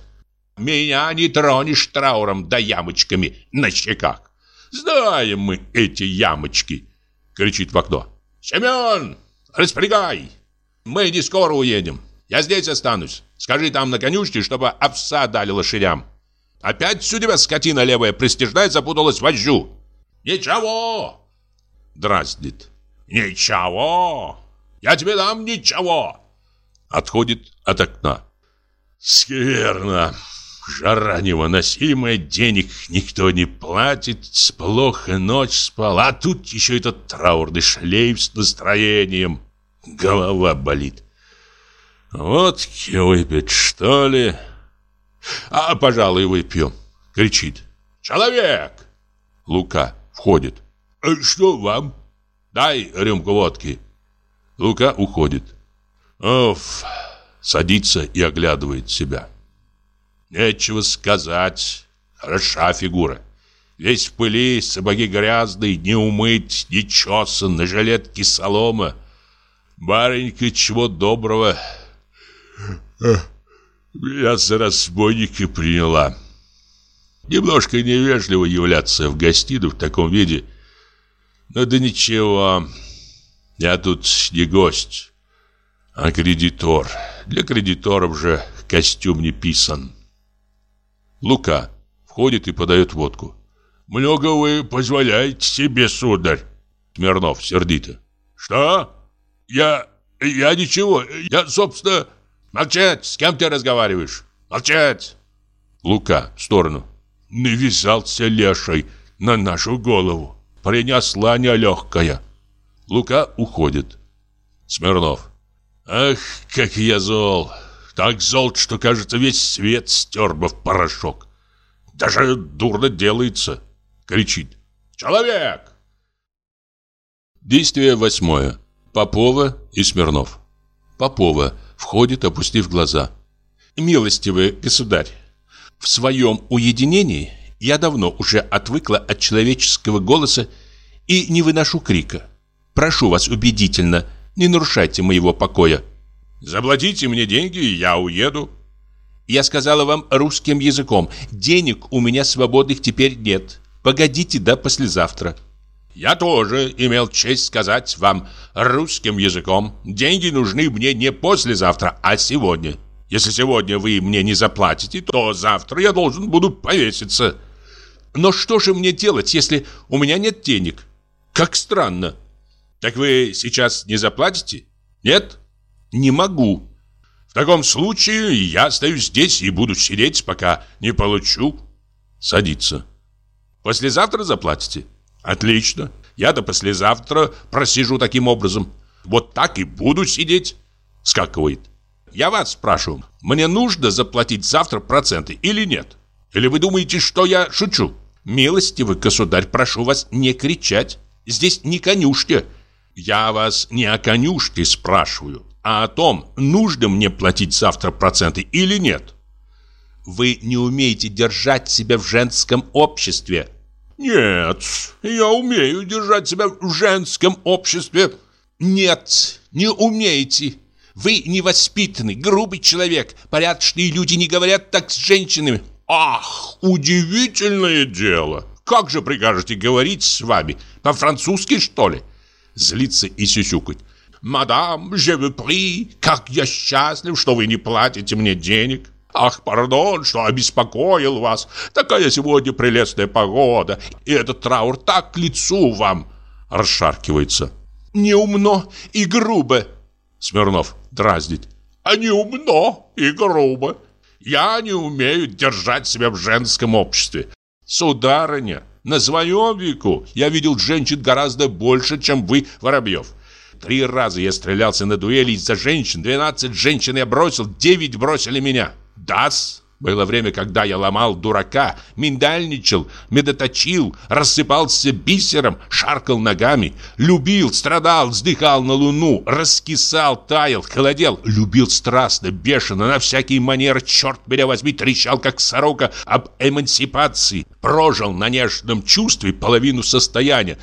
S2: Меня не тронешь трауром да ямочками на щеках. Знаем мы эти ямочки, кричит в окно. Семен, распрягай. Мы не скоро уедем. Я здесь останусь. Скажи там на конюшне, чтобы овса дали лошадям. Опять у тебя скотина левая пристежная запуталась в вожжу. Ничего. Дразнит. Ничего. Я тебе дам ничего.
S1: Отходит от окна.
S2: Скверно. Жара невыносимая, денег никто не платит, плохо ночь спала, а тут еще этот траурный шлейф с настроением. Голова болит. Водки выпить, что ли? А, пожалуй, выпью. Кричит. Человек!
S1: Лука входит.
S2: «Э, что вам? Дай рюмку водки.
S1: Лука уходит. Оф, садится и оглядывает себя.
S2: Нечего сказать. Хороша фигура. Весь в пыли, сапоги грязные, не умыть, не чесан, на жилетке солома. Баренька, чего доброго. Я за разбойника приняла. Немножко невежливо являться в гостиную в таком виде. Но да ничего, я тут не гость, а кредитор. Для кредиторов же костюм не писан.
S1: Лука входит и подает водку.
S2: «Много вы позволяете себе, сударь?»
S1: Смирнов сердито.
S2: «Что? Я... я ничего. Я, собственно...» «Молчать! С кем ты разговариваешь? Молчать!»
S1: Лука в сторону.
S2: «Навязался леший на нашу голову. Принесла нелегкая».
S1: Лука уходит.
S2: Смирнов. «Ах, как я зол! Так зол, что, кажется, весь свет стер бы в порошок. Даже дурно делается!» Кричит. «Человек!»
S1: Действие восьмое. Попова и Смирнов. Попова входит, опустив глаза.
S5: «Милостивый государь, в своем уединении я давно уже отвыкла от человеческого голоса и не выношу крика. Прошу вас убедительно, не нарушайте моего покоя».
S2: «Заплатите мне деньги, и я уеду».
S5: Я сказала вам русским языком. Денег у меня свободных теперь нет. Погодите до послезавтра.
S2: Я тоже имел честь сказать вам русским языком. Деньги нужны мне не послезавтра, а сегодня. Если сегодня вы мне не заплатите, то завтра я должен буду повеситься.
S5: Но что же мне делать, если у меня нет денег? Как странно.
S2: Так вы сейчас не заплатите? Нет?
S5: Не могу.
S2: В таком случае я остаюсь здесь и буду сидеть, пока не получу.
S5: Садиться.
S2: Послезавтра заплатите? Отлично. Я до послезавтра просижу таким образом. Вот так и буду сидеть. Скакивает. Я вас спрашиваю, мне нужно заплатить завтра проценты или нет? Или вы думаете, что я шучу?
S5: Милостивый государь, прошу вас не кричать. Здесь не конюшня.
S2: Я вас не о конюшке спрашиваю, а о том, нужно мне платить завтра проценты или нет.
S5: Вы не умеете держать себя в женском обществе.
S2: Нет, я умею держать себя в женском обществе.
S5: Нет, не умеете. Вы невоспитанный, грубый человек. Порядочные люди не говорят так с женщинами.
S2: Ах, удивительное дело. Как же прикажете говорить с вами? По-французски, что ли? Злится и сюсюкать. «Мадам, je vous prie, как я счастлив, что вы не платите мне денег. Ах, пардон, что обеспокоил вас. Такая сегодня прелестная погода, и этот траур так к лицу вам!» Расшаркивается.
S5: «Неумно и грубо!»
S2: Смирнов дразнит. «А не умно и грубо. Я не умею держать себя в женском обществе. Сударыня, на своем веку я видел женщин гораздо больше, чем вы, Воробьев. Три раза я стрелялся на дуэли из-за женщин, 12 женщин я бросил, 9 бросили меня. Дас, было время, когда я ломал дурака, миндальничал, медоточил, рассыпался бисером, шаркал ногами, любил, страдал, вздыхал на луну, раскисал, таял, холодел, любил страстно, бешено, на всякие манеры, черт меня возьми, трещал, как сорока об эмансипации, прожил на нежном чувстве половину состояния.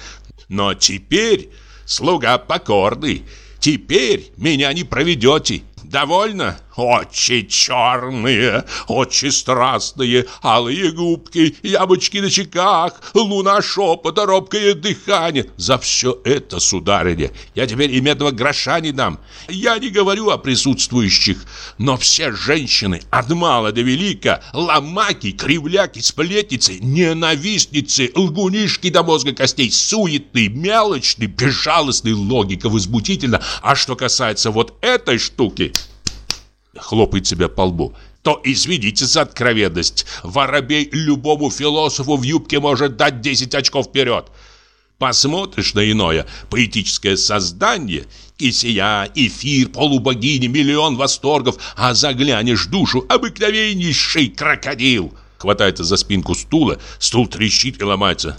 S2: Но теперь, слуга покорный, теперь меня не проведете, Довольно? Очи черные, очи страстные, алые губки, яблочки на щеках, луна шепота, робкое дыхание. За все это, сударыня, я теперь и медного гроша не дам. Я не говорю о присутствующих, но все женщины, от мала до велика, ломаки, кривляки, сплетницы, ненавистницы, лгунишки до мозга костей, суетные, мелочные, безжалостные, логика возбудительна. А что касается вот этой штуки хлопает себя по лбу, то извините за откровенность. Воробей любому философу в юбке может дать 10 очков вперед. Посмотришь на иное поэтическое создание, кисия, эфир, полубогини, миллион восторгов, а заглянешь душу обыкновеннейший крокодил. Хватается за спинку стула, стул трещит и ломается.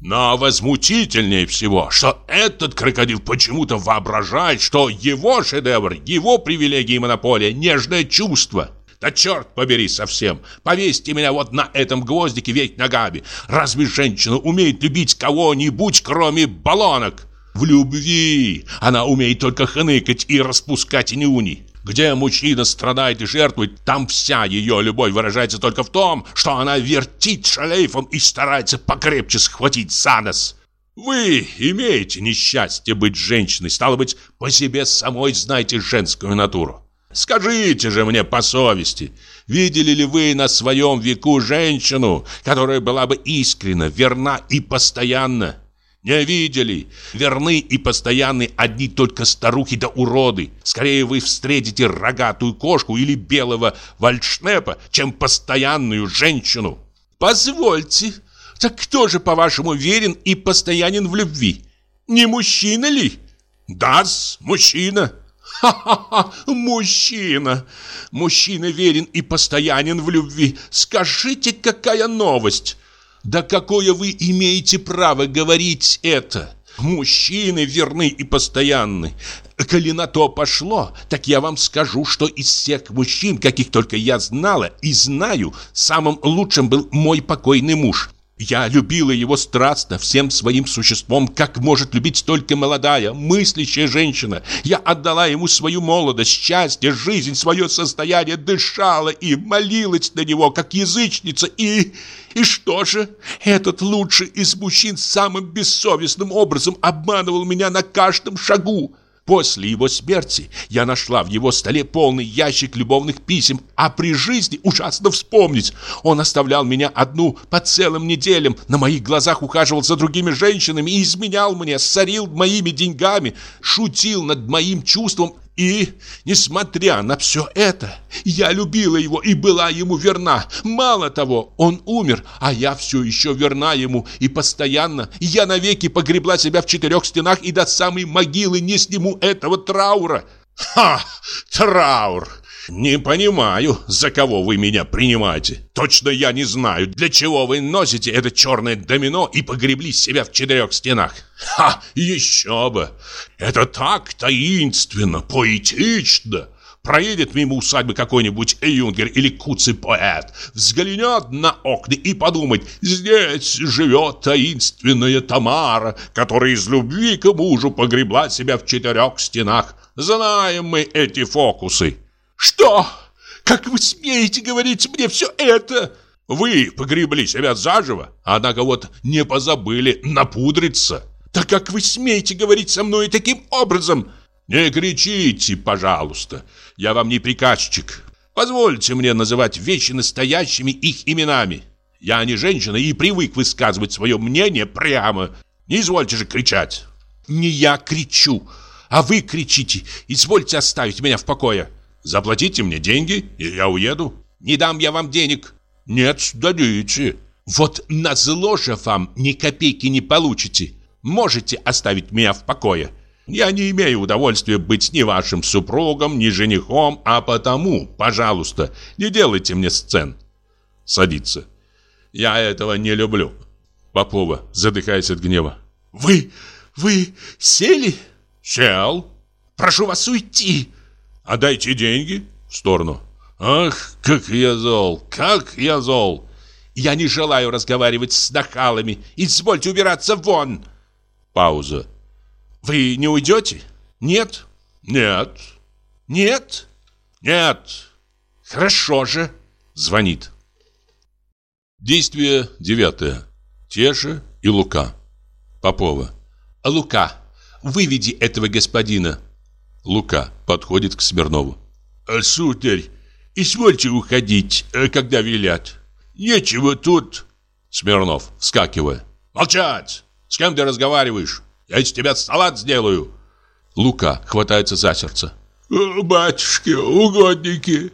S2: Но возмутительнее всего, что этот крокодил почему-то воображает, что его шедевр, его привилегии и монополия – нежное чувство. Да черт побери совсем! Повесьте меня вот на этом гвоздике веки ногами. Разве женщина умеет любить кого-нибудь, кроме баллонок? В любви она умеет только хныкать и распускать нюни. Где мужчина страдает и жертвует, там вся ее любовь выражается только в том, что она вертит шлейфом и старается покрепче схватить за нос. Вы имеете несчастье быть женщиной, стало быть, по себе самой знаете женскую натуру. Скажите же мне по совести, видели ли вы на своем веку женщину, которая была бы искренна, верна и постоянна? Не видели. Верны и постоянны одни только старухи да уроды. Скорее вы встретите рогатую кошку или белого вальшнепа, чем постоянную женщину.
S5: Позвольте, так кто же, по-вашему, верен и постоянен в любви? Не мужчина ли?
S2: да мужчина.
S5: Ха-ха-ха, мужчина. Мужчина верен и постоянен в любви. Скажите, какая новость? Да какое вы имеете право говорить это? Мужчины верны и постоянны. Коли на то пошло, так я вам скажу, что из всех мужчин, каких только я знала и знаю, самым лучшим был мой покойный муж. Я любила его страстно, всем своим существом, как может любить только молодая, мыслящая женщина. Я отдала ему свою молодость, счастье, жизнь, свое состояние, дышала и молилась на него, как язычница. И... и что же? Этот лучший из мужчин самым бессовестным образом обманывал меня на каждом шагу. После его смерти я нашла в его столе полный ящик любовных писем, а при жизни ужасно вспомнить. Он оставлял меня одну по целым неделям, на моих глазах ухаживал за другими женщинами и изменял мне, сорил моими деньгами, шутил над моим чувством и, несмотря на все это, я любила его и была ему верна. Мало того, он умер, а я все еще верна ему и постоянно. Я навеки погребла себя в четырех стенах и до самой могилы не сниму этого траура.
S2: Ха! Траур! Не понимаю, за кого вы меня принимаете. Точно я не знаю, для чего вы носите это черное домино и погребли себя в четырех стенах. Ха! Еще бы! Это так таинственно, поэтично. Проедет мимо усадьбы какой-нибудь юнгер или куцый-поэт, взглянет на окна и подумает, здесь живет таинственная Тамара, которая из любви к мужу погребла себя в четырех стенах. Знаем мы эти фокусы.
S5: Что? Как вы смеете говорить мне все это?
S2: Вы погребли себя заживо, однако вот не позабыли напудриться.
S5: Да как вы смеете говорить со мной таким образом?
S2: Не кричите, пожалуйста. Я вам не приказчик. Позвольте мне называть вещи настоящими их именами. Я не женщина и привык высказывать свое мнение прямо. Не извольте же кричать.
S5: Не я кричу, а вы кричите. Извольте оставить меня в покое.
S2: Заплатите мне деньги, и я уеду.
S5: Не дам я вам денег.
S2: Нет, дадите.
S5: Вот на зло же вам ни копейки не получите. Можете оставить меня в покое.
S2: Я не имею удовольствия быть ни вашим супругом, ни женихом, а потому, пожалуйста, не делайте мне сцен. Садится. Я этого не люблю. Попова, задыхаясь от гнева.
S5: Вы, вы сели?
S2: Сел.
S5: Прошу вас уйти.
S2: Отдайте деньги в сторону. Ах, как я зол, как я зол.
S5: Я не желаю разговаривать с нахалами. Извольте убираться вон.
S2: Пауза.
S5: Вы не уйдете? Нет?
S2: Нет.
S5: Нет?
S2: Нет.
S5: Хорошо же.
S2: Звонит. Действие девятое. Теша и Лука. Попова.
S5: Лука, выведи этого господина.
S2: Лука подходит к Смирнову.
S3: «Сударь, извольте уходить, э, когда велят. Нечего тут...»
S2: Смирнов, вскакивая.
S3: «Молчать! С кем ты разговариваешь? Я из тебя салат сделаю!»
S2: Лука хватается за сердце.
S3: «Батюшки, угодники!»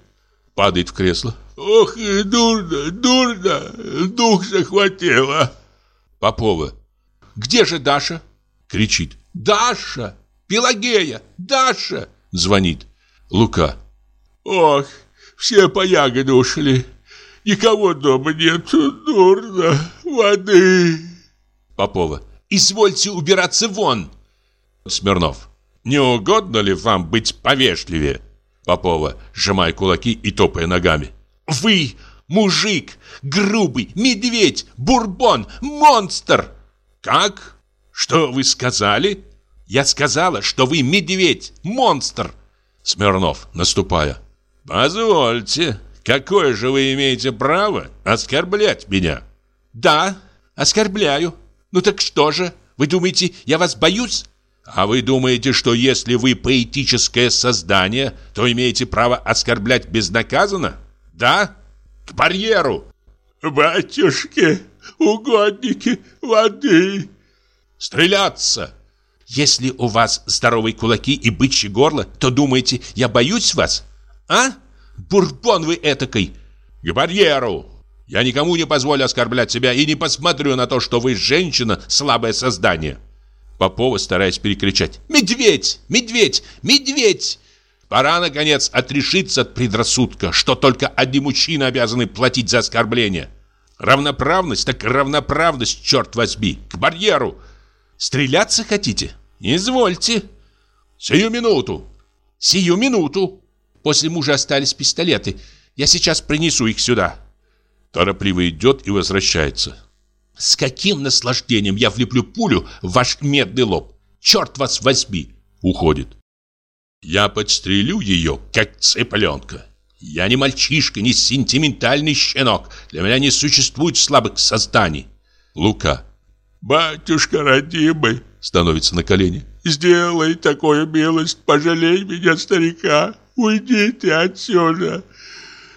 S2: Падает в кресло.
S3: «Ох, дурно, дурно! Дух захватило!»
S2: Попова.
S5: «Где же Даша?»
S2: Кричит.
S5: «Даша! Пелагея! Даша!»
S2: Звонит. Лука.
S3: «Ох, все по ягоды ушли. Никого дома нет. Дурно. Воды!»
S2: Попова.
S5: «Извольте убираться вон!»
S2: Смирнов. «Не угодно ли вам быть повежливее?» Попова, сжимая кулаки и топая ногами.
S5: «Вы мужик, грубый, медведь, бурбон, монстр!»
S2: «Как? Что вы сказали?»
S5: «Я сказала, что вы медведь, монстр!»
S2: Смирнов, наступая. «Позвольте, какое же вы имеете право оскорблять меня?»
S5: «Да, оскорбляю. Ну так что же, вы думаете, я вас боюсь?»
S2: «А вы думаете, что если вы поэтическое создание, то имеете право оскорблять безнаказанно? Да? К барьеру!»
S3: «Батюшки, угодники, воды!»
S2: «Стреляться!»
S5: Если у вас здоровые кулаки и бычье горло, то думаете, я боюсь вас? А? Бурбон вы этакой!»
S2: «К барьеру!» Я никому не позволю оскорблять себя и не посмотрю на то, что вы женщина, слабое создание. Попова, стараясь перекричать.
S5: «Медведь! Медведь! Медведь!»
S2: Пора, наконец, отрешиться от предрассудка, что только одни мужчины обязаны платить за оскорбление. Равноправность, так равноправность, черт возьми, к барьеру.
S5: Стреляться хотите? Извольте.
S2: Сию минуту.
S5: Сию минуту. После мужа остались пистолеты. Я сейчас принесу их сюда.
S2: Торопливо идет и возвращается.
S5: С каким наслаждением я влеплю пулю в ваш медный лоб. Черт вас возьми. Уходит. Я подстрелю ее, как цыпленка. Я не мальчишка, не сентиментальный щенок. Для меня не существует слабых созданий. Лука.
S3: Батюшка родимый, становится на колени. Сделай такую милость, пожалей меня, старика. Уйдите отсюда.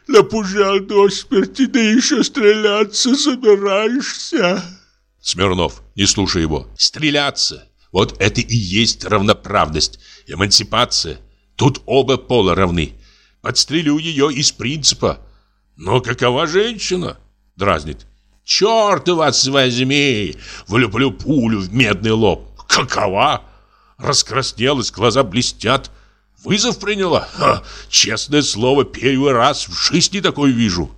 S3: Напужал до смерти, да еще стреляться собираешься.
S5: Смирнов, не слушай его. Стреляться. Вот это и есть равноправность, эмансипация. Тут оба пола равны. Подстрелю ее из принципа. Но какова женщина? Дразнит. Черт вас возьми! Влюблю пулю в медный лоб. Какова? Раскраснелась, глаза блестят. Вызов приняла? Ха, честное слово, первый раз в жизни такой вижу.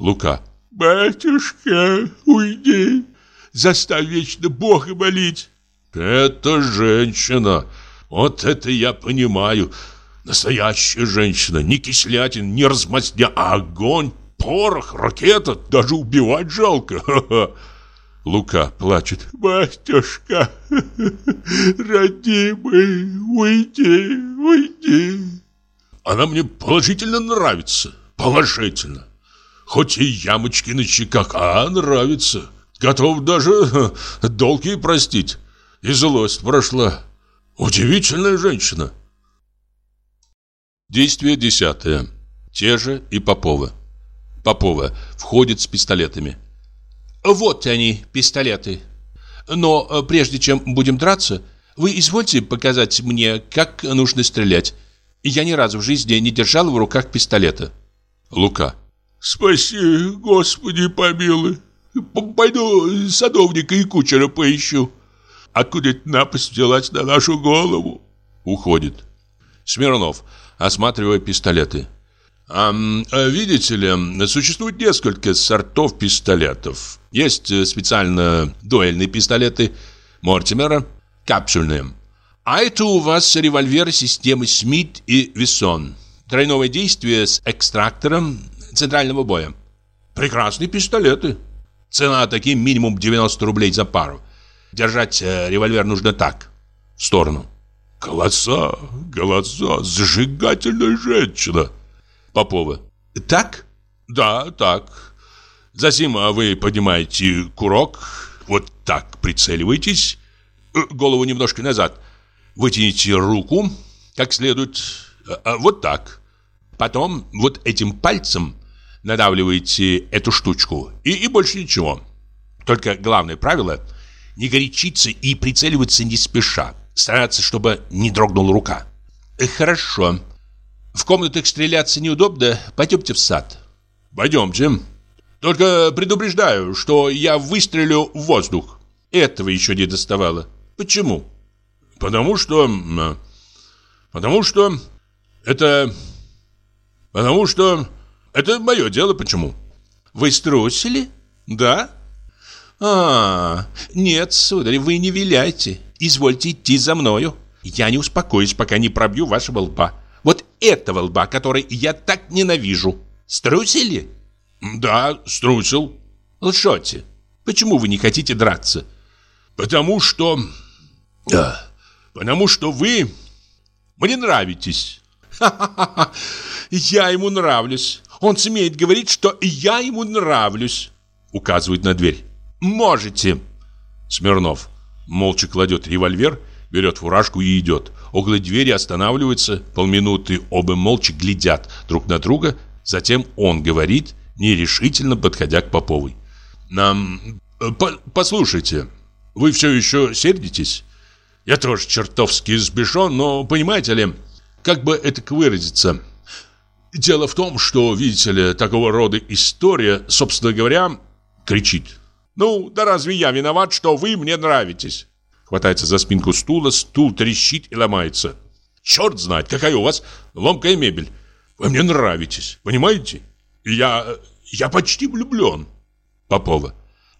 S5: Лука.
S3: Батюшка, уйди. Заставь вечно Бога молить.
S5: Это женщина. Вот это я понимаю. Настоящая женщина. Не кислятин, не размазня, а огонь, порох, ракета. Даже убивать жалко. Лука плачет.
S3: Батюшка, родимый, уйди, уйди.
S5: Она мне положительно нравится. Положительно. Хоть и ямочки на щеках, а нравится. Готов даже долг ей простить. И злость прошла. Удивительная женщина. Действие десятое. Те же и Попова. Попова входит с пистолетами. Вот они, пистолеты. Но э, прежде чем будем драться, вы извольте показать мне, как нужно стрелять. Я ни разу в жизни не держал в руках пистолета. Лука.
S3: Спаси, Господи, помилуй. Пойду садовника и кучера поищу. Откуда эта напасть взялась на нашу голову?
S5: Уходит. Смирнов, осматривая пистолеты. А, видите ли, существует несколько сортов пистолетов. Есть э, специально дуэльные пистолеты Мортимера, капсульные. А это у вас револьвер системы Смит и Вессон. Тройное действие с экстрактором центрального боя. Прекрасные пистолеты. Цена таким минимум 90 рублей за пару. Держать э, револьвер нужно так, в сторону.
S3: Голоса, голоса, зажигательная женщина.
S5: Попова. Так? Да, так. Затем а, вы поднимаете курок, вот так прицеливаетесь, э, голову немножко назад, вытяните руку, как следует, а, а, вот так. Потом вот этим пальцем надавливаете эту штучку, и, и больше ничего. Только главное правило – не горячиться и прицеливаться не спеша, стараться, чтобы не дрогнула рука. Э, хорошо. В комнатах стреляться неудобно, пойдемте в сад. Пойдемте. Только предупреждаю, что я выстрелю в воздух. Этого еще не доставало. Почему? Потому что... Потому что... Это... Потому что... Это мое дело, почему? Вы струсили? Да? А, нет, сударь, вы не виляйте. Извольте идти за мною. Я не успокоюсь, пока не пробью вашего лба. Вот этого лба, который я так ненавижу. Струсили? Да, струсил. Лжете. Почему вы не хотите драться? Потому что... Да, потому что вы мне нравитесь. Ха-ха-ха. Я ему нравлюсь. Он смеет говорить, что я ему нравлюсь. Указывает на дверь. Можете. Смирнов молча кладет револьвер, берет фуражку и идет. Около двери останавливается, полминуты оба молча глядят друг на друга, затем он говорит, нерешительно подходя к Поповой. «Нам... По послушайте, вы все еще сердитесь? Я тоже чертовски сбешен, но понимаете ли, как бы это выразиться? Дело в том, что, видите ли, такого рода история, собственно говоря, кричит. Ну, да разве я виноват, что вы мне нравитесь? Хватается за спинку стула, стул трещит и ломается. Черт знает, какая у вас ломкая мебель. Вы мне нравитесь, понимаете? Я... я почти влюблен. Попова.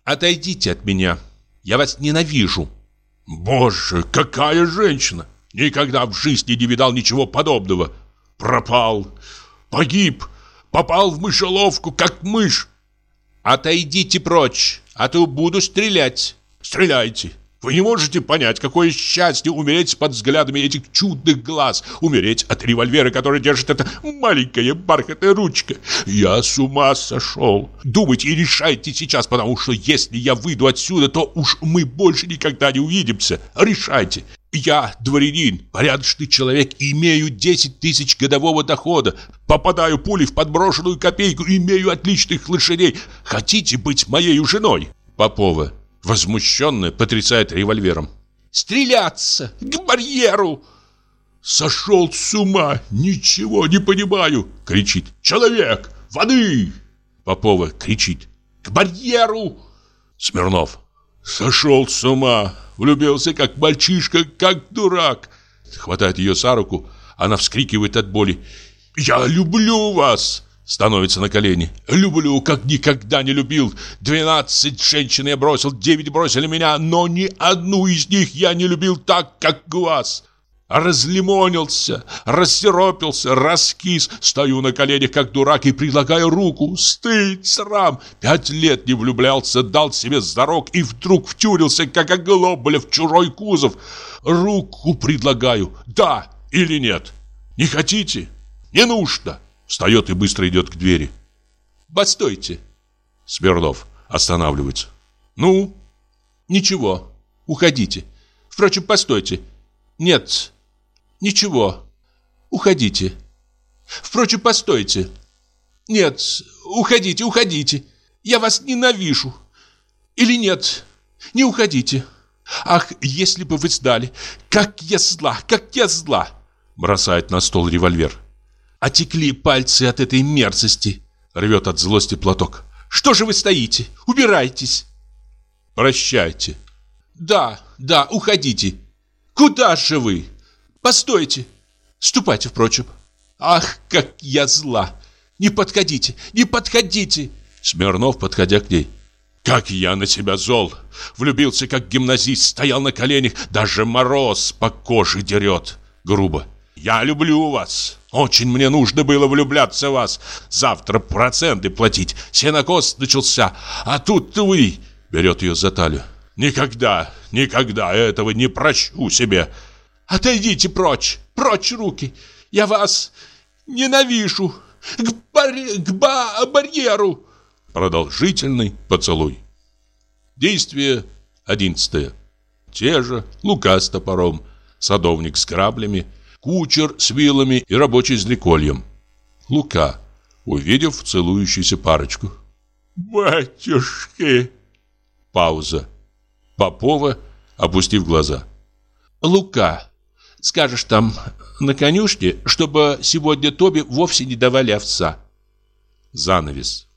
S5: Отойдите от меня. Я вас ненавижу. Боже, какая женщина! Никогда в жизни не видал ничего подобного. Пропал, погиб, попал в мышеловку, как мышь. Отойдите прочь, а то буду стрелять.
S3: Стреляйте. Вы не можете понять, какое счастье умереть под взглядами этих чудных глаз, умереть от револьвера, который держит эта маленькая бархатная ручка. Я с ума сошел. Думайте и решайте сейчас, потому что если я выйду отсюда, то уж мы больше никогда не увидимся. Решайте. Я дворянин, порядочный человек, имею 10 тысяч годового дохода, попадаю пулей в подброшенную копейку, имею отличных лошадей. Хотите быть моей женой?
S5: Попова возмущенно потрясает револьвером.
S3: «Стреляться! К барьеру!» «Сошел с ума! Ничего не понимаю!» — кричит. «Человек! Воды!»
S5: Попова кричит.
S3: «К барьеру!»
S5: Смирнов.
S3: «Сошел с ума! Влюбился как мальчишка, как дурак!»
S5: Хватает ее за руку. Она вскрикивает от боли.
S3: «Я люблю вас!» Становится на колени. «Люблю, как никогда не любил. Двенадцать женщин я бросил, девять бросили меня, но ни одну из них я не любил так, как вас. Разлимонился, рассеропился, раскис. Стою на коленях, как дурак, и предлагаю руку. Стыд, срам. Пять лет не влюблялся, дал себе зарок и вдруг втюрился, как оглобля в чужой кузов. Руку предлагаю. Да или нет? Не хотите? Не нужно. Встает и быстро идет к двери.
S5: «Постойте!»
S3: Смирнов останавливается.
S5: «Ну?» «Ничего. Уходите. Впрочем, постойте. Нет. Ничего. Уходите. Впрочем, постойте. Нет. Уходите, уходите. Я вас ненавижу. Или нет? Не уходите. Ах, если бы вы знали, как я зла, как я зла!»
S3: Бросает на стол револьвер.
S5: Отекли пальцы от этой мерзости. Рвет от злости платок. Что же вы стоите? Убирайтесь.
S3: Прощайте.
S5: Да, да, уходите. Куда же вы? Постойте. Ступайте, впрочем. Ах, как я зла. Не подходите, не подходите.
S3: Смирнов, подходя к ней. Как я на тебя зол. Влюбился, как гимназист, стоял на коленях. Даже мороз по коже дерет. Грубо. Я люблю вас. Очень мне нужно было влюбляться в вас. Завтра проценты платить. Сенокос начался. А тут вы... Берет ее за талию. Никогда, никогда этого не прощу себе.
S5: Отойдите прочь, прочь руки. Я вас ненавижу. К, бар... к ба... барьеру.
S3: Продолжительный поцелуй. Действие одиннадцатое. Те же Лука с топором, садовник с граблями, кучер с вилами и рабочий с дрекольем. Лука, увидев целующуюся парочку.
S2: «Батюшки!»
S3: Пауза. Попова, опустив глаза.
S5: «Лука, скажешь там на конюшне, чтобы сегодня Тоби вовсе не давали овца».
S3: Занавес.